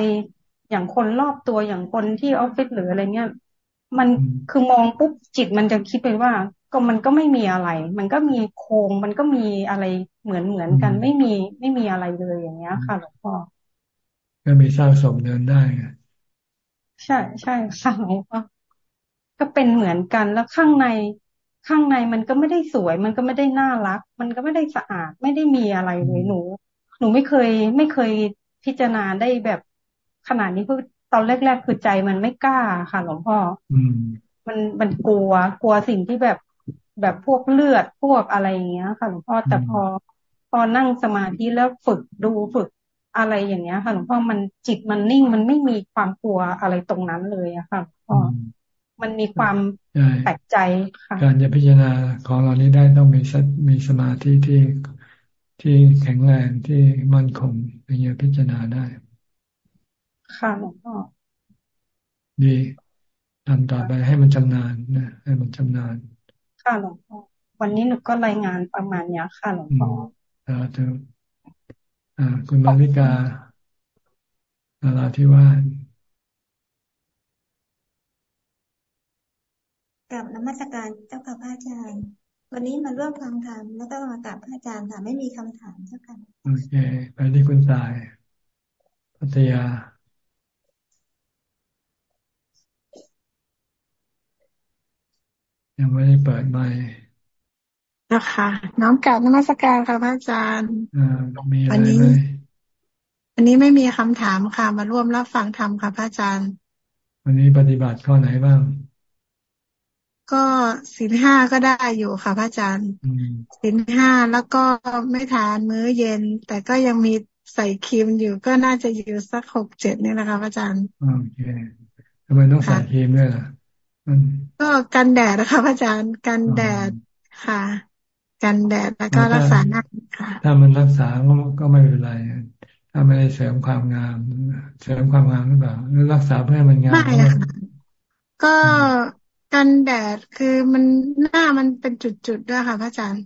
Speaker 28: อย่างคนรอบตัวอย่างคนที่ออฟฟิศหรืออะไรเงี้ย มันคือมองปุ๊บจิตมันจะคิดไปว่า ก็มันก็ไม่มีอะไร มันก็มีโครงมันก็มีอะไรเหมือนเหมือนกัน ไม่มีไม่มีอะไรเลยอย่างเงี้ยค่ะหลวงพ่อ
Speaker 1: ก็มีสร้างสมเดินได้
Speaker 28: ใช่ใช่ค่ะหลวงพ่อก็เป็นเหมือนกันแล้วข้างในข้างในมันก็ไม่ได้สวย มันก็ไม่ได้น่ารัก มันก็ไม่ได้สะอาดไม่ได้มีอะไรเลยหนู หนูไม่เคย ไม่เคยพิจารณาได้แบบขนาดนี้คือ ตอนแรก ๆ คือใจมันไม่กล้าค่ะ หลวงพ่อมันมันกลัว กลัวสิ่งที่แบบแบบพวกเลือดพวกอะไรอย่างเงี้ย ค่ะหลวงพ่อแต่พอพอนั่งสมาธิแล้วฝึกดูฝึกอะไรอย่างเงี้ย ค่ะหลวงพ่อมันจิตมันนิ่งมันไม่มีความกลัวอะไรตรงนั้นเลยอะค่ะพ่อมันมีความแปลกใจค่ะ
Speaker 1: การจะพิจารณาของเรานี้ได้ต้องมีมีสมาธิที่ที่แข็งแรงที่มั่นคงถึงจะพิจารณาได้
Speaker 28: ค่ะหลวงพ่อ
Speaker 1: ดีทำต่อไปให้มันชำนาญนะให้มันชำนาญ
Speaker 28: ค่ะหลวงพ่อวันนี้หนูก็รายงานประมาณนี้ค่ะหลวงพ่อ
Speaker 1: อ่าเธออ่า คุณมาริกาอาราธิวาส
Speaker 29: กับนมัสการเจ้าค่ะพระอาจารย์ วันนี้มาร่วมฟังธรรมแล้วก็มากับพระอาจารย์ค่ะไม่มีคำถามเจ้าค่ะ
Speaker 1: โอเค ไปที่คุณตายพัทยา ยังไม่ได้เปิดไมค์
Speaker 30: นะคะน้องกลับนมัสการค่ะพระอาจารย์
Speaker 1: มีอะไร
Speaker 30: ไหมอันนี้ไม่มีคำถามค่ะ มาร่วมรับฟังธรรมค่ะพระอาจารย์
Speaker 1: วันนี้ปฏิบัติข้อไหนบ้าง
Speaker 30: ก็สินห้าก็ได้อยู่ค่ะพระอาจารย์สินห้าแล้วก็ไม่ทานมื้อเย็น แต่ก็ยังมีใส่ครีมอยู่ก็น่าจะอยู่สักหกเจ็ดนี่นะคะพระอาจารย์
Speaker 1: โอเคทำไมต้องใส่ครีมด้วยล่ะ
Speaker 30: ก็กันแดดนะคะพระอาจารย์กันแดดค่ะ กันแดดแล้วก็รักษาหน้าค่ะ
Speaker 1: ถ้ามันรักษาก็ไม่เป็นไรถ้าไม่ได้เสริมความงาม เสริมความงามหรือเปล่าหรือรักษาเพื่อมันงามไม่
Speaker 30: ค่ะก็กันแดดคือมันหน้ามันเป็นจุดๆด้วยค่ะ พระอาจารย์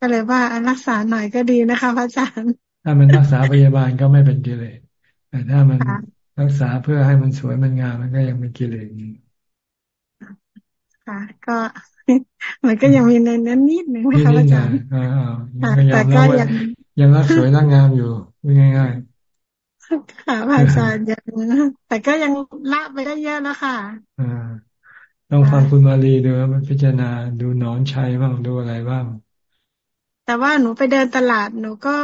Speaker 30: ก็เลยว่ารักษาหน่อยก็ดีนะคะ พระอาจารย์
Speaker 1: ถ้ามันรักษาพยาบาลก็ไม่เป็นกิเลสแต่ถ้ามันรักษาเพื่อให้มันสวยมันงามมันก็ยังเป็นกิเลสอยู่
Speaker 30: ค่ะ ก็มันก็ยังมีในนั้นนิดนึงนะคะอาจารย์
Speaker 1: แต่ก็ยังยังรักสวยรักงามอยู่ง่าย
Speaker 30: ๆค่ะอาจารย์ยังแต่ก็ยังละไปได้เยอะแล้วค่ะ
Speaker 1: อ่าต้องฟังคุณมาลีดูมันพิจารณาดูนอนชัยบ้างดูอะไรบ้าง
Speaker 30: แต่ว่าหนูไปเดินตลาดหนูก็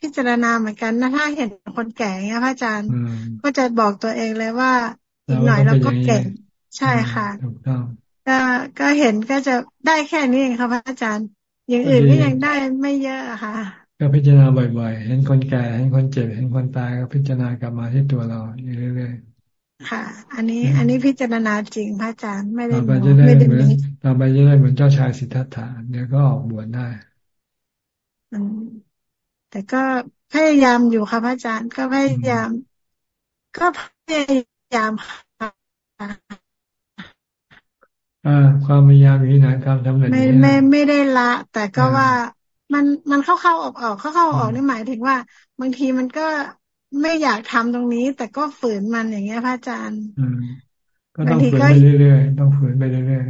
Speaker 30: พิจารณาเหมือนกันนะถ้าเห็นคนแก่เงี้ยพระอาจารย์ก็จะบอกตัวเองเลยว่าอีกหน่อยเราก็เก่งใช่ค่ะ
Speaker 1: ถูกต้อง
Speaker 30: ก็ก็เห็นก็จะได้แค่นี้เองค่ะพระอาจารย์ อย่างอื่นก็ยังได้ไม่เยอะค่ะ
Speaker 1: ก็พิจารณาบ่อยๆ เห็นคนแก่ เห็นคนเจ็บ เห็นคนตายก็พิจารณากลับมาที่ตัวเราอยู่เรื่อย
Speaker 30: ๆ ค่ะ อันนี้อันนี้พิจารณาจริงพระอาจารย์ไม่ได้
Speaker 1: ไม่ได้เหมือนต่อไปจะได้เหมือนเจ้าชายสิทธัตถะเดี๋ยวก็ออกบวชได้
Speaker 30: แต่ก็พยายามอยู่ค่ะพระอาจารย์ก็พยายาม ก็พยายามค่ะ
Speaker 1: ความพยายามอยู่ที่ไหนความสำเร็จ
Speaker 30: ไม่ไม่ไม่ได้ละ แต่ก็ว่ามันมันเข้าเข้าออกออกเข้าเข้าออกนี่หมายถึงว่า บางทีมันก็ไม่อยากทำตรงนี้ แต่ก็ฝืนมันอย่างเงี้ยพระอาจารย์
Speaker 1: ก็ต้องฝืนไปเรื่อยๆต้องฝืนไปเรื่อย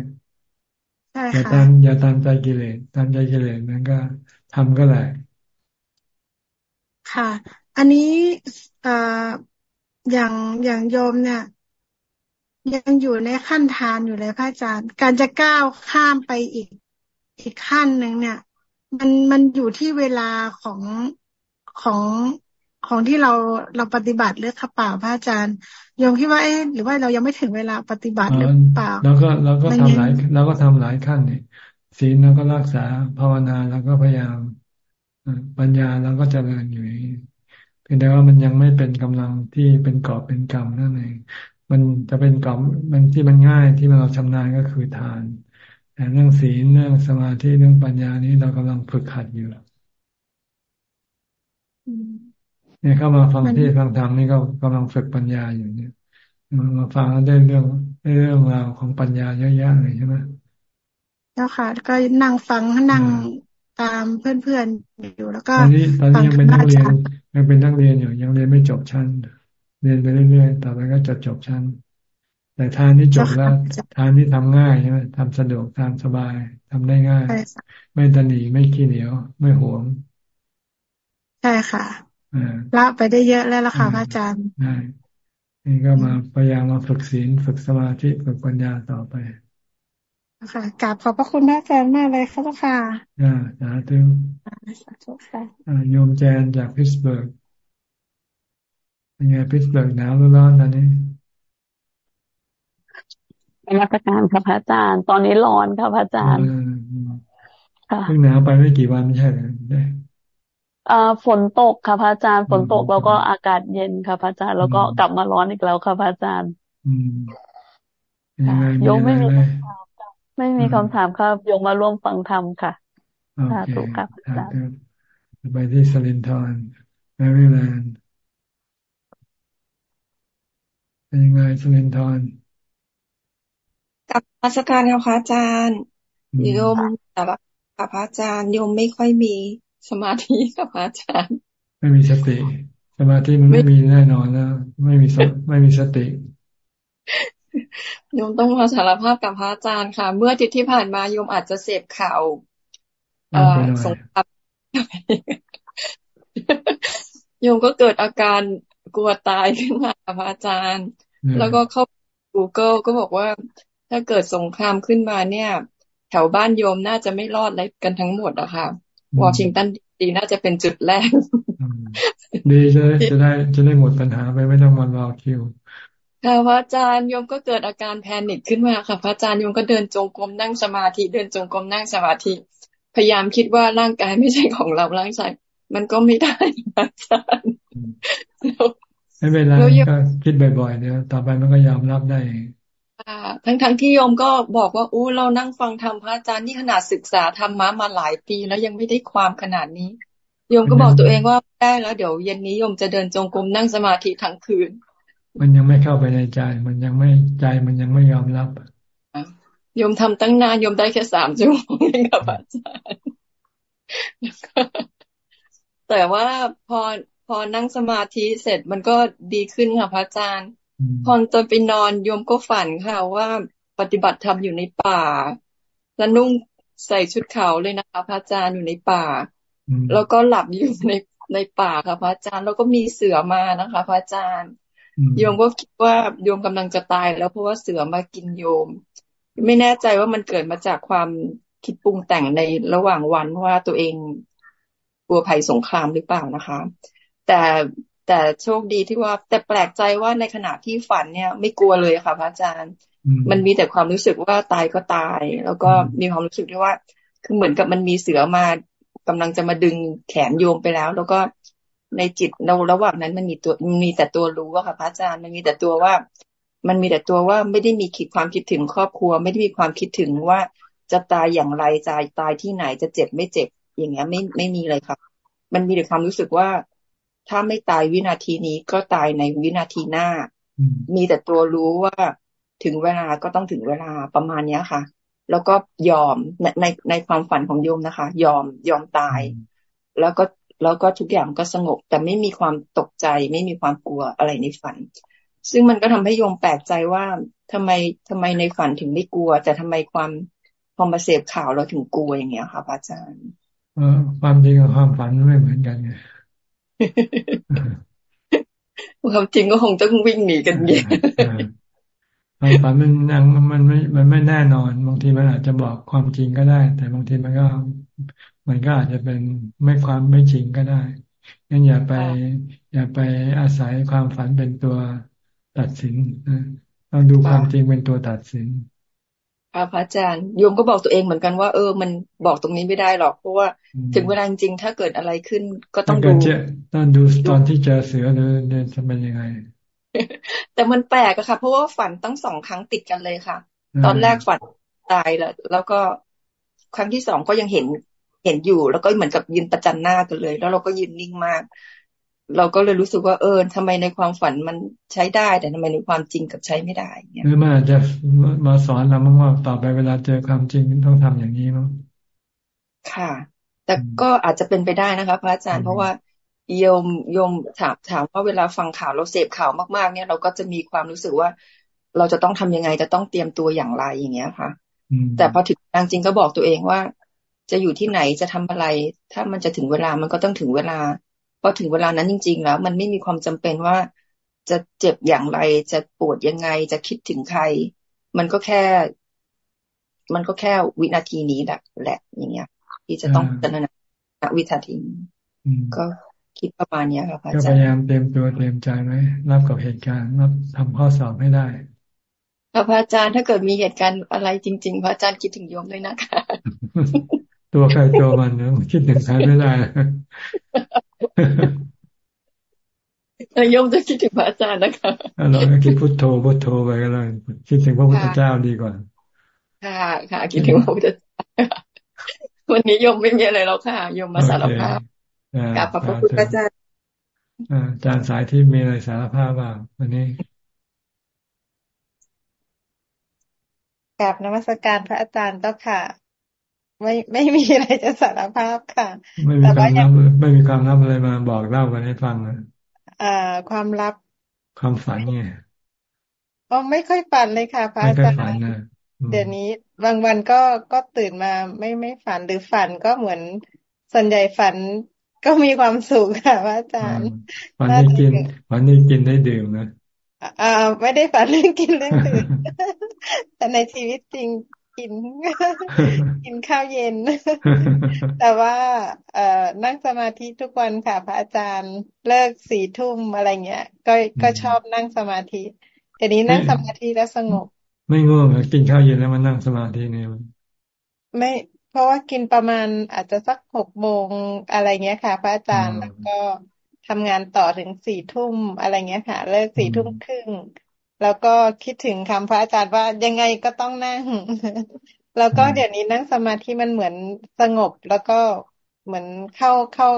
Speaker 1: ๆใช่ค่ะอย่าตามอย่าตามใจกิเลสตามใจกิเลสมันก็ทำก็แหละ
Speaker 30: ค่ะ อันนี้เอ่ออย่างอย่างโยมเนี่ย ยังอยู่ในขั้นทานอยู่เลยพระอาจารย์ การจะก้าวข้ามไปอีกอีกขั้นหนึ่งเนี่ย มันมันอยู่ที่เวลาของของของที่เราเราปฏิบัติหรือขเปล่าพระอาจารย์ยมคิดว่าเอ๊ะหรือว่าเรายังไม่ถึงเวลาปฏิบัติหรือเปล่า
Speaker 1: เราก็เราก็ทำหลายเราก็ทำหลายขั้นเนี่ยศีลเราก็รักษาภาวนาเราก็พยายามปัญญาเราก็เจริญอยู่เพียงแต่ว่ามันยังไม่เป็นกำลังที่เป็นกอบเป็นกรรมนั่นเอง มันจะเป็นกรอบมันที่มันง่ายที่เราชำนาญก็คือทานแต่เรื่องศีลเรื่องสมาธิเรื่องปัญญานี้เรากำลังฝึกหัดอยู่เนี่ยเข้ามาฟังที่ฟังธรรมนี่ก็กำลังฝึกปัญญาอยู่เนี่ยมาฟังแล้วได้เรื่องได้เรื่องราวของปัญญาเยอะแยะเลยใช่ไหม
Speaker 30: เจ้าค่ะ ก็นั่งฟังนั่งตามเพื่อนๆอยู่แล้วก็
Speaker 1: ตอนนี้ตอนนี้ยังเป็นนักเรียนยังเป็นนักเรียนอยู่ยังเรียนไม่จบชั้น เรียนไปเรื่อยๆ ต่อไปก็จะจบชั้น แต่ทานที่จบแล้วทานที่ทำง่ายใช่ไหมทำสะดวกทำสบายทำได้ง่าย ไม่ตันหนีไม่ขี้เหนียว ไม่หวง
Speaker 30: ใช่ค่ะละไปได้เยอะแล้วล่ะค่ะพระอาจารย์
Speaker 1: ใช่นี่ก็มาพยายามมาฝึกศีลฝึกสมาธิฝึกปัญญาต่อไป
Speaker 30: ค่ะกราบขอบพระคุณพระอาจารย์มากเลยค่ะค่ะ
Speaker 1: อ่าสาธุสาธุค่ะโยมแจนจากพิสเบิร์ก เป็นไงพิษเบิกหนาวหรือร้อนตอนนี้
Speaker 31: ในราชการค่ะพระอาจารย์ ตอนนี้ร้อนค่ะพระอาจารย์
Speaker 1: ค่ะเพิ่งหนาวไปไม่กี่วันไม่ใช่เหรอได้
Speaker 24: อ่าฝนตกค่ะพระอาจารย์ ฝนตกแล้วก็อากาศเย็นค่ะพระอาจารย์ แล้วก็กลับมาร้อนอีกแล้วค่ะพระอาจารย์
Speaker 1: อืม
Speaker 24: โยมไม่มีคำถามไม่มีคำถามครับโยมมาร่วมฟังธรรมค่ะสาธุค่ะพระอาจารย์
Speaker 1: ไปที่สลินทอนแมริแลนด์ เป็นยังไงสลินทอน
Speaker 8: กับมาสการค่ะพระอาจารย์โยมแต่ละค่ะพระอาจารย์โยมไม่ค่อยมีสมาธิกับพระอาจารย์
Speaker 1: ไม่มีสติ สมาธิมันไม่มีแน่นอนแล้วไม่มีไม่มีสติ
Speaker 8: โยมต้องมาสารภาพกับพระอาจารย์ค่ะ เมื่ออาทิตย์ที่ผ่านมาโยมอาจจะเสพข่าวเอ่อสงครามโยมก็เกิดอาการ กลัวตายขึ้นมาพระอาจารย์ แล้วก็เข้า Google ก็บอกว่า ถ้าเกิดสงครามขึ้นมาเนี่ย แถวบ้านโยมน่าจะไม่รอดอะไรกันทั้งหมดอะค่ะวอชิงตันดีน่าจะเป็นจุดแรก
Speaker 1: ดีจะได้จะได้จะได้หมดปัญหาไปไม่ต้องมารอคิว
Speaker 8: ค่ะพระอาจารย์โยมก็เกิดอาการแพนิคขึ้นมาค่ะพระอาจารย์โยมก็เดินจงกรมนั่งสมาธิเดินจงกรมนั่งสมาธิ พยายามคิดว่าร่างกายไม่ใช่ของเราร่างกายมันก็ไม่ได้อาจารย์
Speaker 1: ไม่เป็นไรก็คิดบ่อยๆเนี่ยต่อไปมันก็ยอมรับได้
Speaker 8: ทั้งทั้งที่โยมก็บอกว่าอู้เรานั่งฟังธรรมพระอาจารย์นี่ขนาดศึกษาธรรมะมาหลายปีแล้วยังไม่ได้ความขนาดนี้โยมก็บอกตัวเองว่าได้แล้วเดี๋ยวเย็นนี้โยมจะเดินจงกรมนั่งสมาธิทั้งคืน
Speaker 1: มันยังไม่เข้าไปในใจ มันยังไม่ใจมันยังไม่ยอมรับ
Speaker 8: โยมทำตั้งนานโยมได้แค่สามชั่วโมงเองครับอาจารย์แต่ว่าพอ พอนั่งสมาธิเสร็จมันก็ดีขึ้นค่ะพระอาจารย์ พอตอนไปนอนโยมก็ฝันค่ะว่าปฏิบัติธรรมอยู่ในป่า แล้วนุ่งใส่ชุดขาวเลยนะคะพระอาจารย์อยู่ในป่า แล้วก็หลับอยู่ในในป่าค่ะพระอาจารย์ แล้วก็มีเสือมานะคะ พระอาจารย์ โยมก็คิดว่าโยมกำลังจะตาย แล้วเพราะว่าเสือมากินโยม ไม่แน่ใจว่ามันเกิดมาจากความคิดปรุงแต่งในระหว่างวันว่าตัวเองกลัวภัยสงครามหรือเปล่านะคะ แต่แต่โชคดีที่ว่า แต่แปลกใจว่าในขณะที่ฝันเนี่ย ไม่กลัวเลยค่ะพระอาจารย์ มันมีแต่ความรู้สึกว่าตายก็ตาย แล้วก็มีความรู้สึกที่ว่า คือเหมือนกับมันมีเสือมากำลังจะมาดึงแขนโยมไปแล้ว แล้วก็ในจิตเราระหว่างนั้นมันมีตัวมีแต่ตัวรู้ว่าค่ะพระอาจารย์มันมีแต่ตัวว่า มันมีแต่ตัวว่าไม่ได้มีคิดความคิดถึงครอบครัว ไม่ได้มีความคิดถึงว่าจะตายอย่างไรจะตายที่ไหนจะเจ็บไม่เจ็บอย่างเงี้ยไม่ไม่มีเลยค่ะ มันมีแต่ความรู้สึกว่า ถ้าไม่ตายวินาทีนี้ก็ตายในวินาทีหน้า มีแต่ตัวรู้ว่าถึงเวลาก็ต้องถึงเวลาประมาณเนี้ยค่ะ แล้วก็ยอมในในในความฝันของโยมนะคะ ยอมยอมตาย แล้วก็แล้วก็ทุกอย่างก็สงบ แต่ไม่มีความตกใจไม่มีความกลัวอะไรในฝัน ซึ่งมันก็ทำให้โยมแปลกใจว่าทำไมทำไมในฝันถึงไม่กลัว แต่ทำไมความพอมาเสพข่าวเราถึงกลัวอย่างเงี้ยค่ะพระอาจารย์
Speaker 1: ความจริงกับความฝันไม่เหมือนกันไง
Speaker 8: ความจริงก็คงต้องวิ่งหนีกันเงี้ย
Speaker 1: ความฝันมันยังมันไม่ มันไม่แน่นอน บางทีมันอาจจะบอกความจริงก็ได้ แต่บางทีมันก็ มันก็อาจจะเป็นไม่ความไม่จริงก็ได้งั้นอย่าไป อย่าไปอาศัยความฝันเป็นตัวตัดสินต้องดูความจริงเป็นตัวตัดสิน
Speaker 8: ค่ะพระอาจารย์โยมก็บอกตัวเองเหมือนกันว่าเออ มันบอกตรงนี้ไม่ได้หรอก เพราะว่าถึงเวลาจริงถ้าเกิดอะไรขึ้นก็ต้องดู
Speaker 1: ต้องดูตอนที่เจอเสือเดินจะเป็นยังไง
Speaker 8: แต่มันแปลกอะค่ะ เพราะว่าฝันตั้งสองครั้งติดกันเลยค่ะ ตอนแรกฝันตายแล้วแล้วก็ครั้งที่สองก็ยังเห็นเห็นอยู่ แล้วก็เหมือนกับยืนประจันหน้ากันเลย แล้วเราก็ยืนนิ่งมาก เราก็เลยรู้สึกว่าเออทำไมในความฝันมันใช้ได้ แต่ทำไมในความจริงกับใช้ไม่ได้
Speaker 1: เนี่ยหรือมันอาจจะมาสอนเราบ้างว่าต่อไปเวลาเจอความจริงต้องทำอย่างนี้มั้ง
Speaker 8: ค่ะ แต่ก็อาจจะเป็นไปได้นะคะพระอาจารย์เพราะว่าโยมโยมถามถามว่าเวลาฟังข่าวเราเสพข่าวมากๆ เนี่ยเราก็จะมีความรู้สึกว่า เราจะต้องทำยังไงจะต้องเตรียมตัวอย่างไรอย่างเงี้ยค่ะแต่พอถึงจริงก็บอกตัวเองว่า จะอยู่ที่ไหนจะทำอะไร ถ้ามันจะถึงเวลามันก็ต้องถึงเวลา พอถึงเวลานั้นจริง ๆ แล้ว มันไม่มีความจำเป็นว่าจะเจ็บอย่างไร จะปวดยังไง จะคิดถึงใคร มันก็แค่ มันก็แค่วินาทีนี้แหละแหละอย่างเงี้ย ที่จะต้องพิจารณาวินาทีก็คิดประมาณนี้ค่ะพระอาจารย์ก็
Speaker 1: พยายามเตรียมตัวเตรียมใจไหมรับกับเหตุการณ์รับทำข้อสอบให้ได้
Speaker 8: พระอาจารย์ถ้าเกิดมีเหตุการณ์อะไรจริง ๆ พระอาจารย์คิดถึงโยมด้วยนะคะ
Speaker 1: ตัวใครตัวมันนะคิดถึงใครไม่ได้
Speaker 8: โยมจะคิดถึงพระอาจารย์นะคะ
Speaker 1: เราก็คิดพุทโธพุทโธไปก็เลยคิดถึงพระพุทธเจ้าดีกว่า
Speaker 8: ค่ะ ค่ะ คิดถึงพระพุทธเจ้าวันนี้โยมไม่มีอะไรแล้วค่ะโยมมาสารภาพกับพระพุทธเจ้า
Speaker 1: อาจารย์สายที่มีอะไรสารภาพบ้างวันนี้
Speaker 30: กับนมัสการพระอาจารย์ก็ค่ะ ไม่ไม่มีอะไรจะสารภาพค่ะ
Speaker 1: ไม่มีความลับไม่มีความลับอะไรมาบอกเล่ากันให้ฟังนะ
Speaker 30: อ่าความลับ
Speaker 1: ความฝันไง
Speaker 30: อ๋อไม่ค่อยฝันเลยค่ะพระอาจารย์เดี๋ยวนี้บางวันก็ก็ตื่นมาไม่ไม่ฝันหรือฝันก็เหมือนส่วนใหญ่ฝันก็มีความสุขค่ะพระอาจารย์
Speaker 1: วันนี้กินวันนี้กินได้ดื่มนะ
Speaker 30: อ่าไม่ได้ฝันเรื่องกินเรื่องดื่มแต่ในชีวิตจริง กิน กินข้าวเย็น แต่ว่าเอ่อนั่งสมาธิทุกวันค่ะพระอาจารย์เลิกสี่ทุ่มอะไรเงี้ย ก็ก็ชอบนั่งสมาธิแต่นี้นั่งสมาธิแล้วสงบ
Speaker 1: ไม่ง่วงกินข้าวเย็นแล้วมานั่งสมาธิเนี่ย
Speaker 30: ไม่เพราะว่ากินประมาณอาจจะสักหกโมงอะไรเงี้ยค่ะ พระอาจารย์แล้วก็ทำงานต่อถึงสี่ทุ่มอะไรเงี้ยค่ะ เลิกสี่ทุ่มครึ่ง แล้วก็คิดถึงคำพระอาจารย์ว่ายังไงก็ต้องนั่ง แล้วก็เดี๋ยวนี้นั่งสมาธิมันเหมือนสงบ แล้วก็เหมือนเข้าเข้า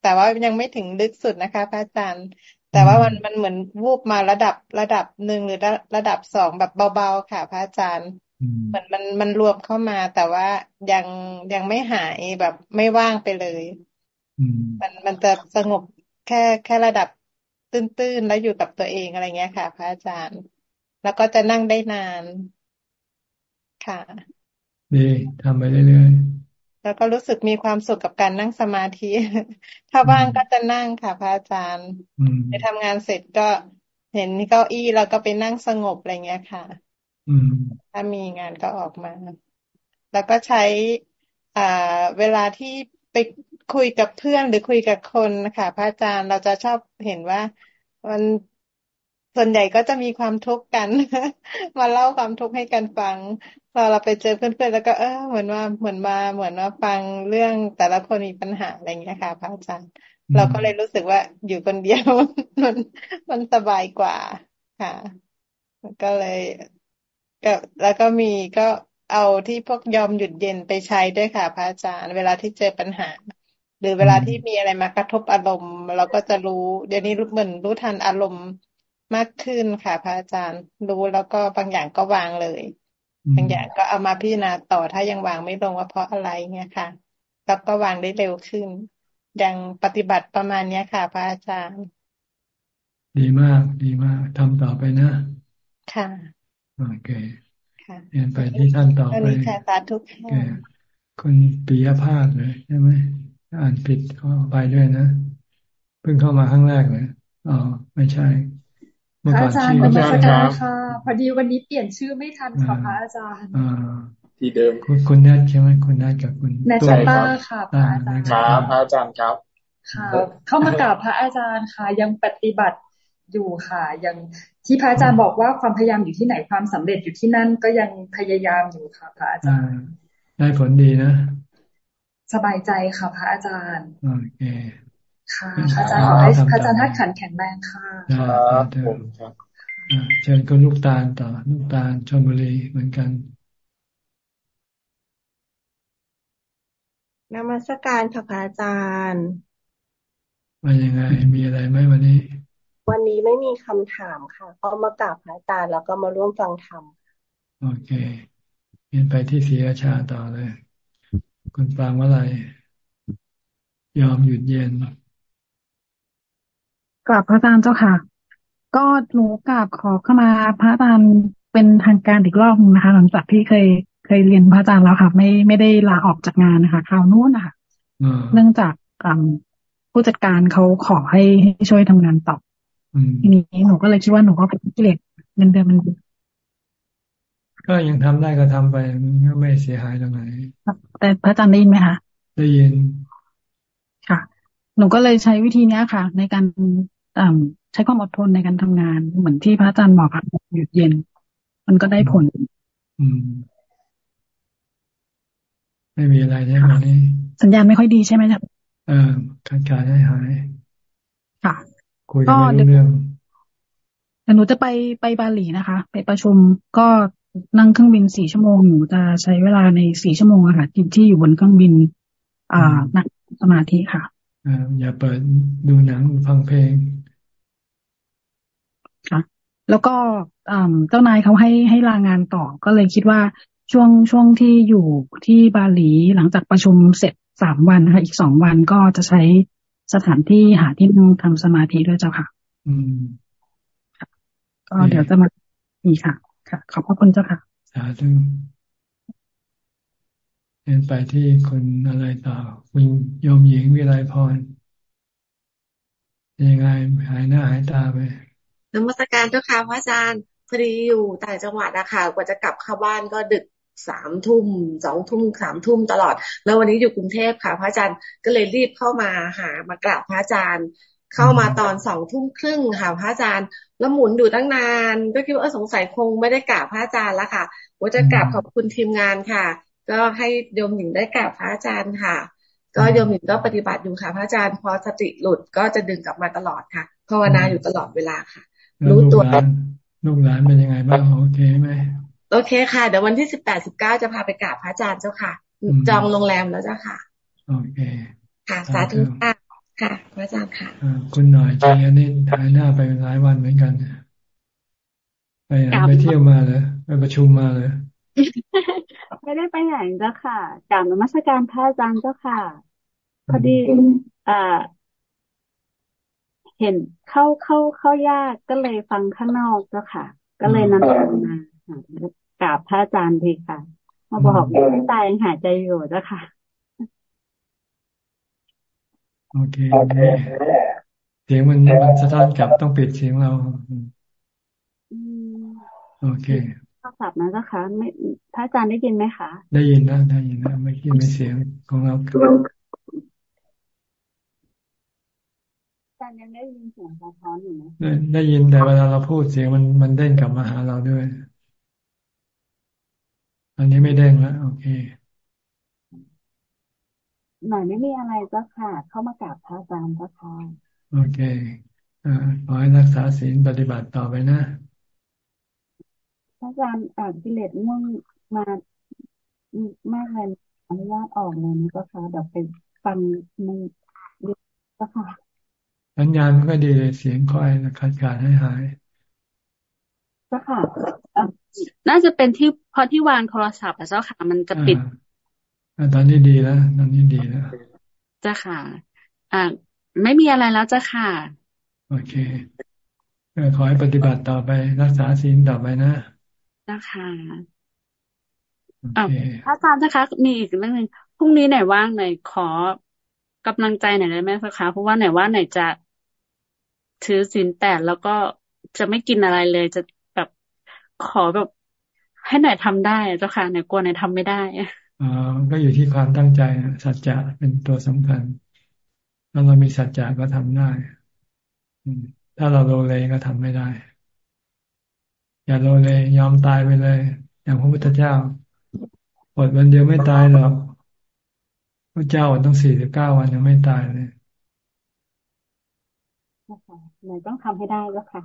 Speaker 30: แต่ว่ายังไม่ถึงลึกสุดนะคะ พระอาจารย์ แต่ว่ามันมันเหมือนวูบมาระดับระดับหนึ่งหรือระดับสองแบบเบาๆค่ะ พระอาจารย์เหมือนมันมันรวมเข้ามา แต่ว่ายังยังไม่หายแบบไม่ว่างไปเลย มันมันจะสงบแค่แค่ระดับ ตื้นๆ แล้วอยู่กับตัวเองอะไรเงี้ยค่ะ พระอาจารย์ แล้วก็จะนั่งได้นาน ค่ะ
Speaker 1: ดีทำไปเรื่อย
Speaker 30: ๆ แล้วก็รู้สึกมีความสุขกับการนั่งสมาธิ ถ้าว่างก็จะนั่งค่ะ พระอาจารย์ไปทำงานเสร็จก็เห็นเก้าอี้แล้วก็ไปนั่งสงบอะไรเงี้ยค่ะถ้ามีงานก็ออกมา แล้วก็ใช้อ่าเวลาที่ไป คุยกับเพื่อนหรือคุยกับคนนะคะพระอาจารย์เราจะชอบเห็นว่ามันส่วนใหญ่ก็จะมีความทุกข์กัน มาเล่าความทุกข์ให้กันฟังพอเราไปเจอเพื่อนๆแล้วก็เออเหมือนว่าเหมือนมาเหมือนว่าฟังเรื่องแต่ละคนมีปัญหาอะไรอย่างเงี้ยค่ะพระอาจารย์ เราก็เลยรู้สึกว่าอยู่คนเดียวมันมันสบายกว่าค่ะก็เลยก็แล้วก็มีก็เอาที่พวกยอมหยุดเย็นไปใช้ด้วยค่ะพระอาจารย์ เวลาที่เจอปัญหา หรือเวลาที่มีอะไรมากระทบอารมณ์ เราก็จะรู้ เดี๋ยวนี้รู้เหมือนรู้ทันอารมณ์มากขึ้นค่ะพระอาจารย์ รู้แล้วก็บางอย่างก็วางเลย บางอย่างก็เอามาพิจารณาต่อถ้ายังวางไม่ลงว่าเพราะอะไรเงี้ยค่ะ แล้วก็วางได้เร็วขึ้น ยังปฏิบัติประมาณเนี้ยค่ะ พระอาจารย์
Speaker 1: ดีมากดีมากทำต่อไปนะ
Speaker 30: ค่ะ
Speaker 1: โอเคเรียนไปที่ท่านต่อไป
Speaker 30: ค่ะสาธุค่ะ
Speaker 1: คุณปิยภาคเลยใช่ไหม อ่านผิดก็ไปด้วยนะเพิ่งเข้ามาครั้งแรกเลยอ๋อไม่ใช่
Speaker 32: พระอาจารย์นมัสการค่ะพอดีวันนี้เปลี่ยนชื่อไม่ทันค่ะพระอาจารย์
Speaker 17: ที่เดิม
Speaker 1: คุณคุณนัทใช่ไหมคุณนัทกับคุณ
Speaker 32: นัทต้าค่ะพระอาจารย์
Speaker 17: ครับพระอาจารย์ครับ
Speaker 32: ค่ะ เข้ามากราบพระอาจารย์ค่ะ ยังปฏิบัติอยู่ค่ะ ยังที่พระอาจารย์บอกว่าความพยายามอยู่ที่ไหนความสำเร็จอยู่ที่นั่นก็ยังพยายามอยู่ค่ะพระอาจารย์
Speaker 1: ได้ผลดีนะ
Speaker 32: สบายใจค่ะ พระอาจารย์
Speaker 1: โอเค
Speaker 32: ค่ะพระอาจารย์ขอให้พระอาจารย์ทัดขันแข็งแรงค่ะ
Speaker 1: ครับผมครับเชิญก็ลูกตาลต่อลูกตาลชลบุรีเหมือนกัน
Speaker 33: นมัสการค่ะพระอาจารย์
Speaker 1: มายังไง มีอะไรไหมวันนี้
Speaker 33: วันนี้ไม่มีคำถามค่ะก็มากราบพระอาจารย์แล้วก็มาร่วมฟังธรรม
Speaker 1: โอเคเรียนไปที่ศรีราชาต่อเลย คุณฟังว่าอะไร ยอมหยุดเย็น
Speaker 34: กราบพระอาจารย์เจ้าค่ะ ก็หนูกราบขอเข้ามาพระอาจารย์เป็นทางการอีกรอบนะคะ หลังจากที่เคยเคยเรียนพระอาจารย์แล้วค่ะ ไม่ไม่ได้ลาออกจากงานนะคะคราวนู้นนะคะเนื่องจากผู้จัดการเขาขอให้ให้ช่วยทำงานต่อทีนี้หนูก็เลยคิดว่าหนูก็เป็นกิเลสเงินเดือนมัน
Speaker 1: ก็ยังทำได้ก็ทำไปมันก็ไม่เสียหายตรงไหน
Speaker 34: แต่พระอาจารย์ได้ยินไหมคะ
Speaker 1: ได้ยิน
Speaker 34: ค่ะ หนูก็เลยใช้วิธีนี้ค่ะ ในการใช้ความอดทนในการทำงาน เหมือนที่พระอาจารย์บอกค่ะหยุดเย็น มันก็ได้ผล
Speaker 1: อืมใไม่มีอะไรใช่ไหมนี่
Speaker 34: สัญญาณไม่ค่อยดีใช่ไหมครับ
Speaker 1: เออขาดการให้หาย
Speaker 34: ค่ะ
Speaker 1: คุยกันไม่รู้เรื่อง
Speaker 34: แต่หนูจะไปไปบาหลีนะคะ ไปประชุมก็ นั่งเครื่องบินสี่ชั่วโมงหนูจะใช้เวลาในสี่ชั่วโมงอะค่ะที่ที่อยู่บนเครื่องบิน อ่านักสมาธิค่ะ
Speaker 1: อ่าอย่าเปิดดูหนังฟังเพลง
Speaker 34: ค่ะแล้วก็เจ้านายเขาให้ให้ลางานต่อ ก็เลยคิดว่าช่วงช่วงที่อยู่ที่บาหลีหลังจากประชุมเสร็จสามวันนะคะอีกสองวันก็จะใช้สถานที่หาที่นั่งทำสมาธิด้วยเจ้าค่ะ
Speaker 1: อืม
Speaker 34: ก็เดี๋ยวจะมาอีกค่ะ ค่ะขอบพระคุณเจ้าค่ะ
Speaker 1: สาธุเดินไปที่คนอะไรต่อคุณโยมหญิงวิไลพรยังไงหายหน้าหายตาไป
Speaker 8: นมัสการเจ้าค่ะพระอาจารย์พอดีอยู่ต่างจังหวัดอะค่ะกว่าจะกลับเข้าบ้านก็ดึกสามทุ่มสองทุ่มสามทุ่มตลอด แล้ววันนี้อยู่กรุงเทพค่ะ พระอาจารย์ก็เลยรีบเข้ามาหามากราบพระอาจารย์ เข้ามาตอนสองทุ่มครึ่งค่ะพระอาจารย์ แล้วหมุนอยู่ตั้งนานก็คิดว่าสงสัยคงไม่ได้กราบพระอาจารย์แล้วค่ะว่าจะกราบขอบคุณทีมงานค่ะ ก็ให้โยมหญิงได้กราบพระอาจารย์ค่ะ ก็โยมหญิงก็ปฏิบัติอยู่ค่ะ พระอาจารย์พอสติหลุดก็จะดึงกลับมาตลอดค่ะภาวนาอยู่ตลอดเวลาค่ะ รู้ตัว
Speaker 1: ลูกหลานเป็นยังไงบ้างโอเคไหม
Speaker 8: โอเคค่ะเดี๋ยววันที่สิบแปดสิบเก้าจะพาไปกราบพระอาจารย์เจ้าค่ะ จองโรงแรมแล้วเจ้าค่ะ
Speaker 1: โอเค
Speaker 8: ค่ะสาธุค่ะ ค่ะพระอาจารย์ค่ะ
Speaker 1: คุณหน่อยจริงอันนี้หายหน้าไปหลายวันเหมือนกันไปไปเที่ยวมาเลยไปประชุมมาเลย
Speaker 35: ไม่ได้ไปไหนเจ้าค่ะกราบนมัสการพระอาจารย์เจ้าค่ะ พอดีอ่าเห็นเข้าเข้าเข้ายากก็เลยฟังข้างนอกเจ้าค่ะ ก็เลยนำมากราบพระอาจารย์ทีค่ะ มาบอกตายหายใจอยู่เจ้าค่ะ
Speaker 1: โอเคโอเคเสียงมันมันสะท้อนกลับต้องปิดเสียงเราโอเค
Speaker 35: โทรศัพท์นะเจ้าค่ะไม่พระอาจารย์ได้ยินไหมคะ
Speaker 1: ได้ยินนะได้ยินนะไม่ยินไม่เสียงของเรา
Speaker 35: จารย์ยังได้ยินเสียงสะท้อนอยู่ไหม
Speaker 1: ได้ยินแต่เวลาเราพูดเสียงมันมันเด้งกลับมาหาเราด้วย อันนี้ไม่เด้งแล้วโอเค
Speaker 35: หน่อยไม่มีอะไรเจ้าค่ะ เข้ามากราบพระอาจารย์เจ้าค่ะ
Speaker 1: โอเคอ่าขอให้รักษาศีลปฏิบัติต่อไปนะ
Speaker 35: พระอาจารย์อ่านกิเลสม่วงมามากเลยอนุญาตออกเลยนะเจ้าค่ะเดี๋ยวไปฟังในเจ้าค่ะ
Speaker 1: สัญญาณก็ดีเลยเสียงค่อยขาดขาดให้หาย
Speaker 35: เจ้าค่ะน่าจะเป็นที่พอที่วางโทรศัพท์อะเจ้าค่ะ มันจะปิด
Speaker 1: ตอนนี้ดีแล้วตอนนี้ดีแล้ว
Speaker 35: เจ้าค่ะ อ่า ไม่มีอะไรแล้วเจ้าค่ะ
Speaker 1: โอเคขอให้ปฏิบัติต่อไปรักษาศีลต่อไปนะ
Speaker 35: เจ้าค่ะอ่าพระอาจารย์นะคะ มีอีกเรื่องหนึ่งพรุ่งนี้ไหนว่างไหนขอกำลังใจหน่อยได้ไหมคะเพราะว่าไหนว่าไหนจะถือศีลแปดแล้วก็จะไม่กินอะไรเลย จะแบบขอแบบให้หน่อยทำได้เจ้าค่ะไหนกลัวไหนทำไม่ได้
Speaker 1: อ่าก็อยู่ที่ความตั้งใจสัจจะเป็นตัวสำคัญ ถ้าเรามีสัจจะก็ทำได้ ถ้าเราโลเลก็ทำไม่ได้ อย่าโลเลยอมตายไปเลย อย่างพระพุทธเจ้าอดวันเดียวไม่ตายหรอกพระเจ้าต้องสี่สิบเก้าวันยังไม่ตายเลย
Speaker 35: หนูต้องทำให้ได้แล้วค่ะ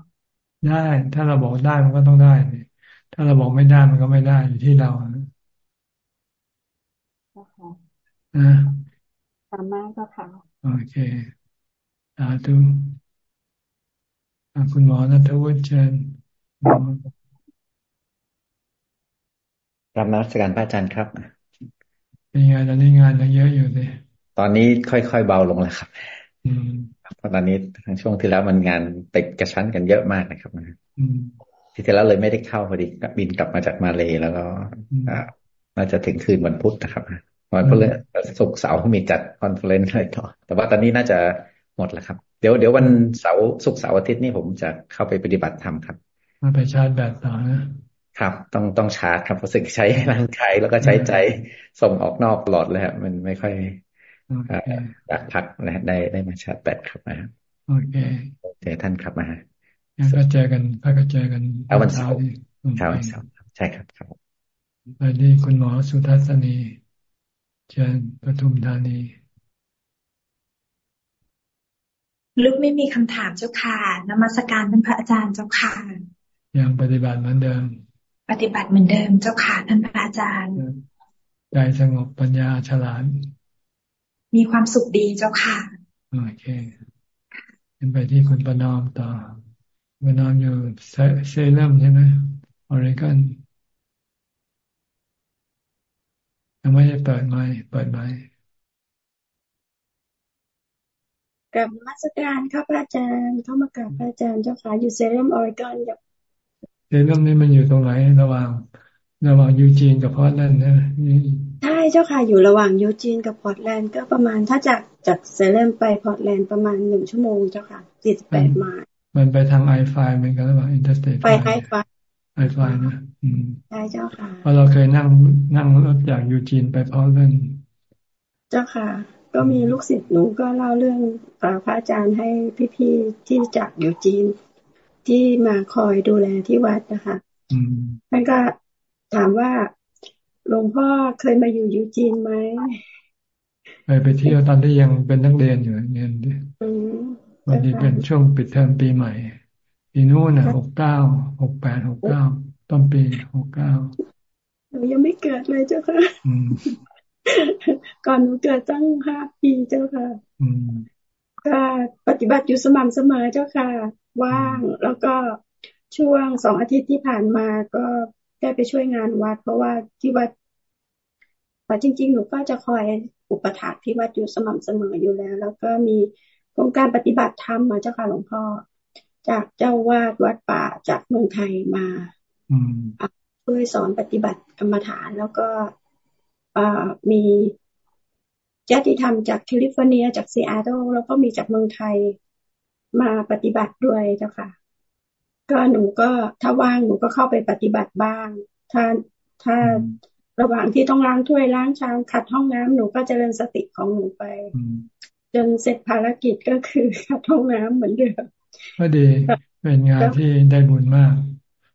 Speaker 1: ได้ ถ้าเราบอกได้มันก็ต้องได้ ถ้าเราบอกไม่ได้มันก็ไม่ได้อยู่ที่เรา
Speaker 35: นะตามมากก็ค่ะ โอ
Speaker 1: เคสาธุคุณหมอนัทวุฒิเชิญก
Speaker 36: ราบนมัสการพระอาจารย์ครับ
Speaker 1: เป็นไงตอนนี้งานยังเยอะอยู่เลย
Speaker 36: ตอนนี้ค่อยๆเบาลงแล้วครับเพราะตอนนี้ทั้งช่วงที่แล้วมันงานติดกระชั้นกันเยอะมากนะครับนะที่ที่แล้วเลยไม่ได้เข้าพอดีบินกลับมาจากมาเลย์แล้วก็น่าจะถึงคืนวันพุธนะครับ วันพฤหัสศุกร์เสาร์เขามีจัด conference อะไรต่อ แต่ว่าตอนนี้น่าจะหมดแล้วครับ เดี๋ยวเดี๋ยววันเสาร์ศุกร์เสาร์อาทิตย์นี่ผมจะเข้าไปปฏิบัติธรรมครับ
Speaker 1: มาไปชาร์จแบตต่อนะ
Speaker 36: ครับ ต้องต้องชาร์จครับเพราะสึกใช้ร่างกายแล้วก็ใช้ใจส่งออกนอกตลอดเลยครับมันไม่ค่อยอยากพักนะได้ได้มาชาร์จแบตครับนะ
Speaker 1: โอเค
Speaker 36: เจอท่านครับมา
Speaker 1: งั้นก็เจอกันพักก็เจอกัน
Speaker 36: วันเสาร์เช้าวันเสาร์ใช่ครับครับ
Speaker 1: ไปที่คุณหมอสุทัศนี เชิญปทุมธานี
Speaker 37: ลึกไม่มีคำถามเจ้าค่ะนมัสการท่านพระอาจารย์เจ้าค่ะ
Speaker 1: ยังปฏิบัติเหมือนเดิม
Speaker 37: ปฏิบัติเหมือนเดิมเจ้าค่ะท่านพระอาจารย์
Speaker 1: ใจสงบปัญญาฉลาด
Speaker 37: มีความสุขดีเจ้าค่ะ
Speaker 1: โอเคเป็นไปที่คุณประนอมต่อประนอมอยู่เซเลมใช่ไหมออริกอน ยังไม่ได้เปิดไมค์เปิดไมค์
Speaker 38: กราบนมัสการครับอาจารย์เข้ามากับอาจารย์เจ้าค่ะอยู่เซเลมออริกอนอยู่
Speaker 1: เซเลมนี่มันอยู่ตรงไหนระหว่างระหว่างยูจีนกับพอร์ตแลนด์นะ
Speaker 38: ใช่เจ้าค่ะอยู่ระหว่างยูจีนกับพอร์ตแลนด์ก็ประมาณถ้าจากจากเซเลมไปพอร์ตแลนด์ประมาณหนึ่งชั่วโมงเจ้าค่ะสี่สิบแปดไมล์
Speaker 1: มันไปทาง I-five เหมือนกันหรือเปล่า interstate
Speaker 38: ไป I-five ไอ
Speaker 1: ไฟนะ
Speaker 38: ใช่เจ้าค่ะ
Speaker 1: เพราะเราเคยนั่งนั่งรถจากยูจีนไปพอร์ตแลนด์
Speaker 38: เจ้าค่ะ ก็มีลูกศิษย์หนูก็เล่าเรื่องพระอาจารย์ให้พี่ๆที่จากอยู่จีน ที่มาคอยดูแลที่วัดนะคะท่านก็ถามว่าหลวงพ่อเคยมาอยู่อยู่จีนไหม
Speaker 1: ไปไปเที่ยวตอนที่ยังเป็นนักเรียนอยู่เรียนวันนี้เป็นช่วงปิดเทอมปีใหม่ ปีนู้นน่ะหกเก้าหกแปดหกเก้าต้นปีหกเก้า
Speaker 38: หนูยังไม่เกิดเลยเจ้าค่ะก่อนหนูเกิดตั้งห้าปีเจ้าค่ะก็ปฏิบัติอยู่สม่ำเสมอเจ้าค่ะ ว่างแล้วก็ช่วงสองอาทิตย์ที่ผ่านมาก็ได้ไปช่วยงานวัด เพราะว่าที่วัดแต่จริง ๆ หนูก็จะคอยอุปถัมภ์ที่วัดอยู่สม่ำเสมออยู่แล้ว แล้วก็มีโครงการปฏิบัติธรรมมาเจ้าค่ะหลวงพ่อ จากเจ้าอาวาสวัดป่าจากเมืองไทยมาช่วยสอนปฏิบัติกรรมฐาน แล้วก็มีญาติธรรมจากแคลิฟอร์เนียจากซีแอตเทิลแล้วก็มีจากเมืองไทยมาปฏิบัติด้วยเจ้าค่ะ ก็หนูก็ถ้าว่างหนูก็เข้าไปปฏิบัติบ้าง ถ้าถ้าระหว่างที่ต้องล้างถ้วยล้างชามขัดห้องน้ำหนูก็จเจริญสติของหนูไป จนเสร็จภารกิจก็คือขัดห้องน้ำเหมือนเดิม
Speaker 1: ก็ดีเป็นงานที่ได้บุญมาก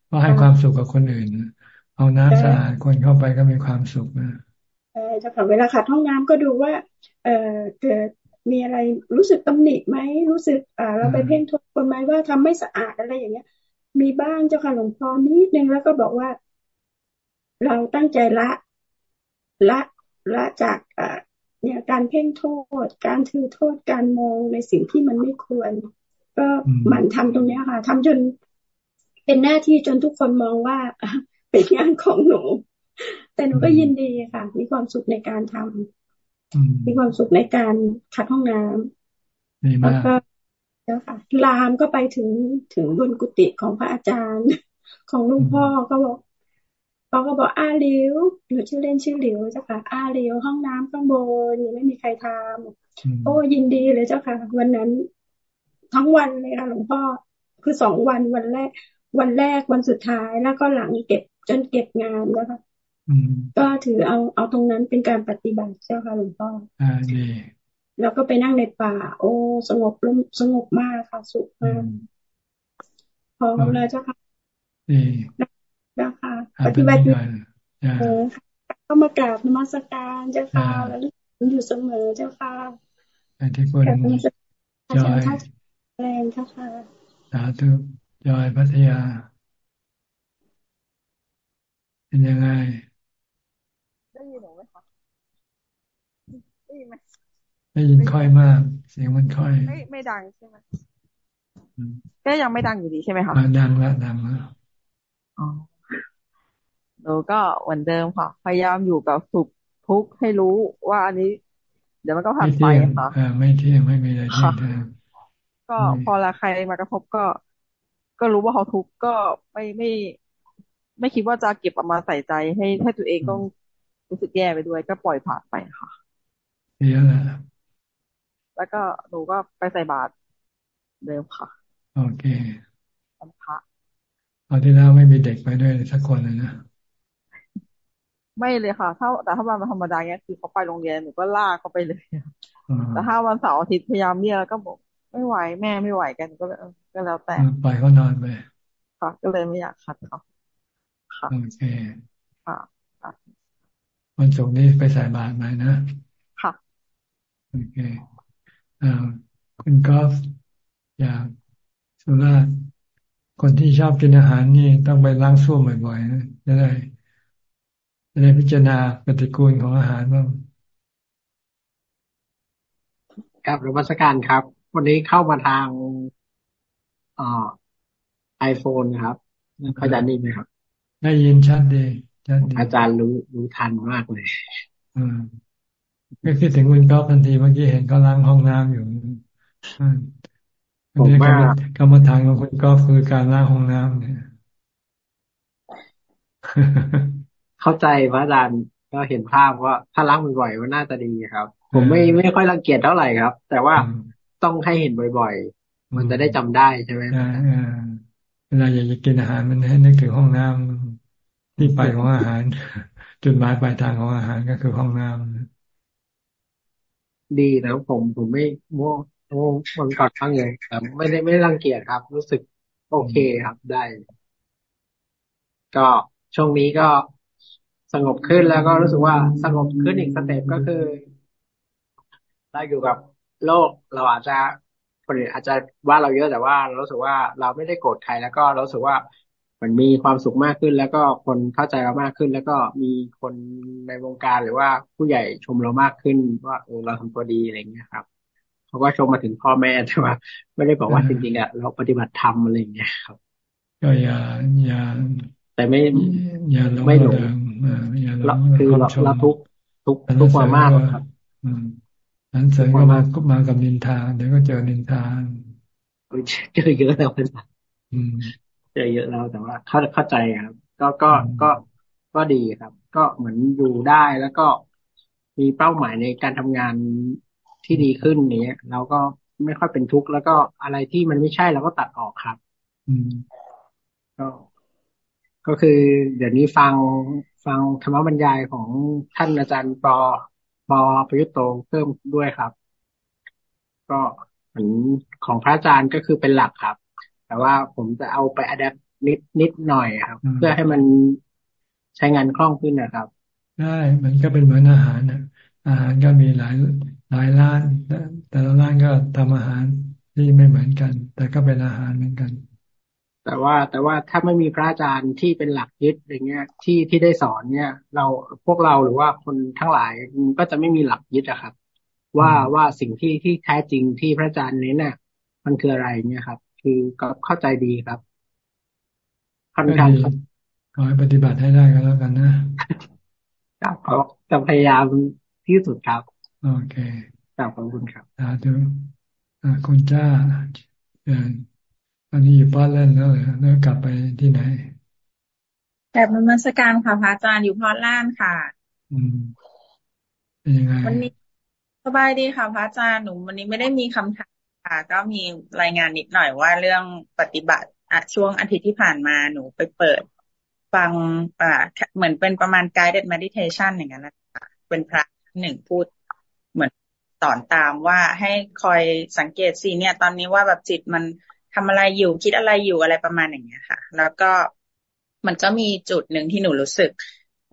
Speaker 1: เพราะให้ความสุขกับคนอื่น เอาน้ำสะอาดคนเข้าไปก็มีความสุขนะ
Speaker 38: เออเจ้าค่ะเวลาขัดห้องน้ำก็ดูว่า เออเกิดมีอะไรรู้สึกตำหนิไหมรู้สึกอ่าเราไปเพ่งโทษคนไหมว่าทำไม่สะอาดอะไรอย่างเงี้ย มีบ้างเจ้าค่ะหลวงพ่อนิดนึงแล้วก็บอกว่า เราตั้งใจละ ละละจากอ่าเนี่ยการเพ่งโทษ การถือโทษการมองในสิ่งที่มันไม่ควร ก็หมั่นทำตรงนี้ค่ะทำจนเป็นหน้าที่จนทุกคนมองว่าเป็นงานของหนู แต่หนูก็ยินดีค่ะ มีความสุขในการทำมีความสุขในการขัดห้องน้ำแล้วก็แล้วค่ะลามก็ไปถึงถึงบนกุฏิของพระอาจารย์ ของลุงพ่อก็บอกเขาก็บอกอาเลียวหนูชื่อเล่นชื่อเหลียวเจ้าค่ะอาเลียวห้องน้ำข้างบนยังไม่มีใครทำโอ้ยินดีเลยเจ้าค่ะ วันนั้น ทั้งวันเลยค่ะหลวงพ่อคือสองวันวันแรก วันแรกวันสุดท้ายแล้วก็หลังเก็บจนเก็บงานแล้วค่ะก็ถือเอาเอาตรงนั้นเป็นการปฏิบัติเจ้าค่ะหลวงพ่อ
Speaker 1: อ่าดี
Speaker 38: แล้วก็ไปนั่งในป่า โอ้สงบลมสงบมากค่ะสุขมากพอแล้วเจ้าค่ะ
Speaker 1: ดี
Speaker 38: เจ้าค่ะปฏิบัติอยู่เข้ามากราบนมัสการเจ้าค่ะแล้วอยู่เสมอเจ้าค่ะ
Speaker 1: อที่คน
Speaker 38: จอย แรงเจ้าค่ะ
Speaker 1: สาธุจอยพัทยา เป็นยังไง
Speaker 39: ได้ยินหนูไหมคะได้ยินไหม
Speaker 1: ได้ยินค่อยมาก เสียงมันค่อย
Speaker 39: ไม่ไม่ดังใช่ไหมก็ยังไม่ดังอยู่ดีใช่ไหมคะ
Speaker 1: ดังละดังแล้ว
Speaker 39: อ๋อหนูก็เหมือนเดิมค่ะ พยายามอยู่กับสุขทุกข์ให้รู้ว่าอันนี้ เดี๋ยวมันก็ผ่านไป
Speaker 1: ค่ะไม่เที่ยงไม่มีอะไรที่เดิม
Speaker 39: ก็พอละใครมากระทบก็ ก็รู้ว่าเขาทุกข์ก็ไม่ไม่ ไม่คิดว่าจะเก็บออกมาใส่ใจให้ให้ตัวเองต้องรู้สึกแย่ไปด้วยก็ปล่อยผ่านไปค่ะ
Speaker 1: เยอะแล้
Speaker 39: แล้วก็หนูก็ไปใส่บาตรเดิมค่ะ
Speaker 1: โอเค
Speaker 39: ทำพระ
Speaker 1: ตอนที่แล้วไม่มีเด็กไปด้วยสักคนเลยนะ
Speaker 39: ไม่เลยค่ะ ถ้าแต่ถ้าวันธรรมดาเนี้ยคือเขาไปโรงเรียนหนูก็ลากเขาไปเลยแต่ถ้าวันเสาร์อาทิตย์พยายามเรียกแล้วก็บอก ไม่ไหวแม่ไม่ไหวกันก็เลยก็แล้วแต่
Speaker 1: ไปก็นอนไป
Speaker 39: ค่ะก็เลยไม่อยากคัดเขา
Speaker 1: ค่ะโอเค
Speaker 39: ค่ะ
Speaker 1: วันศุกร์นี้ไปใส่บาตรไหมนะ
Speaker 39: ค่ะ
Speaker 1: โอเคอ่าคุณกอล์ฟอยากสุราษฎร์คนที่ชอบกินอาหารนี่ต้องไปล้างส้วมบ่อยๆนะจะได้จะได้พิจารณาปฏิกูลของอาหารบ้าง
Speaker 36: ครับรัชการครับ วันนี้เข้ามาทางอ่าไอโฟนครับอาจารย์นี่ไหมครับ
Speaker 1: ได้ยินชัดดีชัดดี
Speaker 36: อาจารย์รู้รู้ทันมากเลย
Speaker 1: อืมก็คิดถึงคุณก๊อฟทันทีเมื่อกี้เห็นเขาล้างห้องน้ำอยู่ผมว่ากรรมฐานของคุณก๊อฟคือการล้างห้องน้ำเนี่ย
Speaker 36: เข้าใจพระอาจารย์ก็เห็นภาพว่าถ้าล้างบ่อยๆว่าน่าจะดีครับ ผมไม่ไม่ค่อยรังเกียจเท่าไหร่ครับ แต่ว่า ต้องให้เห็นบ่อย ๆ มันจะได้จำได้ใช่ไหม
Speaker 1: เวลาอยากจะกินอาหารมันให้นึกถึงห้องน้ำที่ไปของอาหาร จุดหมายปลายทางของอาหารก็คือห้องน้ำ
Speaker 36: ดีแล้วผมผมไม่โม่โม่มันก่อนข้างเลยแต่ไม่ได้ไม่รังเกียจครับ รู้สึกโอเคครับได้ ก็ช่วงนี้ก็สงบขึ้นแล้วก็รู้สึกว่าสงบขึ้นอีกสเต็ปก็คือเราอยู่กับ โลกเราอาจจะคนอื่นอาจจะว่าเราเยอะแต่ว่าเรารู้สึกว่าเราไม่ได้โกรธใครแล้วก็เราสึกว่ามันมีความสุขมากขึ้น แล้วก็คนเข้าใจเรามากขึ้น แล้วก็มีคนในวงการหรือว่าผู้ใหญ่ชมเรามากขึ้น ว่าเออเราทำตัวดีอะไรเงี้ยครับเขาก็ชมมาถึงพ่อแม่แต่ว่า ไม่ได้บอกว่าจริงๆอะเราปฏิบัติธรรมอะไรเงี้ยครับ
Speaker 1: ก็อย่าอย่า
Speaker 36: แต่ไม่
Speaker 1: อย่า
Speaker 36: ไม่หลง
Speaker 1: เรา
Speaker 36: คือเราเราทุกทุกทุกความมากครับ
Speaker 1: นั้นเสริญก็มาก็มากับนินทาเดี๋ยวก็เจอนินทา
Speaker 36: เจอเยอะแล้วเจอเยอะแล้วแต่ว่าเข้าเข้าใจครับ ก็ก็ก็ก็ดีครับ ก็เหมือนอยู่ได้แล้วก็มีเป้าหมายในการทำงานที่ดีขึ้นเนี้ยเราก็ไม่ค่อยเป็นทุกข์แล้วก็อะไรที่มันไม่ใช่เราก็ตัดออกครับ
Speaker 1: อืม
Speaker 36: ก็ก็คือเดี๋ยวนี้ฟังฟังธรรมบรรยายของท่านอาจารย์ปอ ปอประยุทธ์โตเพิ่มด้วยครับ ก็เหมือนของพระอาจารย์ก็คือเป็นหลักครับ แต่ว่าผมจะเอาไปอัดแอปนิดนิดหน่อยครับ เพื่อให้มันใช้งานคล่องขึ้นนะครับ
Speaker 1: ได้มันก็เป็นเหมือนอาหารนะอาหารก็มีหลายหลายร้าน แต่ละร้านก็ทำอาหารที่ไม่เหมือนกัน แต่ก็เป็นอาหารเหมือนกัน
Speaker 36: แต่ว่าแต่ว่าถ้าไม่มีพระอาจารย์ที่เป็นหลักยึดอย่างเงี้ย ที่ที่ได้สอนเนี่ย เราพวกเราหรือว่าคนทั้งหลายก็จะไม่มีหลักยึดอะครับ ว่าว่าสิ่งที่ที่แท้จริงที่พระอาจารย์เน้นน่ะ มันคืออะไรเนี่ยครับ คือก็เข้าใจดีครับ
Speaker 1: ค่อนข้างขอให้ปฏิบัติให้ได้กันแล้วกัน
Speaker 36: นะครับก็จะพยายามที่สุดครับ
Speaker 1: โอเค
Speaker 36: ขอบคุณครับ
Speaker 1: สาธุคุณจ้าเออ อันนี้อยู่บ้านเล่นแล้วเหรอแล้วกลับไปที่ไหน
Speaker 40: แบบนมัสการค่ะพระอาจารย์อยู่พอล่านค่ะ
Speaker 1: อืมเป็นยังไง
Speaker 40: วันนี้สบายดีค่ะพระอาจารย์หนูวันนี้ไม่ได้มีคำถามค่ะ ก็มีรายงานนิดหน่อยว่าเรื่องปฏิบัติอะช่วงอาทิตย์ที่ผ่านมาหนูไปเปิด ฟังอ่าเหมือนเป็นประมาณ guided meditation อย่างนั้นนะคะเป็นพระหนึ่งพูดเหมือนสอนตามว่าให้คอยสังเกตสิเนี่ย ตอนนี้ว่าแบบจิตมัน ทำอะไรอยู่คิดอะไรอยู่อะไรประมาณอย่างเงี้ยค่ะ แล้วก็มันก็มีจุดหนึ่งที่หนูรู้สึก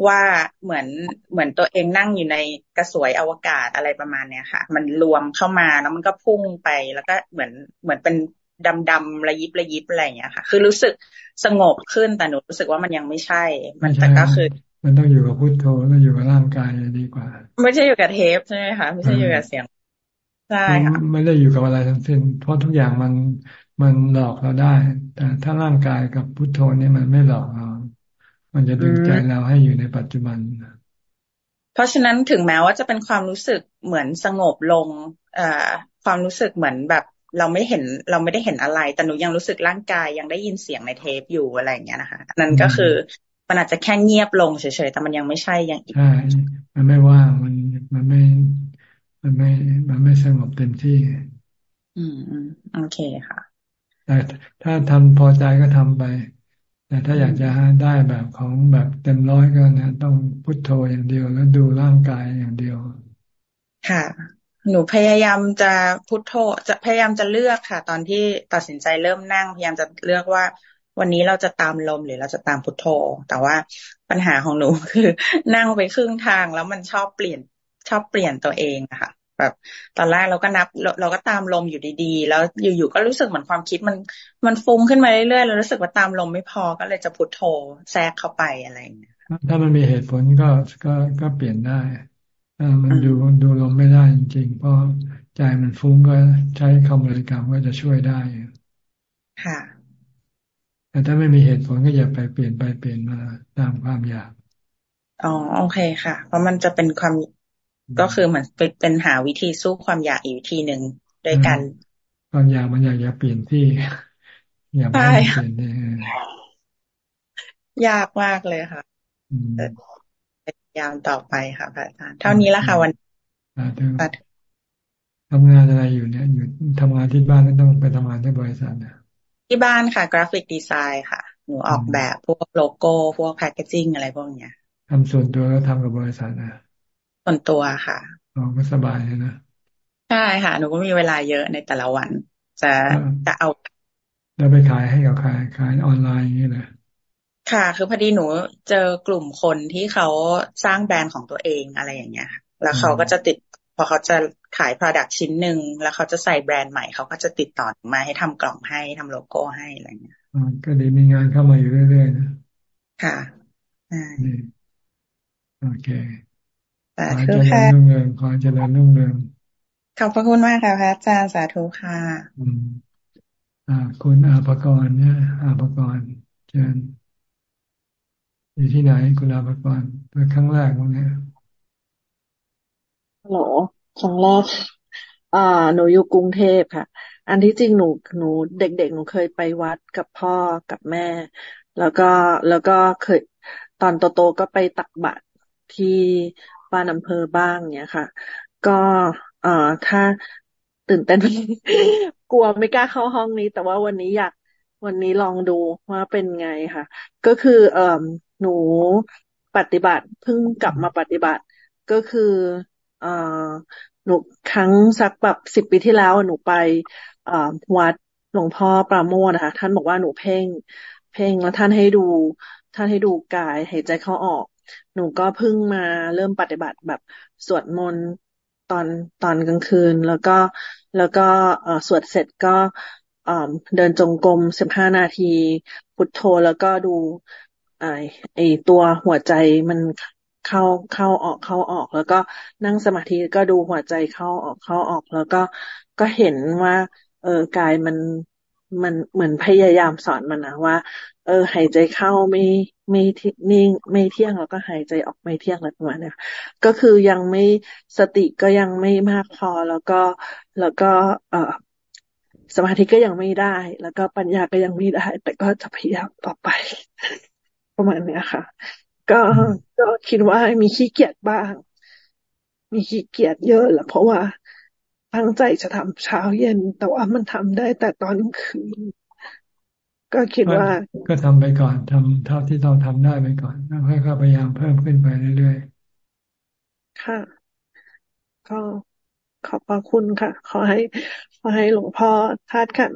Speaker 40: ว่าเหมือนเหมือนตัวเองนั่งอยู่ในกระสวยอวกาศอะไรประมาณเนี้ยค่ะ มันรวมเข้ามาแล้วมันก็พุ่งไปแล้วก็เหมือนเหมือนเป็นดำดำระยิบระยิบอะไรอย่างเงี้ยค่ะ คือรู้สึกสงบขึ้นแต่หนูรู้สึกว่ามันยังไม่ใช่ มันแต่ก็คือ
Speaker 1: มันต้องอยู่กับพุทโธแล้วอยู่กับร่างกายดีกว่า
Speaker 40: ไม่ใช่อยู่กับเทปใช่ไหมคะไม่ใช่อยู่กับเสียงใช่ค่ะ
Speaker 1: ไม่ได้อยู่กับอะไรทั้งสิ้นเพราะทุกอย่างมัน มันหลอกเราได้ แต่ถ้าร่างกายกับพุทโธเนี่ยมันไม่หลอกเรา มันจะดึงใจเราให้อยู่ในปัจจุบัน
Speaker 40: เพราะฉะนั้นถึงแม้ว่าจะเป็นความรู้สึกเหมือนสงบลงเอ่อความรู้สึกเหมือนแบบเราไม่เห็นเราไม่ได้เห็นอะไร แต่หนูยังรู้สึกร่างกายยังได้ยินเสียงในเทปอยู่อะไรอย่างเงี้ยนะคะนั่นก็คือมันอาจจะแค่เงียบลงเฉยๆ แต่มันยังไม่ใช่ยังอีก
Speaker 1: ใช่มันไม่ว่างมันมันไม่ มันไม่ มันไม่สงบเต็มที่
Speaker 40: อืมโอเคค่ะ
Speaker 1: แต่ถ้าทำพอใจก็ทำไป แต่ถ้าอยากจะได้แบบของแบบเต็มร้อยก็นะต้องพุทโธอย่างเดียวแล้วดูร่างกายอย่างเดียว
Speaker 40: ค่ะ หนูพยายามจะพุทโธจะพยายามจะเลือกค่ะ ตอนที่ตัดสินใจเริ่มนั่ง พยายามจะเลือกว่าวันนี้เราจะตามลมหรือเราจะตามพุทโธ แต่ว่าปัญหาของหนูคือ นั่งไปครึ่งทางแล้วมันชอบเปลี่ยนชอบเปลี่ยนตัวเองอะค่ะ แบบ ตอนแรกเราก็นับเราก็ตามลมอยู่ดีๆ แล้วอยู่ๆก็รู้สึกเหมือนความคิดมันมันฟุ้งขึ้นมาเรื่อยๆแล้วรู้สึกว่าตามลมไม่พอก็เลยจะพุทโธแทรกเข้าไปอะไรอย่างเงี้ย
Speaker 1: ถ้ามันมีเหตุผลก็ก็ก็เปลี่ยนได้ถ้ามันดูดูลมไม่ได้จริงๆเพราะใจมันฟุ้งก็ใช้คำบริกรรมก็จะช่วยได้
Speaker 40: ค่ะ
Speaker 1: แต่ถ้าไม่มีเหตุผลก็อย่าไปเปลี่ยนไปเปลี่ยนมาตามความอยาก
Speaker 40: อ๋อโอเคค่ะ เพราะมันจะเป็นความ ก็คือเหมือนเป็นหาวิธีสู้ความอยากอีกวิธีหนึ่งโดยการ
Speaker 1: ความอยากมันอยากจะเปลี่ยนที่อยากเปลี่ยนเนี่ย
Speaker 40: ยากมากเลยค่ะพยายามต่อไปค่ะพระอาจารย์เท่านี้ละค่ะวัน
Speaker 1: ทำงานอะไรอยู่เนี่ย อยู่ทำงานที่บ้านแล้วต้องไปทำงานที่บริษัทนะ
Speaker 40: ที่บ้านค่ะ graphic design ค่ะ หนูออกแบบพวกโลโก้ พวก packaging อะไรพวกเนี้ย
Speaker 1: ทำส่วนตัวแล้วทำกับบริษัทนะ
Speaker 40: ส่วนตัวค่ะ
Speaker 1: อ๋อก็สบายเลยนะ
Speaker 40: ใช่ค่ะ หนูก็มีเวลาเยอะในแต่ละวัน จะจะเอา
Speaker 1: แล้วไปขายให้กับใครขายออนไลน์อย่างนี้เลย
Speaker 40: ค่ะ คือพอดีหนูเจอกลุ่มคนที่เขาสร้างแบรนด์ของตัวเองอะไรอย่างเงี้ย แล้วเขาก็จะติด พอเขาจะขาย Product ชิ้นหนึ่ง แล้วเขาจะใส่แบรนด์ใหม่ เขาก็จะติดต่อมาให้ทำกล่องให้ทำโลโก้ให้อะไรเงี้ย
Speaker 1: ก็ดีมีงานเข้ามาอยู่เรื่อยๆนะ
Speaker 40: ค่ะ
Speaker 1: โอเค ขอเจริญรุ่งเรืองขอเจริญรุ่งเรือง
Speaker 40: ขอบพระคุณมากค่ะพระอาจารย์สาธุค่ะ
Speaker 1: อืมอ่า คุณอาภกรเนี่ยอาภกรเชิญอยู่ที่ไหนคุณอาภกรเป็นครั้งแรกมั้งเนี่ย
Speaker 41: ฮัลโหลครั้งแรกอ่าหนูอยู่กรุงเทพค่ะ อันที่จริงหนูหนูเด็กๆหนูเคยไปวัดกับพ่อกับแม่ แล้วก็แล้วก็เคยตอนโตๆก็ไปตักบาตรที่ บ้านอำเภอบ้างเนี้ยค่ะ ก็เอ่อถ้าตื่นเต้นกลัวไม่กล้าเข้าห้องนี้ แต่ว่าวันนี้อยากวันนี้ลองดูว่าเป็นไงค่ะ ก็คือเอ่อหนูปฏิบัติเพิ่งกลับมาปฏิบัติ ก็คือเอ่อหนูครั้งสักแบบสิบปีที่แล้วหนูไปเอ่อวัดหลวงพ่อปราโมทนะคะท่านบอกว่าหนูเพ่ง เพ่งแล้วท่านให้ดู ท่านให้ดูกายหายใจเข้าออก หนูก็เพิ่งมาเริ่มปฏิบัติแบบสวดมนต์ตอนตอนกลางคืน แล้วก็แล้วก็สวดเสร็จก็เดินจงกรมสิบห้านาที พุทโธแล้วก็ดูไอไอตัวหัวใจมันเข้าเข้าออกเข้าออก แล้วก็นั่งสมาธิก็ดูหัวใจเข้าออกเข้าออก แล้วก็ก็เห็นว่า เออกายมัน มันเหมือนพยายามสอนมันนะว่า เออ หายใจเข้าไม่ไม่นิ่งไม่เที่ยงแล้วก็หายใจออกไม่เที่ยงอะไรประมาณนี้ก็คือยังไม่สติก็ยังไม่มากพอแล้วก็แล้วก็ เออสมาธิก็ยังไม่ได้ แล้วก็ปัญญาก็ยังไม่ได้ แต่ก็จะพยายามต่อไป ประมาณนี้ค่ะ ก็ก็คิดว่ามีขี้เกียจบ้าง มีขี้เกียจเยอะแหละเพราะว่า ตั้งใจจะทำเช้าเย็น แต่ว่ามันทำได้แต่ตอนคืน ก็คิดว่า
Speaker 1: ก็ทำไปก่อนทำเท่าที่เราทำได้ไปก่อนแล้วค่อยๆพยายามเพิ่มขึ้นไปเรื่อย
Speaker 41: ๆ ค่ะ ก็ขอบพระคุณค่ะ ขอให้ขอให้หลวงพ่อทาดขัน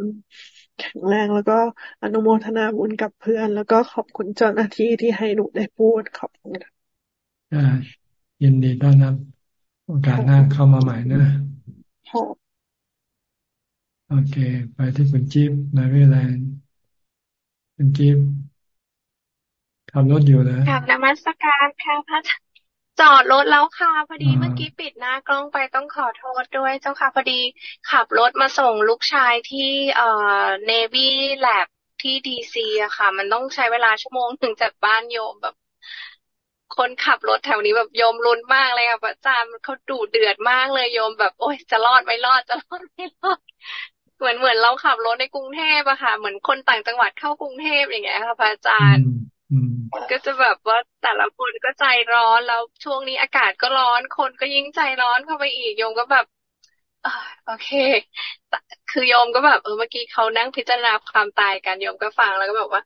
Speaker 41: แข็งแรงแล้วก็อนุโมทนาบุญกับเพื่อน แล้วก็ขอบคุณเจ้าหน้าที่ที่ให้หนูได้พูดขอบคุณค่ะ
Speaker 1: ยินดีต้อนรับโอกาสหน้าเข้ามาใหม่นะ โอเค ไปที่คุณจิ๊บในเวลาคุณจิ๊บขับรถอยู่นะ
Speaker 42: ขับนมัสการค่ะพระจอดรถแล้วค่ะพอดีเมื่อกี้ปิดหน้ากล้องไปต้องขอโทษด้วยเจ้าค่ะพอดีขับรถมาส่งลูกชายที่เอ่อเนวี่แลบที่ดีซีอะค่ะ มันต้องใช้เวลาชั่วโมงถึงจากบ้านโยมแบบ คนขับรถแถวนี้แบบโยมรุนมากเลยค่ะอาจารย์เขาดูเดือดมากเลยโยมแบบ โอ้ยจะรอดไม่รอดจะรอดไม่รอดเหมือนเหมือนเราขับรถในกรุงเทพอะค่ะเหมือนคนต่างจังหวัดเข้ากรุงเทพอย่างเงี้ยค่ะพระอาจารย์ก็จะแบบว่าแต่ละคนก็ใจร้อนแล้วช่วงนี้อากาศก็ร้อนคนก็ยิ่งใจร้อนเข้าไปอีกโยมก็แบบโอเค คือโยมก็แบบเออเมื่อกี้เขานั่งพิจารณาความตายกันโยมก็ฟังแล้วก็แบบว่า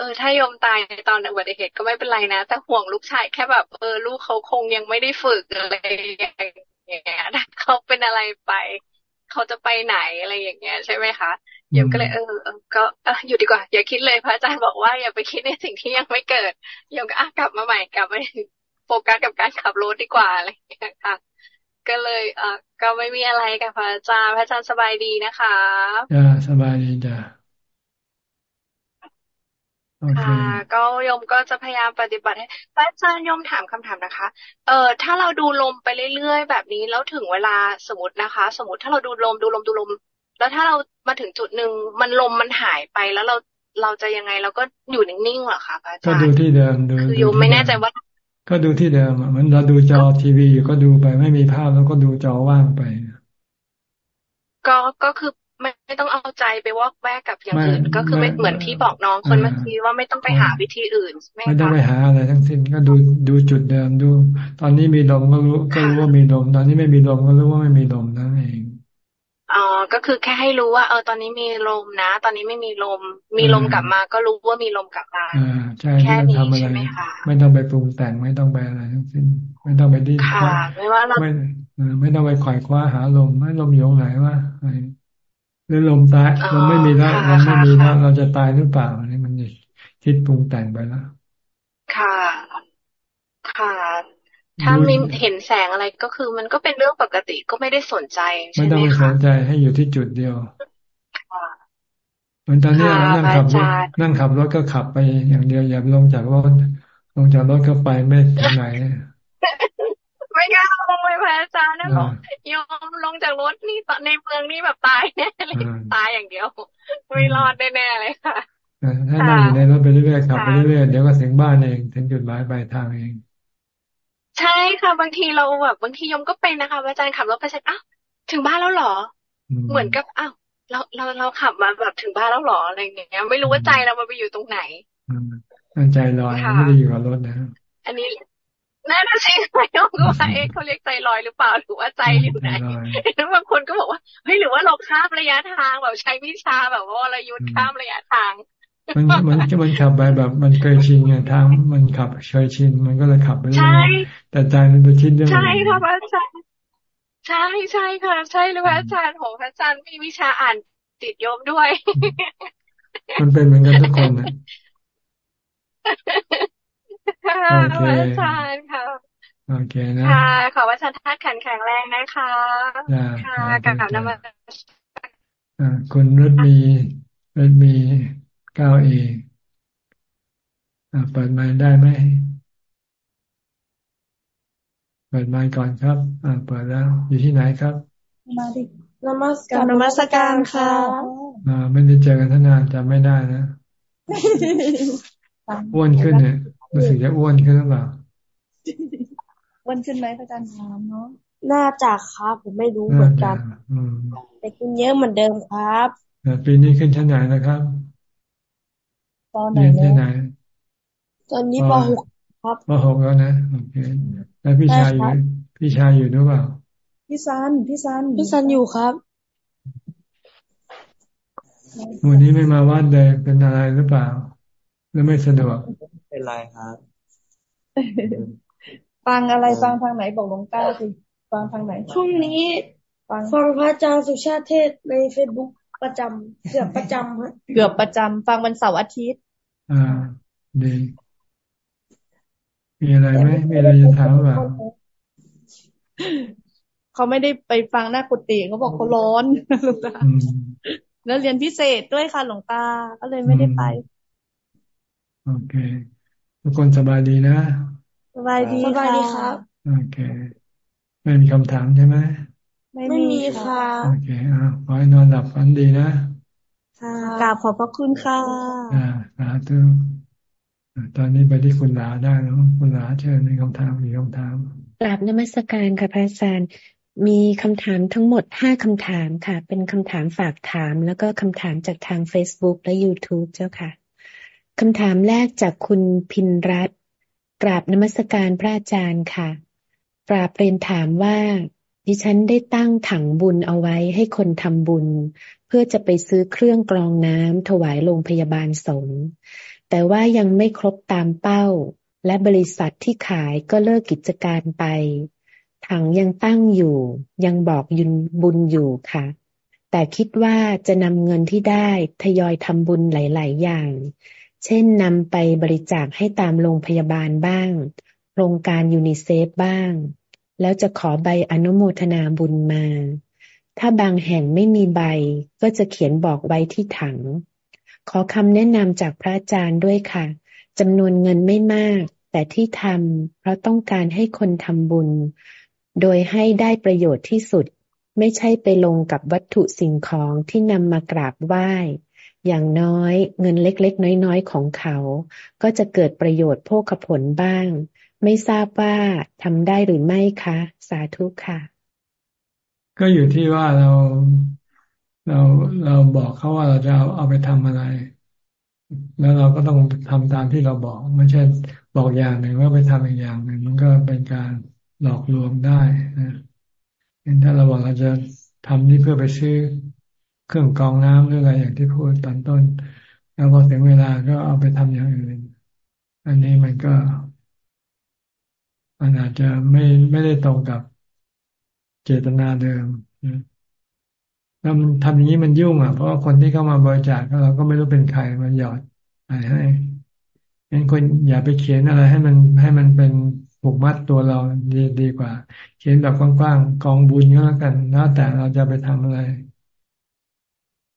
Speaker 42: เออถ้าโยมตายตอนอุบัติเหตุก็ไม่เป็นไรนะ แต่ห่วงลูกชายแค่แบบเออลูกเขาคงยังไม่ได้ฝึกอะไรอย่างเงี้ยถ้าเขาเป็นอะไรไป เขาจะไปไหนอะไรอย่างเงี้ย ใช่ไหมคะโยมก็เลยเออก็อยู่ดีกว่า อย่าคิดเลยพระอาจารย์บอกว่าอย่าไปคิดในสิ่งที่ยังไม่เกิดโยมก็อะกลับมาใหม่กลับมาโฟกัสกับการขับรถดีกว่าอะไรอย่างเงี้ยค่ะ ก็เลยเออก็ไม่มีอะไรกับพระอาจารย์พระอาจารย์สบายดีนะคะ
Speaker 1: จ้าสบายดีจ้า
Speaker 42: ค่ะ ก็โยมก็จะพยายามปฏิบัติให้พระอาจารย์โยมถามคำถามนะคะ เอ่อถ้าเราดูลมไปเรื่อยๆแบบนี้แล้วถึงเวลาสมมตินะคะ สมมติถ้าเราดูลมดูลมดูลม แล้วถ้าเรามาถึงจุดหนึ่งมันลมมันหายไปแล้วเราเราจะยังไงเราก็อยู่นิ่งๆเหรอคะพระอาจารย์
Speaker 1: ก็ดูที่เดิมดู
Speaker 42: คือโยมไม่แน่ใจว่า
Speaker 1: ก็ดูที่เดิมเหมือนเราดูจอทีวีอยู่ก็ดูไปไม่มีภาพแล้วก็ดูจอว่างไป
Speaker 42: ก็ก็คือ ไม่ไม่ต้องเอาใจไปวอกแวกกับอย่างอื่น ก็คือไม่เหมือนที่บอกน้องคนเมื่อกี้ว่าไม่ต้องไปหาวิธีอื่นไม่
Speaker 1: ต้องไปหาอะไรทั้งสิ้นก็ดูดูจุดเดิมดู ตอนนี้มีลมก็รู้ก็รู้ว่ามีลมตอนนี้ไม่มีลมก็รู้ว่าไม่มีลมนั่นเอง
Speaker 42: อ๋อก็คือแค่ให้รู้ว่า เออตอนนี้มีลมนะ ตอนนี้ไม่มีลม มีลมกลับมา ก็รู้ว่ามีลมกลับมา
Speaker 1: แค่นี้ใช่ไหมคะไม่ต้องไปปรุงแต่งไม่ต้องไปอะไรทั้งสิ้น ไม่ต้องไปดิ้น
Speaker 42: ค่ะไม่ว่าเรา
Speaker 1: ไม่ไม่ต้องไปขวายคว้าหาลมไม่ลมอยู่ไหนวะ หรือลมตายลมไม่มีแล้วลมไม่มีแล้วเราจะตายหรือเปล่าอันนี้มันคิดปรุงแต่งไปแล้ว
Speaker 42: ค่ะ ค่ะ ถ้ามีเห็นแสงอะไรก็คือ มันก็เป็นเรื่องปกติก็ไม่ได้สนใจใช่ไหมคะไม่
Speaker 1: ต้องสนใจให้อยู่ที่จุดเดียวเหมือนตอนนี้เรานั่งขับรถนั่งขับรถก็ขับไปอย่างเดียวอย่าลงจากรถลงจากรถก็ไปไม่ถึงไหน
Speaker 42: ไม่กล้าลงเลยพ ระอาจารย์นะบอกยอมลงจากรถนี่ตอนในเมืองนี่แบบตายแน่เลยตายอย่างเดียว ไม่รอดแน่ๆเลยค่ะ
Speaker 1: ถ้านั่งอยู่ในรถไปเรื่อยๆขับไปเรื่อยๆเดี๋ยวก็ถึงบ้านเอง ถึงจุดหมายปลายทางเอง
Speaker 42: ใช่ค่ะบางทีเราแบบบางทียมก็เป็นนะคะอาจารย์ขับรถไปเสร็จอ้าวถึงบ้านแล้วหรอ เหมือนกับอ้าวเราเราเราขับมาแบบถึงบ้านแล้วหรออะไรอย่างเงี้ย ไม่รู้ว่าใจเรามันไปอยู่ตรงไหน
Speaker 1: ใจลอยไม่ได้อยู่กับรถนะ
Speaker 42: อันนี้ นั่นสิไม่ต้องก็ว่าเอ๊ะเขาเรียกใจลอยหรือเปล่าหรือว่าใจอยู่ไหนแล้วบางคนก็บอกว่าเฮ้ยหรือว่าเราข้ามระยะทางแบบใช้วิชาแบบว่าเรายุทธข้ามระยะทาง
Speaker 1: มันมันมันขับไปแบบ มันเคยชินไงทางมันขับเคยชินมันก็เลยขับไปเรื่อยแต่ใจมันไปคิดเรื่อง
Speaker 42: ใช่ค่ะพระอาจารย์ใช่ใช่ค่ะใช่เลยพระอาจารย์ของพระอาจารย์มีวิชาอ่านติดโยมด้วย
Speaker 1: มันเป็นเหมือนกันทุกคนนะ
Speaker 42: ค่ะอาจารย์ค่ะ
Speaker 1: โอเคนะ
Speaker 42: ค่ะขอว่าชันทัดแข็งแข็งแรงนะคะค่ะกับนำมา
Speaker 1: คุณรถมีรถมีเก้าเอเปิดไมค์ได้ไหมเปิดไมค์ก่อนครับอ่าเปิดแล้ว อยู่ที่ไหนครับ
Speaker 42: มาดินมัสการนมัสการค่ะ
Speaker 1: อ่าไม่ได้เจอกันท่านานจำไม่ได้นะอ้วนขึ้นเนี่ย รู้สึกจะอ้วนขึ้นหรือเปล่า
Speaker 42: อ้วนขึ้นไหมอาจารย์ถามเนาะ
Speaker 43: น่าจะครับผมไม่รู้เหมือนกันแต่ขึ้นเยอะเหมือนเดิมครับ
Speaker 1: ปีนี้ขึ้นชั้นไหนนะครับ
Speaker 43: ตอนไหนเนี่ยตอนนี้ปหกครับ
Speaker 1: ปหกแล้วนะโอเคแล้วพี่ชายอยู่พี่ชายอยู่หรือเปล่า
Speaker 43: พี่ซันพี่ซันพี่ซันอยู่ครับ
Speaker 1: วันนี้ไม่มาวัดเลยเป็นอะไรหรือเปล่าหรือไม่สะดวก
Speaker 43: เป็นไรครับ
Speaker 42: ฟังอะไรฟังทางไหนบอกหลวงตาสิฟังทางไหน
Speaker 43: ช่วงนี้ฟังฟังพระอาจารย์สุชาติเทศในเฟซบุ๊กประจำเกือบประจำฮะ
Speaker 42: เกือบประจำฟังวันเสาร์อาทิตย์
Speaker 1: อ่าดีมีอะไรไหมมีอะไรจะถามเปล่า
Speaker 42: เขาไม่ได้ไปฟังหน้ากุฏิเขาบอกเขาร้อนหลวงตาแล้วเรียนพิเศษด้วยค่ะหลวงตาก็เลยไม่ได้ไป
Speaker 1: โอเค ทุกคนสบายดีนะ
Speaker 43: สบายดีสบายดีครับ
Speaker 1: โอเค ไม่มีคำถามใช่ไหม
Speaker 43: ไม่มีค่ะ
Speaker 1: โอเคอะขอให้นอนหลับฝันดีนะ
Speaker 43: ค่ะกราบขอบพระคุณค่ะ
Speaker 1: อ่าสาธุตอนนี้ไปที่คุณหลาได้แล้วคุณหลาเชิญมีคำถามมีคำถาม
Speaker 44: กราบนมัสการค่ะพระอาจารย์ มีคำถามทั้งหมดห้าคำถามค่ะ เป็นคำถามฝากถาม แล้วก็คำถามจากทาง Facebook และ YouTube เจ้าค่ะ คำถามแรกจากคุณพินรัตกราบนมัสการพระอาจารย์ค่ะ กราบเรียนถามว่า ดิฉันได้ตั้งถังบุญเอาไว้ให้คนทำบุญ เพื่อจะไปซื้อเครื่องกรองน้ำถวายโรงพยาบาลสงฆ์แต่ว่ายังไม่ครบตามเป้า และบริษัทที่ขายก็เลิกกิจการไป ถังยังตั้งอยู่ ยังบอกยุนบุญอยู่ค่ะ แต่คิดว่าจะนำเงินที่ได้ทยอยทำบุญหลาย ๆ อย่าง เช่นนำไปบริจาคให้ตามโรงพยาบาลบ้าง โครงการยูนิเซฟบ้าง แล้วจะขอใบอนุโมทนาบุญมา ถ้าบางแห่งไม่มีใบก็จะเขียนบอกไว้ที่ถัง ขอคำแนะนำจากพระอาจารย์ด้วยค่ะจำนวนเงินไม่มาก แต่ที่ทำเพราะต้องการให้คนทำบุญ โดยให้ได้ประโยชน์ที่สุด ไม่ใช่ไปลงกับวัตถุสิ่งของที่นำมากราบไหว้ อย่างน้อยเงินเล็กๆ น้อยๆ ของเขา ก็จะเกิดประโยชน์โภคผลบ้าง ไม่ทราบว่าทำได้หรือไม่คะ สาธุค่ะ
Speaker 1: ก็อยู่ที่ว่าเราเราเราบอกเขาว่าเราจะเอาเอาไปทำอะไร แล้วเราก็ต้องทำตามที่เราบอก ไม่ใช่บอกอย่างหนึ่งว่าไปทำอีกอย่างหนึ่งมันก็เป็นการหลอกลวงได้นะเห็นถ้าเราบอกเราจะทำนี่เพื่อไปซื้อ เครื่องกรองน้ำหรืออะไรอย่างที่พูดตอนต้น แล้วพอถึงเวลาก็เอาไปทำอย่างอื่น อันนี้มันก็มันอาจจะไม่ไม่ได้ตรงกับเจตนาเดิมแล้วมันทำอย่างนี้มันยุ่งอะ เพราะว่าคนที่เข้ามาบริจาคเราก็ไม่รู้เป็นใครมันหยอดอะไรให้งั้นคนอย่าไปเขียนอะไรให้มันให้มันเป็นผูกมัดตัวเราดีดีกว่า เขียนแบบกว้างๆกองบุญก็แล้วกันแล้วแต่เราจะไปทำอะไร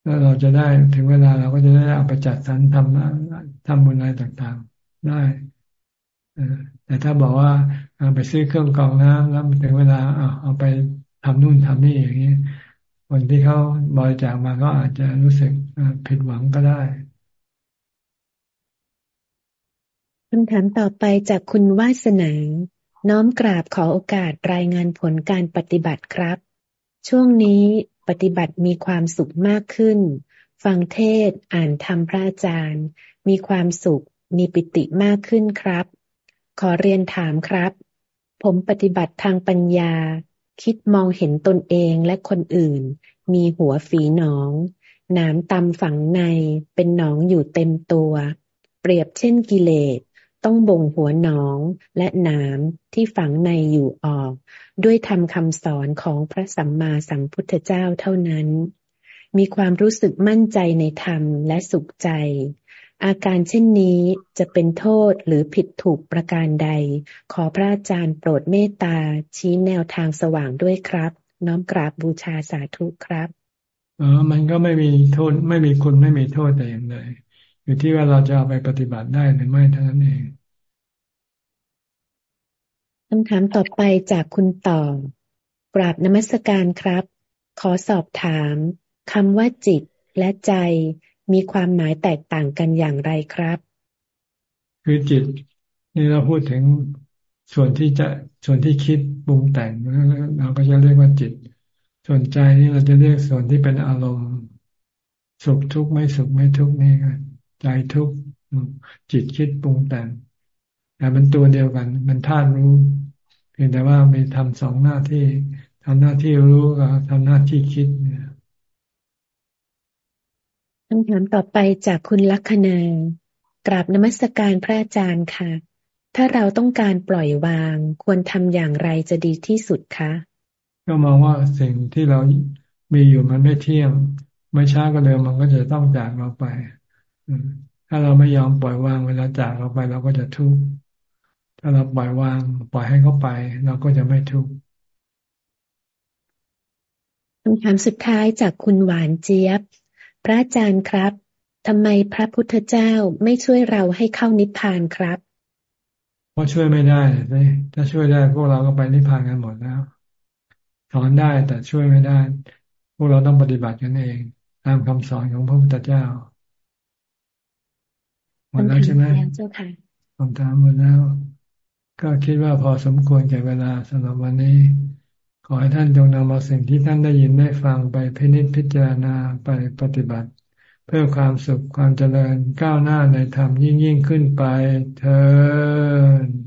Speaker 1: แล้วเราจะได้ถึงเวลาเราก็จะได้เอาไปจัดสรรทำทำบุญอะไรต่างๆ ได้แต่ถ้าบอกว่าไปซื้อเครื่องกรองน้ำแล้วถึงเวลาเอาไปทำนู่นทำนี่อย่างนี้คนที่เขาบริจาคมาก็อาจจะรู้สึกผิดหวังก็ได้
Speaker 44: คำถามต่อไปจากคุณวาสนาน้อมกราบขอโอกาสรายงานผลการปฏิบัติครับ ช่วงนี้ ปฏิบัติมีความสุขมากขึ้น ฟังเทศอ่านธรรมพระอาจารย์ มีความสุข มีปิติมากขึ้นครับ ขอเรียนถามครับ ผมปฏิบัติทางปัญญา คิดมองเห็นตนเองและคนอื่น มีหัวฝีหนองนามตำฝังในเป็นหนองอยู่เต็มตัว เปรียบเช่นกิเลส ต้องบ่งหัวหนองและหนามที่ฝังในอยู่ออก ด้วยทำคำสอนของพระสัมมาสัมพุทธเจ้าเท่านั้น มีความรู้สึกมั่นใจในธรรมและสุขใจ อาการเช่นนี้จะเป็นโทษหรือผิดถูกประการใด ขอพระอาจารย์โปรดเมตตาชี้แนวทางสว่างด้วยครับ น้อมกราบบูชาสาธุครับ
Speaker 1: เออมันก็ไม่มีโทษไม่มีคุณไม่มีโทษแต่อย่างใด อยู่ที่ว่าเราจะเอาไปปฏิบัติได้หรือไม่เท่านั้นเอง
Speaker 44: คำถามต่อไปจากคุณต่อกราบนมัสการครับ ขอสอบถามคำว่าจิตและใจมีความหมายแตกต่างกันอย่างไรครับ
Speaker 1: คือจิตนี่เราพูดถึงส่วนที่จะส่วนที่คิดปรุงแต่งเราก็จะเรียกว่าจิต ส่วนใจนี่เราจะเรียกส่วนที่เป็นอารมณ์ สุขทุกข์ไม่สุขไม่ทุกข์นี่กัน ใจทุกข์จิตคิดปรุงแต่งแต่มันตัวเดียวกัน มันธาตุรู้ เพียงแต่ว่ามีทำสองหน้าที่ทำหน้าที่รู้กับทำหน้าที่คิดเนี่ย
Speaker 44: คำถามต่อไปจากคุณลักษณากราบนมัสการพระอาจารย์ค่ะ ถ้าเราต้องการปล่อยวาง ควรทำอย่างไรจะดีที่สุดคะ
Speaker 1: ก็มองว่าสิ่งที่เรามีอยู่มันไม่เที่ยง ไม่ช้าก็เร็วมันก็จะต้องจากเราไป ถ้าเราไม่ยอมปล่อยวางเวลาจากเราไปเราก็จะทุกข์ถ้าเราปล่อยวาง ปล่อยให้เขาไป เราก็จะไม่ทุกข์
Speaker 44: คำถามสุดท้ายจากคุณหวานเจี๊ยบ พระอาจารย์ครับทำไมพระพุทธเจ้าไม่ช่วยเราให้เข้านิพพานครับ
Speaker 1: เพราะช่วยไม่ได้เลยถ้าช่วยได้พวกเราก็ไปนิพพานกันหมดแล้วสอนได้แต่ช่วยไม่ได้ พวกเราต้องปฏิบัติกันเอง ตามคำสอนของพระพุทธเจ้า หมดแล้วใช่ไหม
Speaker 44: เจ้าค่ะ
Speaker 1: คำถามหมดแล้ว ก็คิดว่าพอสมควรแก่เวลาสำหรับวันนี้ ขอให้ท่านจงนำเอาสิ่งที่ท่านได้ยินได้ฟังไปพินิจพิจารณาไปปฏิบัติ เพื่อความสุขความเจริญก้าวหน้าในธรรมยิ่งยิ่งขึ้นไปเธอ